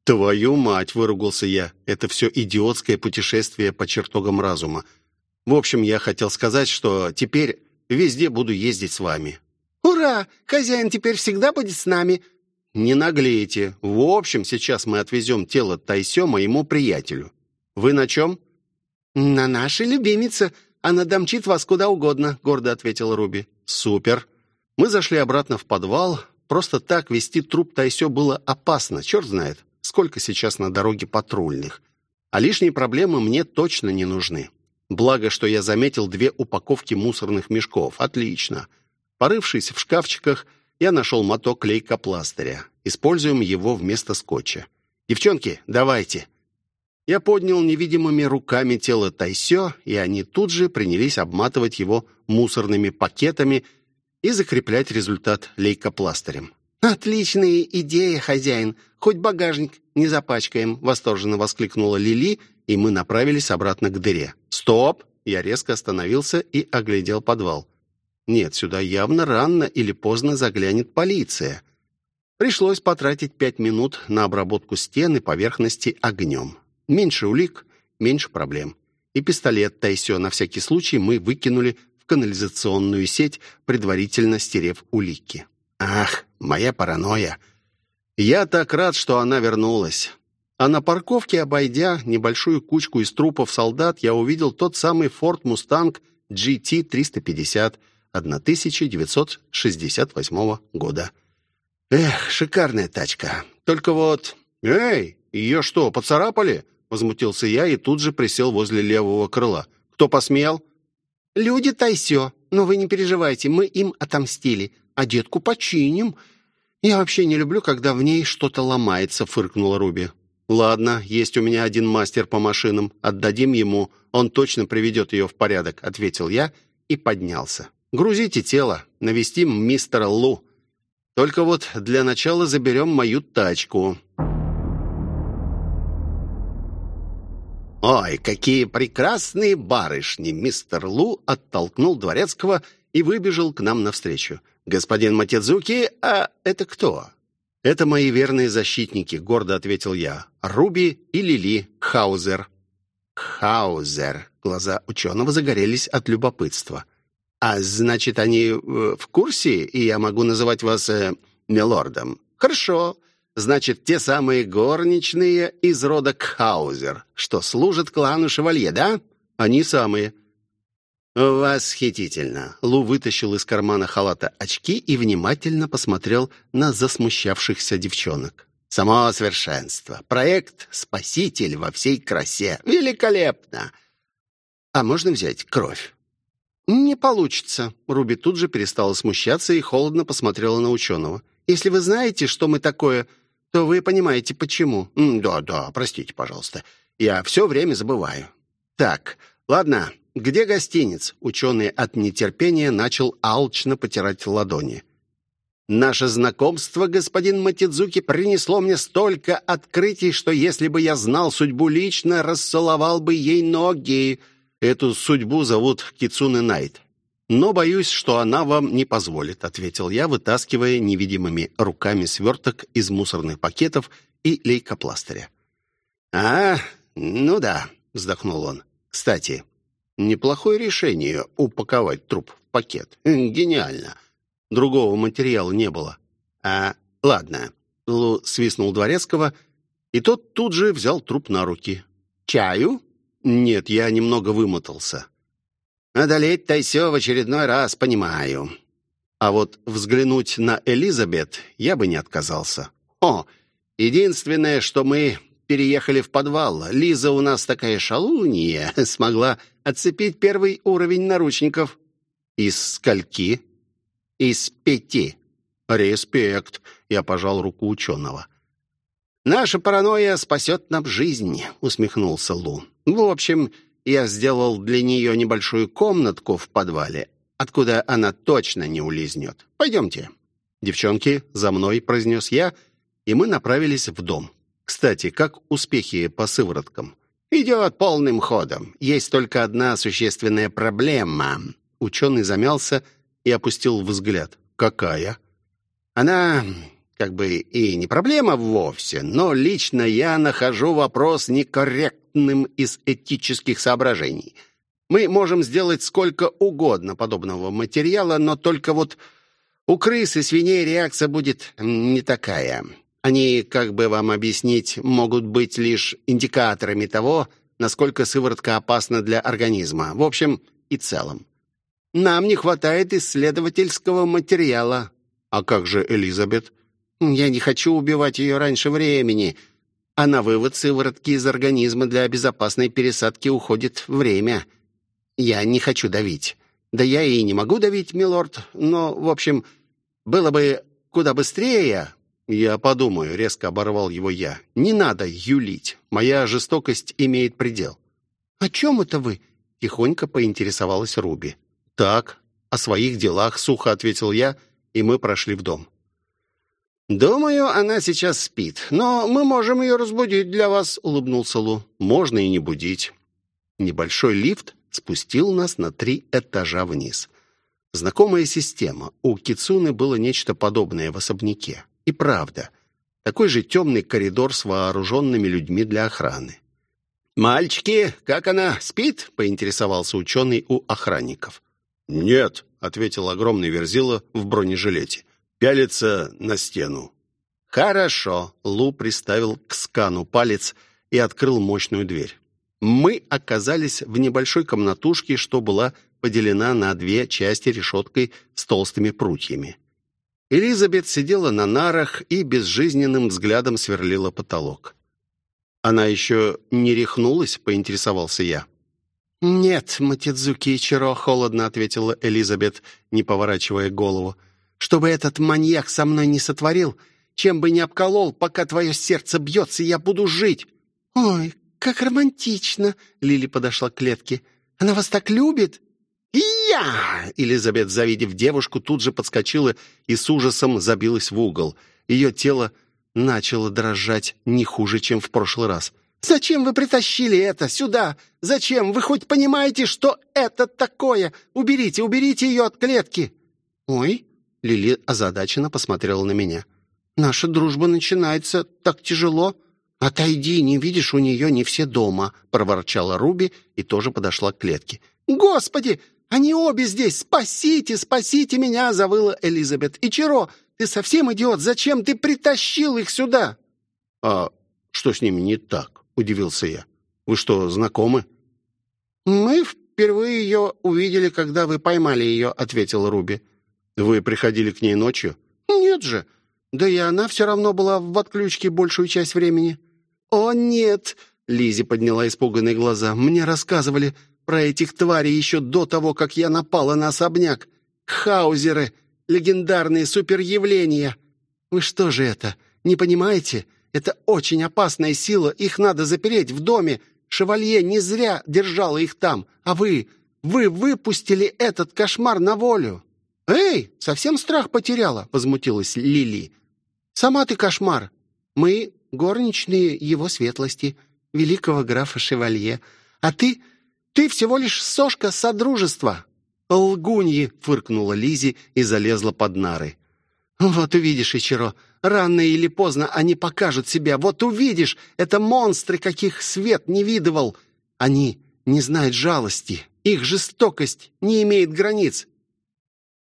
«Твою мать!» — выругался я. «Это все идиотское путешествие по чертогам разума. В общем, я хотел сказать, что теперь везде буду ездить с вами». «Ура! Хозяин теперь всегда будет с нами!» «Не наглейте. В общем, сейчас мы отвезем тело Тайсё моему приятелю. Вы на чем?» «На нашей любимице. Она домчит вас куда угодно», — гордо ответила Руби. «Супер». Мы зашли обратно в подвал. Просто так вести труп Тайсё было опасно. Черт знает, сколько сейчас на дороге патрульных. А лишние проблемы мне точно не нужны. Благо, что я заметил две упаковки мусорных мешков. Отлично. Порывшись в шкафчиках, я нашел моток лейкопластыря. Используем его вместо скотча. «Девчонки, давайте!» Я поднял невидимыми руками тело Тайсё, и они тут же принялись обматывать его мусорными пакетами и закреплять результат лейкопластырем. «Отличная идея, хозяин! Хоть багажник не запачкаем!» — восторженно воскликнула Лили, и мы направились обратно к дыре. «Стоп!» — я резко остановился и оглядел подвал. «Нет, сюда явно рано или поздно заглянет полиция». Пришлось потратить пять минут на обработку стены поверхности огнем. Меньше улик, меньше проблем. И пистолет Тайсё на всякий случай мы выкинули в канализационную сеть, предварительно стерев улики. Ах, моя паранойя. Я так рад, что она вернулась. А на парковке, обойдя небольшую кучку из трупов солдат, я увидел тот самый Ford Mustang GT350 1968 года. Эх, шикарная тачка. Только вот... Эй, ее что, поцарапали? Возмутился я и тут же присел возле левого крыла. Кто посмел? Люди Тайсё. Но вы не переживайте, мы им отомстили а детку починим. Я вообще не люблю, когда в ней что-то ломается», — фыркнула Руби. «Ладно, есть у меня один мастер по машинам. Отдадим ему, он точно приведет ее в порядок», — ответил я и поднялся. «Грузите тело, навестим мистера Лу. Только вот для начала заберем мою тачку». «Ой, какие прекрасные барышни!» Мистер Лу оттолкнул дворецкого и выбежал к нам навстречу. «Господин Матидзуки, а это кто?» «Это мои верные защитники», — гордо ответил я. «Руби и Лили Хаузер». «Хаузер». Глаза ученого загорелись от любопытства. «А значит, они э, в курсе, и я могу называть вас э, милордом?» «Хорошо. Значит, те самые горничные из рода Хаузер, что служат клану Шевалье, да?» «Они самые». «Восхитительно!» Лу вытащил из кармана халата очки и внимательно посмотрел на засмущавшихся девчонок. «Само совершенство! Проект «Спаситель» во всей красе! Великолепно! А можно взять кровь?» «Не получится!» Руби тут же перестала смущаться и холодно посмотрела на ученого. «Если вы знаете, что мы такое, то вы понимаете, почему». «Да-да, простите, пожалуйста. Я все время забываю. Так, ладно, «Где гостиниц?» Ученый от нетерпения начал алчно потирать ладони. «Наше знакомство, господин Матидзуки, принесло мне столько открытий, что если бы я знал судьбу лично, расцеловал бы ей ноги. Эту судьбу зовут Кицуне Найт. Но боюсь, что она вам не позволит», — ответил я, вытаскивая невидимыми руками сверток из мусорных пакетов и лейкопластыря. «А, ну да», — вздохнул он. «Кстати, Неплохое решение упаковать труп в пакет. Гениально. Другого материала не было. А, ладно. Лу свистнул Дворецкого, и тот тут же взял труп на руки. «Чаю?» «Нет, я немного вымотался». «Одолеть Тайсё в очередной раз, понимаю». А вот взглянуть на Элизабет я бы не отказался. «О, единственное, что мы переехали в подвал. Лиза у нас такая шалунья, [LAUGHS] смогла отцепить первый уровень наручников. Из скольки? Из пяти. Респект, я пожал руку ученого. Наша паранойя спасет нам жизнь, усмехнулся Лу. В общем, я сделал для нее небольшую комнатку в подвале, откуда она точно не улизнет. Пойдемте. Девчонки, за мной, произнес я, и мы направились в дом. Кстати, как успехи по сывороткам? Идет полным ходом. Есть только одна существенная проблема. Ученый замялся и опустил взгляд. Какая? Она как бы и не проблема вовсе, но лично я нахожу вопрос некорректным из этических соображений. Мы можем сделать сколько угодно подобного материала, но только вот у крыс и свиней реакция будет не такая. Они, как бы вам объяснить, могут быть лишь индикаторами того, насколько сыворотка опасна для организма. В общем и целом. Нам не хватает исследовательского материала. А как же Элизабет? Я не хочу убивать ее раньше времени. А на вывод сыворотки из организма для безопасной пересадки уходит время. Я не хочу давить. Да я и не могу давить, милорд, но, в общем, было бы куда быстрее. Я подумаю, резко оборвал его я. Не надо юлить. Моя жестокость имеет предел. О чем это вы? Тихонько поинтересовалась Руби. Так, о своих делах, сухо ответил я, и мы прошли в дом. «Думаю, она сейчас спит, но мы можем ее разбудить для вас», — улыбнулся Лу. «Можно и не будить». Небольшой лифт спустил нас на три этажа вниз. Знакомая система. У Кицуны было нечто подобное в особняке. И правда, такой же темный коридор с вооруженными людьми для охраны. «Мальчики, как она, спит?» — поинтересовался ученый у охранников. «Нет», — ответил огромный верзила в бронежилете. «Пялится на стену». «Хорошо», — Лу приставил к скану палец и открыл мощную дверь мы оказались в небольшой комнатушке, что была поделена на две части решеткой с толстыми прутьями. Элизабет сидела на нарах и безжизненным взглядом сверлила потолок. «Она еще не рехнулась?» — поинтересовался я. «Нет, Матидзуки Ичиро», — холодно ответила Элизабет, не поворачивая голову. «Чтобы этот маньяк со мной не сотворил, чем бы ни обколол, пока твое сердце бьется, я буду жить». «Ой, «Как романтично!» — Лили подошла к клетке. «Она вас так любит!» «Я!» — Элизабет, завидев девушку, тут же подскочила и с ужасом забилась в угол. Ее тело начало дрожать не хуже, чем в прошлый раз. «Зачем вы притащили это сюда? Зачем? Вы хоть понимаете, что это такое? Уберите, уберите ее от клетки!» «Ой!» — Лили озадаченно посмотрела на меня. «Наша дружба начинается так тяжело!» «Отойди, не видишь, у нее не все дома», — проворчала Руби и тоже подошла к клетке. «Господи, они обе здесь! Спасите, спасите меня!» — завыла Элизабет. «И Чиро, ты совсем идиот? Зачем ты притащил их сюда?» «А что с ними не так?» — удивился я. «Вы что, знакомы?» «Мы впервые ее увидели, когда вы поймали ее», — ответила Руби. «Вы приходили к ней ночью?» «Нет же. Да и она все равно была в отключке большую часть времени». «О, нет!» — Лизи подняла испуганные глаза. «Мне рассказывали про этих тварей еще до того, как я напала на особняк. Хаузеры! Легендарные суперявления! Вы что же это, не понимаете? Это очень опасная сила, их надо запереть в доме. Шевалье не зря держала их там, а вы... Вы выпустили этот кошмар на волю!» «Эй, совсем страх потеряла!» — возмутилась Лили. «Сама ты кошмар! Мы горничные его светлости, великого графа Шевалье. А ты... ты всего лишь сошка содружества». «Лгуньи!» — фыркнула Лизи и залезла под нары. «Вот увидишь, Ичиро, рано или поздно они покажут себя. Вот увидишь, это монстры, каких свет не видывал. Они не знают жалости, их жестокость не имеет границ».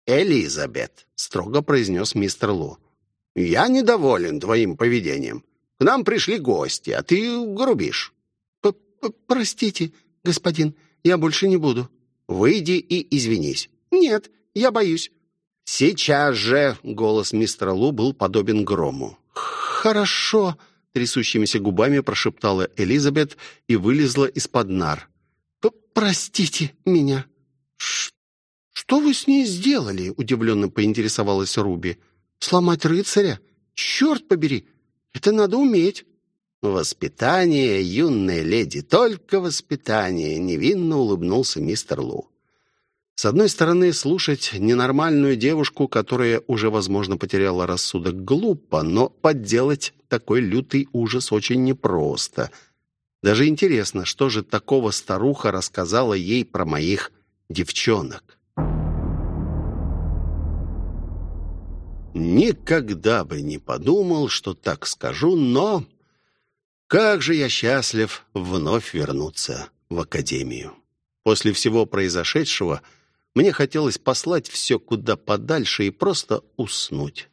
«Элизабет», — строго произнес мистер Лу, — «я недоволен твоим поведением. К нам пришли гости, а ты грубишь». П -п «Простите, господин, я больше не буду». «Выйди и извинись». «Нет, я боюсь». «Сейчас же!» — голос мистера Лу был подобен грому. «Хорошо!» — трясущимися губами прошептала Элизабет и вылезла из-под нар. «Простите меня». «Что вы с ней сделали?» — удивленно поинтересовалась Руби. «Сломать рыцаря? Черт побери! Это надо уметь». «Воспитание, юная леди, только воспитание», — невинно улыбнулся мистер Лу. С одной стороны, слушать ненормальную девушку, которая уже, возможно, потеряла рассудок, глупо, но подделать такой лютый ужас очень непросто. Даже интересно, что же такого старуха рассказала ей про моих девчонок. Никогда бы не подумал, что так скажу, но как же я счастлив вновь вернуться в академию. После всего произошедшего мне хотелось послать все куда подальше и просто уснуть.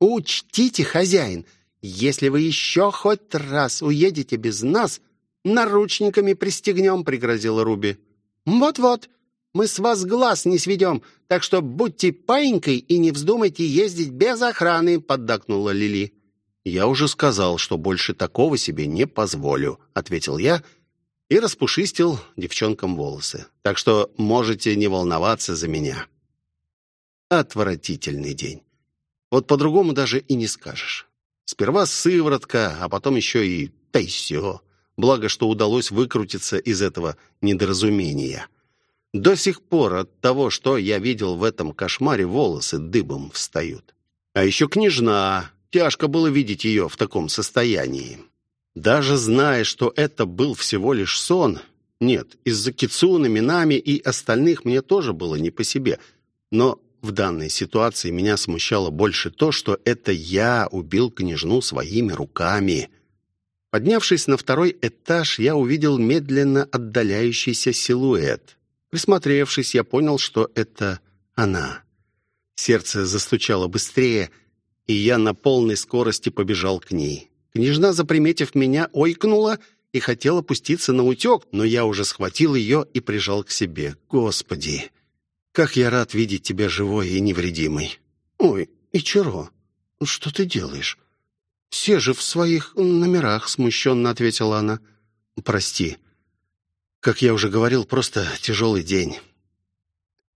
«Учтите, хозяин, если вы еще хоть раз уедете без нас, наручниками пристегнем», — пригрозила Руби. «Вот-вот, мы с вас глаз не сведем, так что будьте паинькой и не вздумайте ездить без охраны», — поддакнула Лили. «Я уже сказал, что больше такого себе не позволю», — ответил я и распушистил девчонкам волосы. «Так что можете не волноваться за меня». Отвратительный день. Вот по-другому даже и не скажешь. Сперва сыворотка, а потом еще и тайсё. Благо, что удалось выкрутиться из этого недоразумения. До сих пор от того, что я видел в этом кошмаре, волосы дыбом встают. А еще княжна, Тяжко было видеть ее в таком состоянии. Даже зная, что это был всего лишь сон, нет, из-за Кицуны, Минами и остальных мне тоже было не по себе. Но в данной ситуации меня смущало больше то, что это я убил княжну своими руками. Поднявшись на второй этаж, я увидел медленно отдаляющийся силуэт. Присмотревшись, я понял, что это она. Сердце застучало быстрее, и я на полной скорости побежал к ней. Княжна, заприметив меня, ойкнула и хотела пуститься на утек, но я уже схватил ее и прижал к себе. «Господи, как я рад видеть тебя живой и невредимой!» «Ой, Ичиро, что ты делаешь?» «Все же в своих номерах», — смущенно ответила она. «Прости. Как я уже говорил, просто тяжелый день».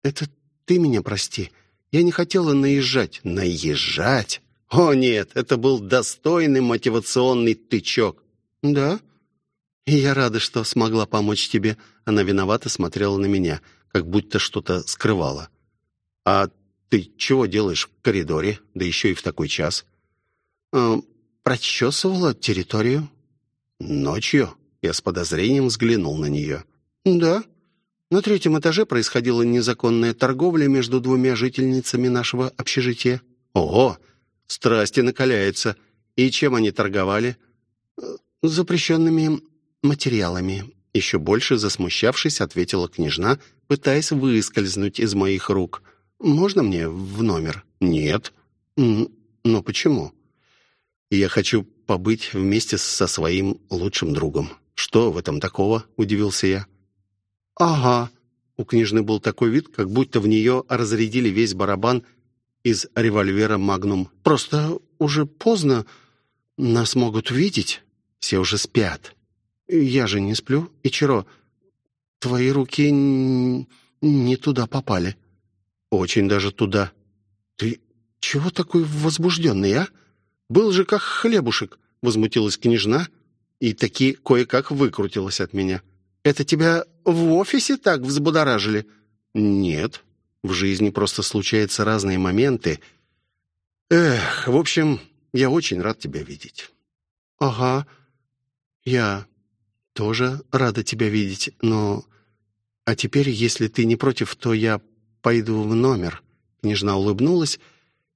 «Это ты меня прости. Я не хотела наезжать. Наезжать? О, нет, это был достойный мотивационный тычок. Да? И я рада, что смогла помочь тебе. Она виновато смотрела на меня, как будто что-то скрывала. А ты чего делаешь в коридоре, да еще и в такой час? Э, прочесывала территорию. Ночью? Я с подозрением взглянул на нее. Да. На третьем этаже происходила незаконная торговля между двумя жительницами нашего общежития. Ого, страсти накаляются. И чем они торговали? Запрещенными материалами. Еще больше засмущавшись, ответила княжна, пытаясь выскользнуть из моих рук. «Можно мне в номер?» «Нет». «Но почему?» «Я хочу побыть вместе со своим лучшим другом». «Что в этом такого?» – удивился я. «Ага». У княжны был такой вид, как будто в нее разрядили весь барабан из револьвера «Магнум». «Просто уже поздно. Нас могут видеть. Все уже спят. Я же не сплю. Ичиро, твои руки не туда попали». «Очень даже туда». «Ты чего такой возбужденный, а? Был же как хлебушек», — возмутилась княжна и таки кое-как выкрутилась от меня. Это тебя в офисе так взбудоражили?» «Нет. В жизни просто случаются разные моменты. Эх, в общем, я очень рад тебя видеть». «Ага. Я тоже рада тебя видеть, но... А теперь, если ты не против, то я пойду в номер». Княжна улыбнулась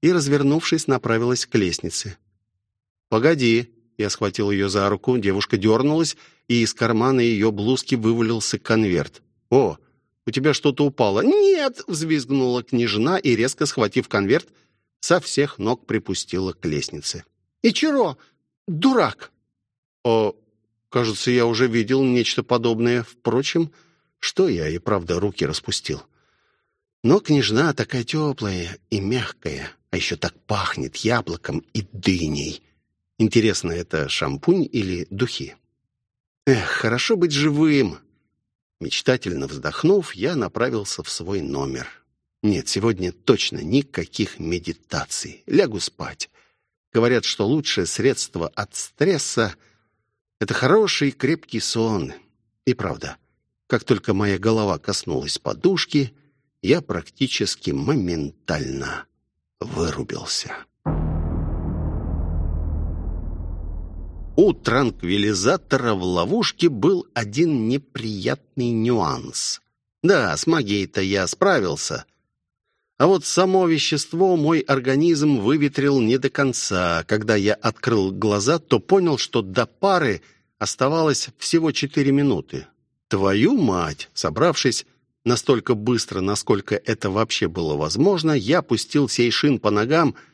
и, развернувшись, направилась к лестнице. «Погоди», я схватил ее за руку, девушка дернулась, и из кармана ее блузки вывалился конверт. «О, у тебя что-то упало». «Нет!» — взвизгнула княжна и, резко схватив конверт, со всех ног припустила к лестнице. «Ичиро! Дурак!» «О, кажется, я уже видел нечто подобное. Впрочем, что я и правда руки распустил. Но княжна такая теплая и мягкая, а еще так пахнет яблоком и дыней». Интересно, это шампунь или духи? Эх, хорошо быть живым. Мечтательно вздохнув, я направился в свой номер. Нет, сегодня точно никаких медитаций. Лягу спать. Говорят, что лучшее средство от стресса — это хороший крепкий сон. И правда, как только моя голова коснулась подушки, я практически моментально вырубился. У транквилизатора в ловушке был один неприятный нюанс. Да, с магией-то я справился. А вот само вещество мой организм выветрил не до конца. Когда я открыл глаза, то понял, что до пары оставалось всего четыре минуты. Твою мать! Собравшись настолько быстро, насколько это вообще было возможно, я пустил сейшин по ногам —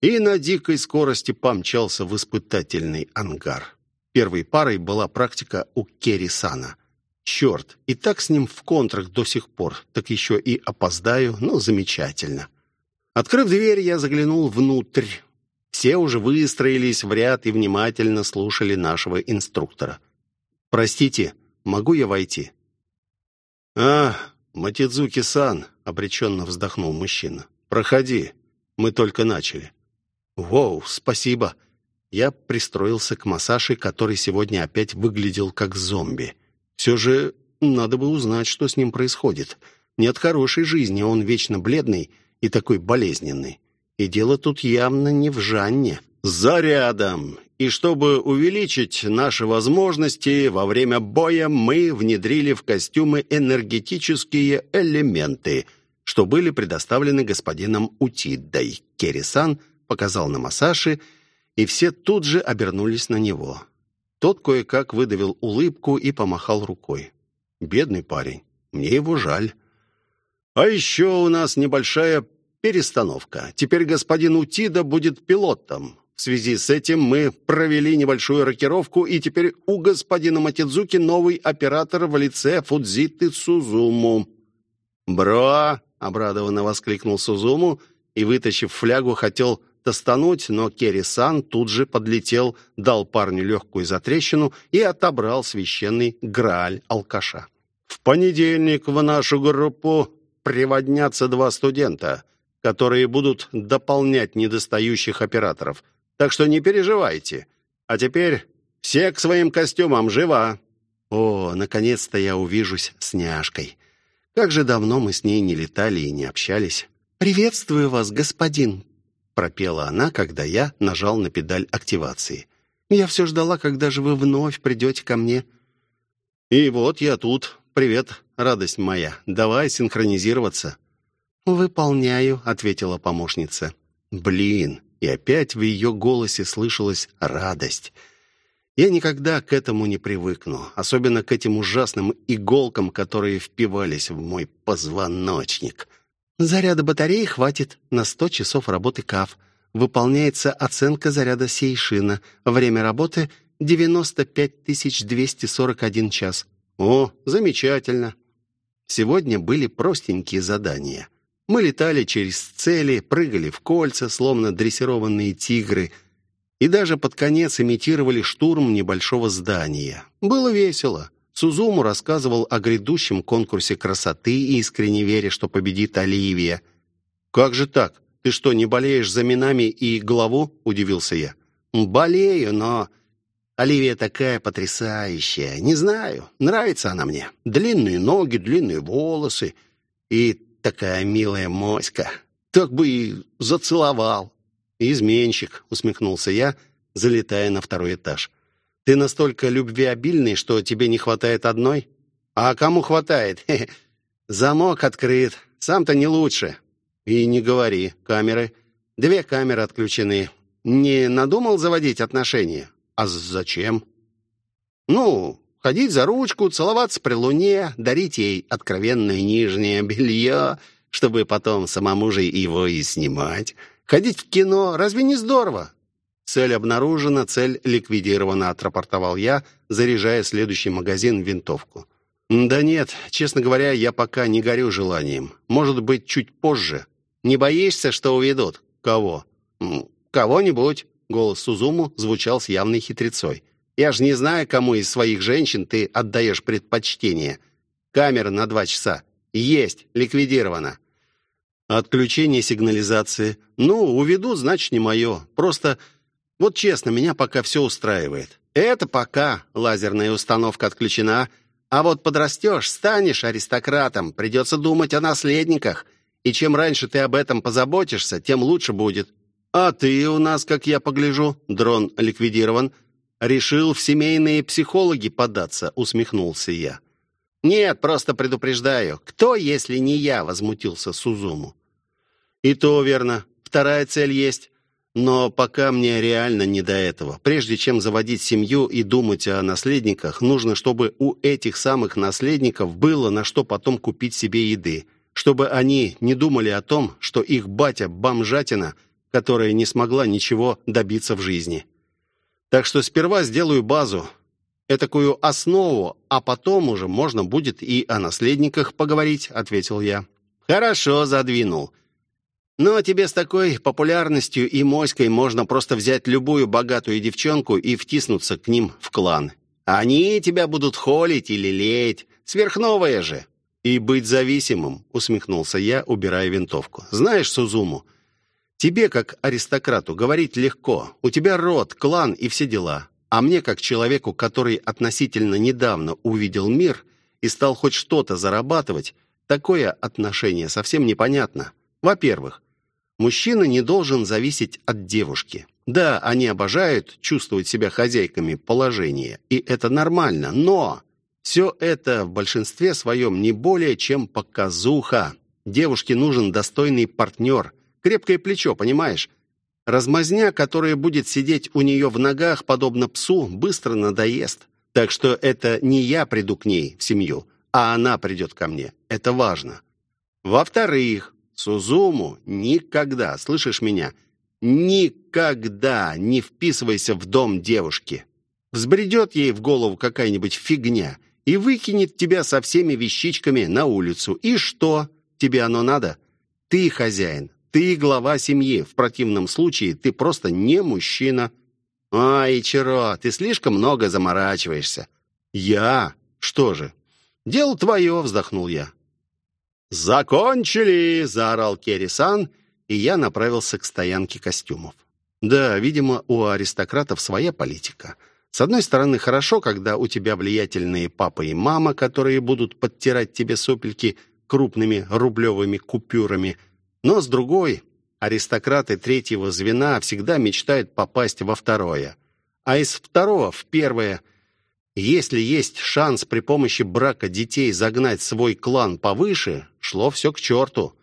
и на дикой скорости помчался в испытательный ангар. Первой парой была практика у Керри-сана. Черт, и так с ним в контрах до сих пор, так еще и опоздаю, ну, замечательно. Открыв дверь, я заглянул внутрь. Все уже выстроились в ряд и внимательно слушали нашего инструктора. «Простите, могу я войти?» «А, Матидзуки-сан», — обреченно вздохнул мужчина. «Проходи, мы только начали». «Воу, спасибо». Я пристроился к массаже, который сегодня опять выглядел как зомби. Все же надо бы узнать, что с ним происходит. Нет хорошей жизни, он вечно бледный и такой болезненный. И дело тут явно не в Жанне. «Зарядом!» И чтобы увеличить наши возможности, во время боя мы внедрили в костюмы энергетические элементы, что были предоставлены господином Утидой. Керрисан показал на Масаши, и все тут же обернулись на него. Тот кое-как выдавил улыбку и помахал рукой. «Бедный парень, мне его жаль». «А еще у нас небольшая перестановка. Теперь господин Утида будет пилотом. В связи с этим мы провели небольшую рокировку, и теперь у господина Матидзуки новый оператор в лице Фудзиты Сузуму». «Бро!» — обрадованно воскликнул Сузуму и, вытащив флягу, хотел достануть, но Керри-сан тут же подлетел, дал парню легкую затрещину и отобрал священный грааль алкаша. «В понедельник в нашу группу приводнятся два студента, которые будут дополнять недостающих операторов. Так что не переживайте. А теперь все к своим костюмам, живо!» О, наконец-то я увижусь с няшкой. Как же давно мы с ней не летали и не общались. «Приветствую вас, господин!» Пропела она, когда я нажал на педаль активации. «Я все ждала, когда же вы вновь придете ко мне». «И вот я тут. Привет, радость моя. Давай синхронизироваться». «Выполняю», — ответила помощница. «Блин, и опять в ее голосе слышалась радость. Я никогда к этому не привыкну, особенно к этим ужасным иголкам, которые впивались в мой позвоночник. Заряда батареи хватит на 100 часов работы КАФ. Выполняется оценка заряда Сейшина. Время работы 95 241 час. О, замечательно. Сегодня были простенькие задания — мы летали через цели, прыгали в кольца, словно дрессированные тигры, и даже под конец имитировали штурм небольшого здания. Было весело. Сузуму рассказывал о грядущем конкурсе красоты, искренне веря, что победит Оливия. «Как же так? Ты что, не болеешь за Минами и голову?» – удивился я. «Болею, но Оливия такая потрясающая. Не знаю, нравится она мне. Длинные ноги, длинные волосы и такая милая моська. Так бы и зацеловал. Изменщик, усмехнулся я, залетая на второй этаж. Ты настолько любвеобильный, что тебе не хватает одной? А кому хватает? [LAUGHS] Хе -хе. Замок открыт. Сам-то не лучше. И не говори. Камеры. Две камеры отключены. Не надумал заводить отношения? А зачем? Ну, Ходить за ручку, целоваться при луне, дарить ей откровенное нижнее белье, чтобы потом самому же его и снимать. Ходить в кино, разве не здорово? Цель обнаружена, цель ликвидирована, отрапортовал я, заряжая следующий магазин в винтовку. Да нет, честно говоря, я пока не горю желанием. Может быть, чуть позже. Не боишься, что уведут? Кого? Кого-нибудь. Голос Сузуму звучал с явной хитрецой. Я же не знаю, кому из своих женщин ты отдаешь предпочтение. Камера на два часа. Есть, ликвидирована. Отключение сигнализации. Ну, уведу, значит, не мое. Просто, вот честно, меня пока все устраивает. Это пока лазерная установка отключена. А вот подрастешь, станешь аристократом, придется думать о наследниках. И чем раньше ты об этом позаботишься, тем лучше будет. А ты у нас, как я погляжу, дрон ликвидирован, «Решил в семейные психологи податься», — усмехнулся я. «Нет, просто предупреждаю. Кто, если не я?» — возмутился Сузуму. «И то верно. Вторая цель есть. Но пока мне реально не до этого. Прежде чем заводить семью и думать о наследниках, нужно, чтобы у этих самых наследников было на что потом купить себе еды. Чтобы они не думали о том, что их батя – бомжатина, которая не смогла ничего добиться в жизни». Так что сперва сделаю базу, этакую основу, а потом уже можно будет и о наследниках поговорить», — ответил я. «Хорошо, задвинул. Но тебе с такой популярностью и моськой можно просто взять любую богатую девчонку и втиснуться к ним в клан. Они тебя будут холить или лелеять. Сверхновая же. И быть зависимым, усмехнулся я, убирая винтовку. Знаешь, Сузуму, тебе, как аристократу, говорить легко. У тебя род, клан и все дела. А мне, как человеку, который относительно недавно увидел мир и стал хоть что-то зарабатывать, такое отношение совсем непонятно. Во-первых, Мужчина не должен зависеть от девушки. Да, они обожают чувствовать себя хозяйками положения, и это нормально, но все это в большинстве своем не более чем показуха. Девушке нужен достойный партнер, крепкое плечо, понимаешь? Размазня, которая будет сидеть у нее в ногах, подобно псу, быстро надоест. Так что это не я приду к ней в семью, а она придет ко мне. Это важно. Во-вторых, Сузуму никогда, слышишь меня, никогда не вписывайся в дом девушки. Взбредет ей в голову какая-нибудь фигня и выкинет тебя со всеми вещичками на улицу. И что? Тебе оно надо? Ты хозяин, ты глава семьи. В противном случае ты просто не мужчина. Ай, Ичиро, ты слишком много заморачиваешься. Я? Что же? Дело твое, вздохнул я. «Закончили!» — заорал Керри-сан, и я направился к стоянке костюмов. Да, видимо, у аристократов своя политика. С одной стороны, хорошо, когда у тебя влиятельные папа и мама, которые будут подтирать тебе сопельки крупными рублевыми купюрами. Но с другой, аристократы третьего звена всегда мечтают попасть во второе. А из второго в первое если есть шанс при помощи брака детей загнать свой клан повыше, шло все к черту.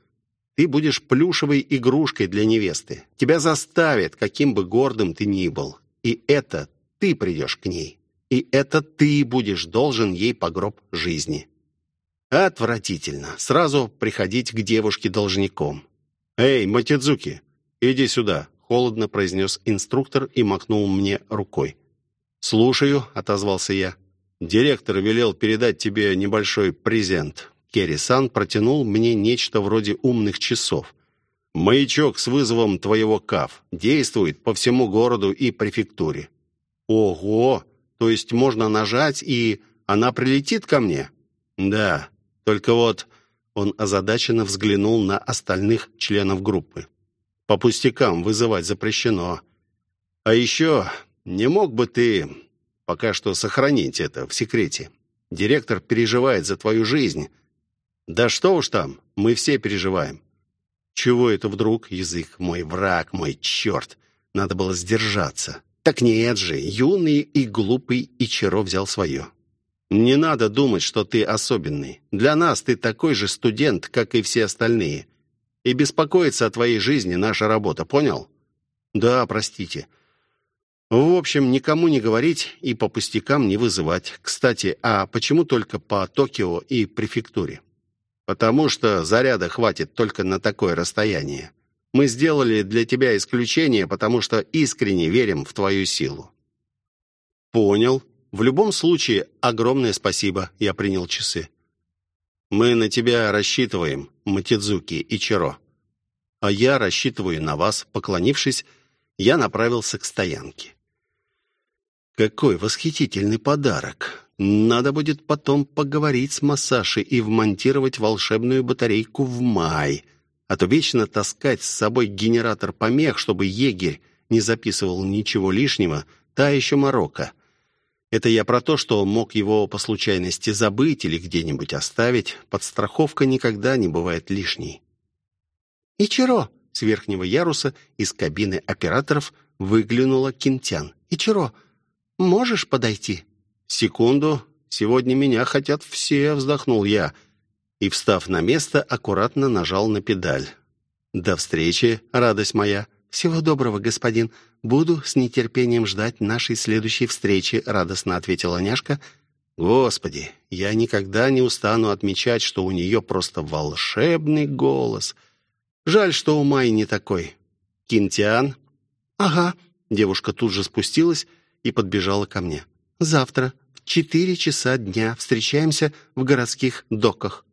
Ты будешь плюшевой игрушкой для невесты. Тебя заставят, каким бы гордым ты ни был. И это ты придешь к ней. И это ты будешь должен ей по гроб жизни. Отвратительно. Сразу приходить к девушке должником. «Эй, Матидзуки, иди сюда», — холодно произнес инструктор и махнул мне рукой. «Слушаю», — отозвался я. «Директор велел передать тебе небольшой презент». Керри-сан протянул мне нечто вроде умных часов. «Маячок с вызовом твоего КАФ. Действует по всему городу и префектуре». «Ого! То есть можно нажать, и она прилетит ко мне?» «Да, только вот...» Он озадаченно взглянул на остальных членов группы. «По пустякам вызывать запрещено. А еще не мог бы ты пока что сохранить это в секрете? Директор переживает за твою жизнь. Да что уж там, мы все переживаем. Чего это вдруг? Язык мой враг, мой черт. Надо было сдержаться. Так нет же, юный и глупый Ичиро взял свое. Не надо думать, что ты особенный. Для нас ты такой же студент, как и все остальные. И беспокоиться о твоей жизни наша работа, понял? Да, простите. В общем, никому не говорить и по пустякам не вызывать. Кстати, а почему только по Токио и префектуре? Потому что заряда хватит только на такое расстояние. Мы сделали для тебя исключение, потому что искренне верим в твою силу. Понял. В любом случае, огромное спасибо. Я принял часы. Мы на тебя рассчитываем, Матидзуки и Чиро. А я рассчитываю на вас. Поклонившись, я направился к стоянке. Какой восхитительный подарок! Надо будет потом поговорить с Масашей и вмонтировать волшебную батарейку в май. А то вечно таскать с собой генератор помех, чтобы егерь не записывал ничего лишнего, та еще морока. Это я про то, что мог его по случайности забыть или где-нибудь оставить. Подстраховка никогда не бывает лишней. «Ичиро!» С верхнего яруса из кабины операторов выглянула Кинтян. «Ичиро!» Можешь подойти?» «Секунду. Сегодня меня хотят все», — вздохнул я. И, встав на место, аккуратно нажал на педаль. «До встречи, радость моя». «Всего доброго, господин. Буду с нетерпением ждать нашей следующей встречи», — радостно ответила няшка. «Господи, я никогда не устану отмечать, что у нее просто волшебный голос. Жаль, что у Майи не такой. Кинтиан?» «Ага». Девушка тут же спустилась и подбежала ко мне. «Завтра в четыре часа дня встречаемся в городских доках».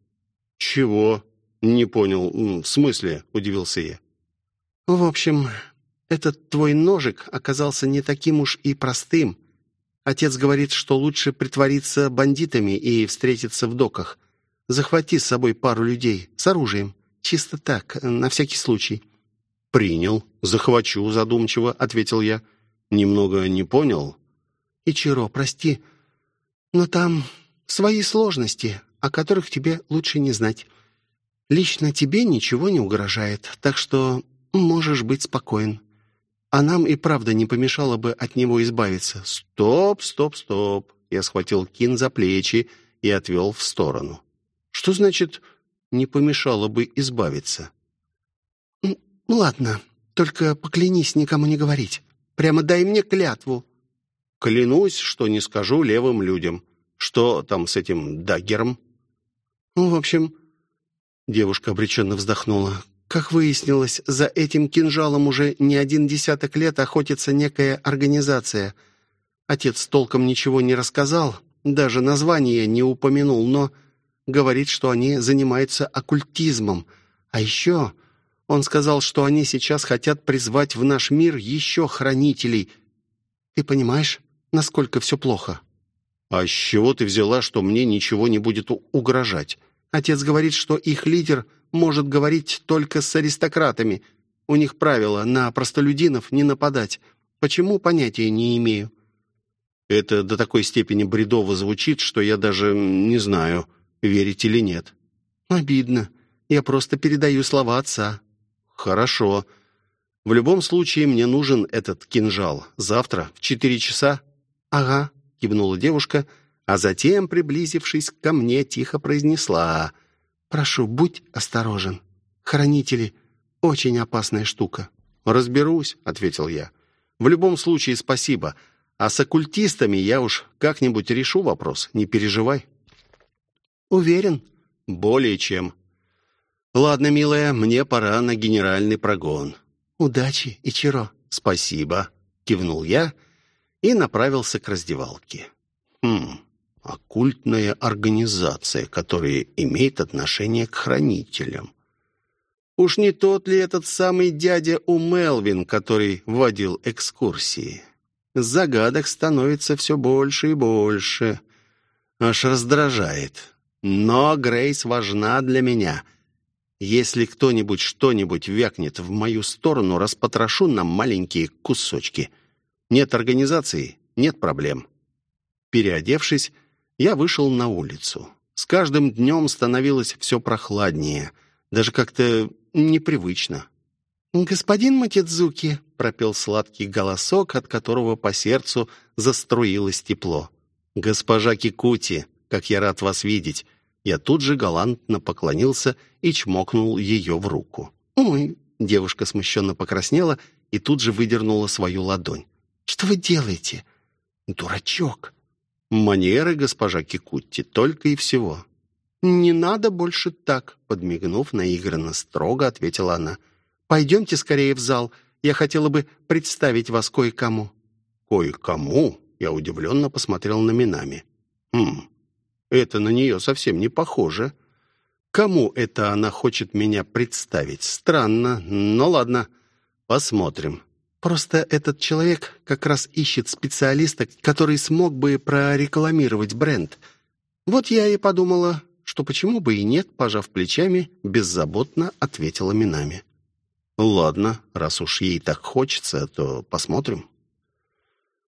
«Чего?» «Не понял. В смысле?» — удивился я. «В общем, этот твой ножик оказался не таким уж и простым. Отец говорит, что лучше притвориться бандитами и встретиться в доках. Захвати с собой пару людей с оружием. Чисто так, на всякий случай». «Принял. Захвачу задумчиво», — ответил я. «Немного не понял». «Ичиро, прости, но там свои сложности, о которых тебе лучше не знать. Лично тебе ничего не угрожает, так что можешь быть спокоен. А нам и правда не помешало бы от него избавиться. Стоп, стоп, стоп. Я схватил Кин за плечи и отвел в сторону. Что значит «не помешало бы избавиться»? «Ладно, только поклянись никому не говорить. Прямо дай мне клятву». «Клянусь, что не скажу левым людям. Что там с этим даггером?» «Ну, в общем, Девушка обреченно вздохнула. Как выяснилось, за этим кинжалом уже не один десяток лет охотится некая организация. Отец толком ничего не рассказал, даже название не упомянул, но говорит, что они занимаются оккультизмом. А еще он сказал, что они сейчас хотят призвать в наш мир еще хранителей. Ты понимаешь, насколько все плохо? А с чего ты взяла, что мне ничего не будет угрожать? Отец говорит, что их лидер может говорить только с аристократами. У них правило на простолюдинов не нападать. Почему, понятия не имею. Это до такой степени бредово звучит, что я даже не знаю, верить или нет. Обидно. Я просто передаю слова отца. Хорошо. В любом случае мне нужен этот кинжал. Завтра в четыре часа? Ага, кивнула девушка, — а затем, приблизившись ко мне, тихо произнесла «Прошу, будь осторожен. Хранители — очень опасная штука». «Разберусь», — ответил я. «В любом случае спасибо. А с оккультистами я уж как-нибудь решу вопрос, не переживай». «Уверен?» «Более чем». «Ладно, милая, мне пора на генеральный прогон». «Удачи, Ичиро». «Спасибо», — кивнул я и направился к раздевалке. «Хм, оккультная организация, которая имеет отношение к хранителям. Уж не тот ли этот самый дядя у Мелвин, который водил экскурсии? Загадок становится все больше и больше. Аж раздражает. Но Грейс важна для меня. Если кто-нибудь что-нибудь вякнет в мою сторону, распотрошу на маленькие кусочки. Нет организации — нет проблем. Переодевшись, я вышел на улицу. С каждым днем становилось все прохладнее, даже как-то непривычно. «Господин Матидзуки», — пропел сладкий голосок, от которого по сердцу заструилось тепло. «Госпожа Кикути, как я рад вас видеть!» Я тут же галантно поклонился и чмокнул ее в руку. «Ой!» — девушка смущенно покраснела и тут же выдернула свою ладонь. «Что вы делаете?» «Дурачок!» «Манеры, госпожа Кикутти, только и всего». «Не надо больше так», — подмигнув наигранно строго, ответила она. «Пойдемте скорее в зал. Я хотела бы представить вас кое-кому». «Кое-кому?» — я удивленно посмотрел на Минами. «Хм, это на нее совсем не похоже. Кому это она хочет меня представить? Странно, но ладно, посмотрим». Просто этот человек как раз ищет специалиста, который смог бы прорекламировать бренд. Вот я и подумала, что почему бы и нет, пожав плечами, беззаботно ответила Минами. «Ладно, раз уж ей так хочется, то посмотрим».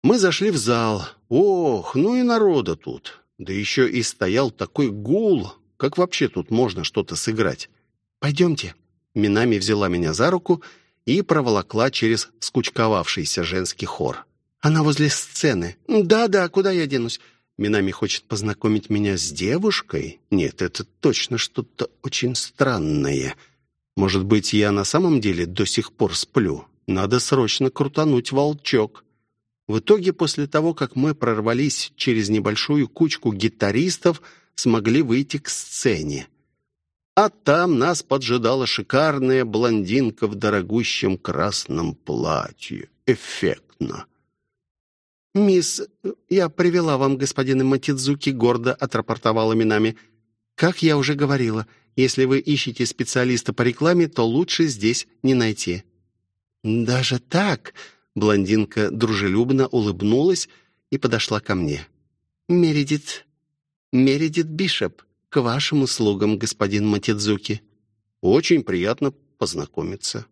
Мы зашли в зал. Ох, ну и народа тут. Да еще и стоял такой гул. Как вообще тут можно что-то сыграть? «Пойдемте». Минами взяла меня за руку и проволокла через скучковавшийся женский хор. «Она возле сцены. Да-да, куда я денусь? Минами хочет познакомить меня с девушкой? Нет, это точно что-то очень странное. Может быть, я на самом деле до сих пор сплю? Надо срочно крутануть волчок». В итоге, после того, как мы прорвались через небольшую кучку гитаристов, смогли выйти к сцене. А там нас поджидала шикарная блондинка в дорогущем красном платье. Эффектно. «Мисс, я привела вам господина Матидзуки», — гордо отрапортовала Минами. «Как я уже говорила, если вы ищете специалиста по рекламе, то лучше здесь не найти». «Даже так?» — блондинка дружелюбно улыбнулась и подошла ко мне. «Мередит... Мередит Бишоп, к вашим услугам, господин Матидзуки». «Очень приятно познакомиться».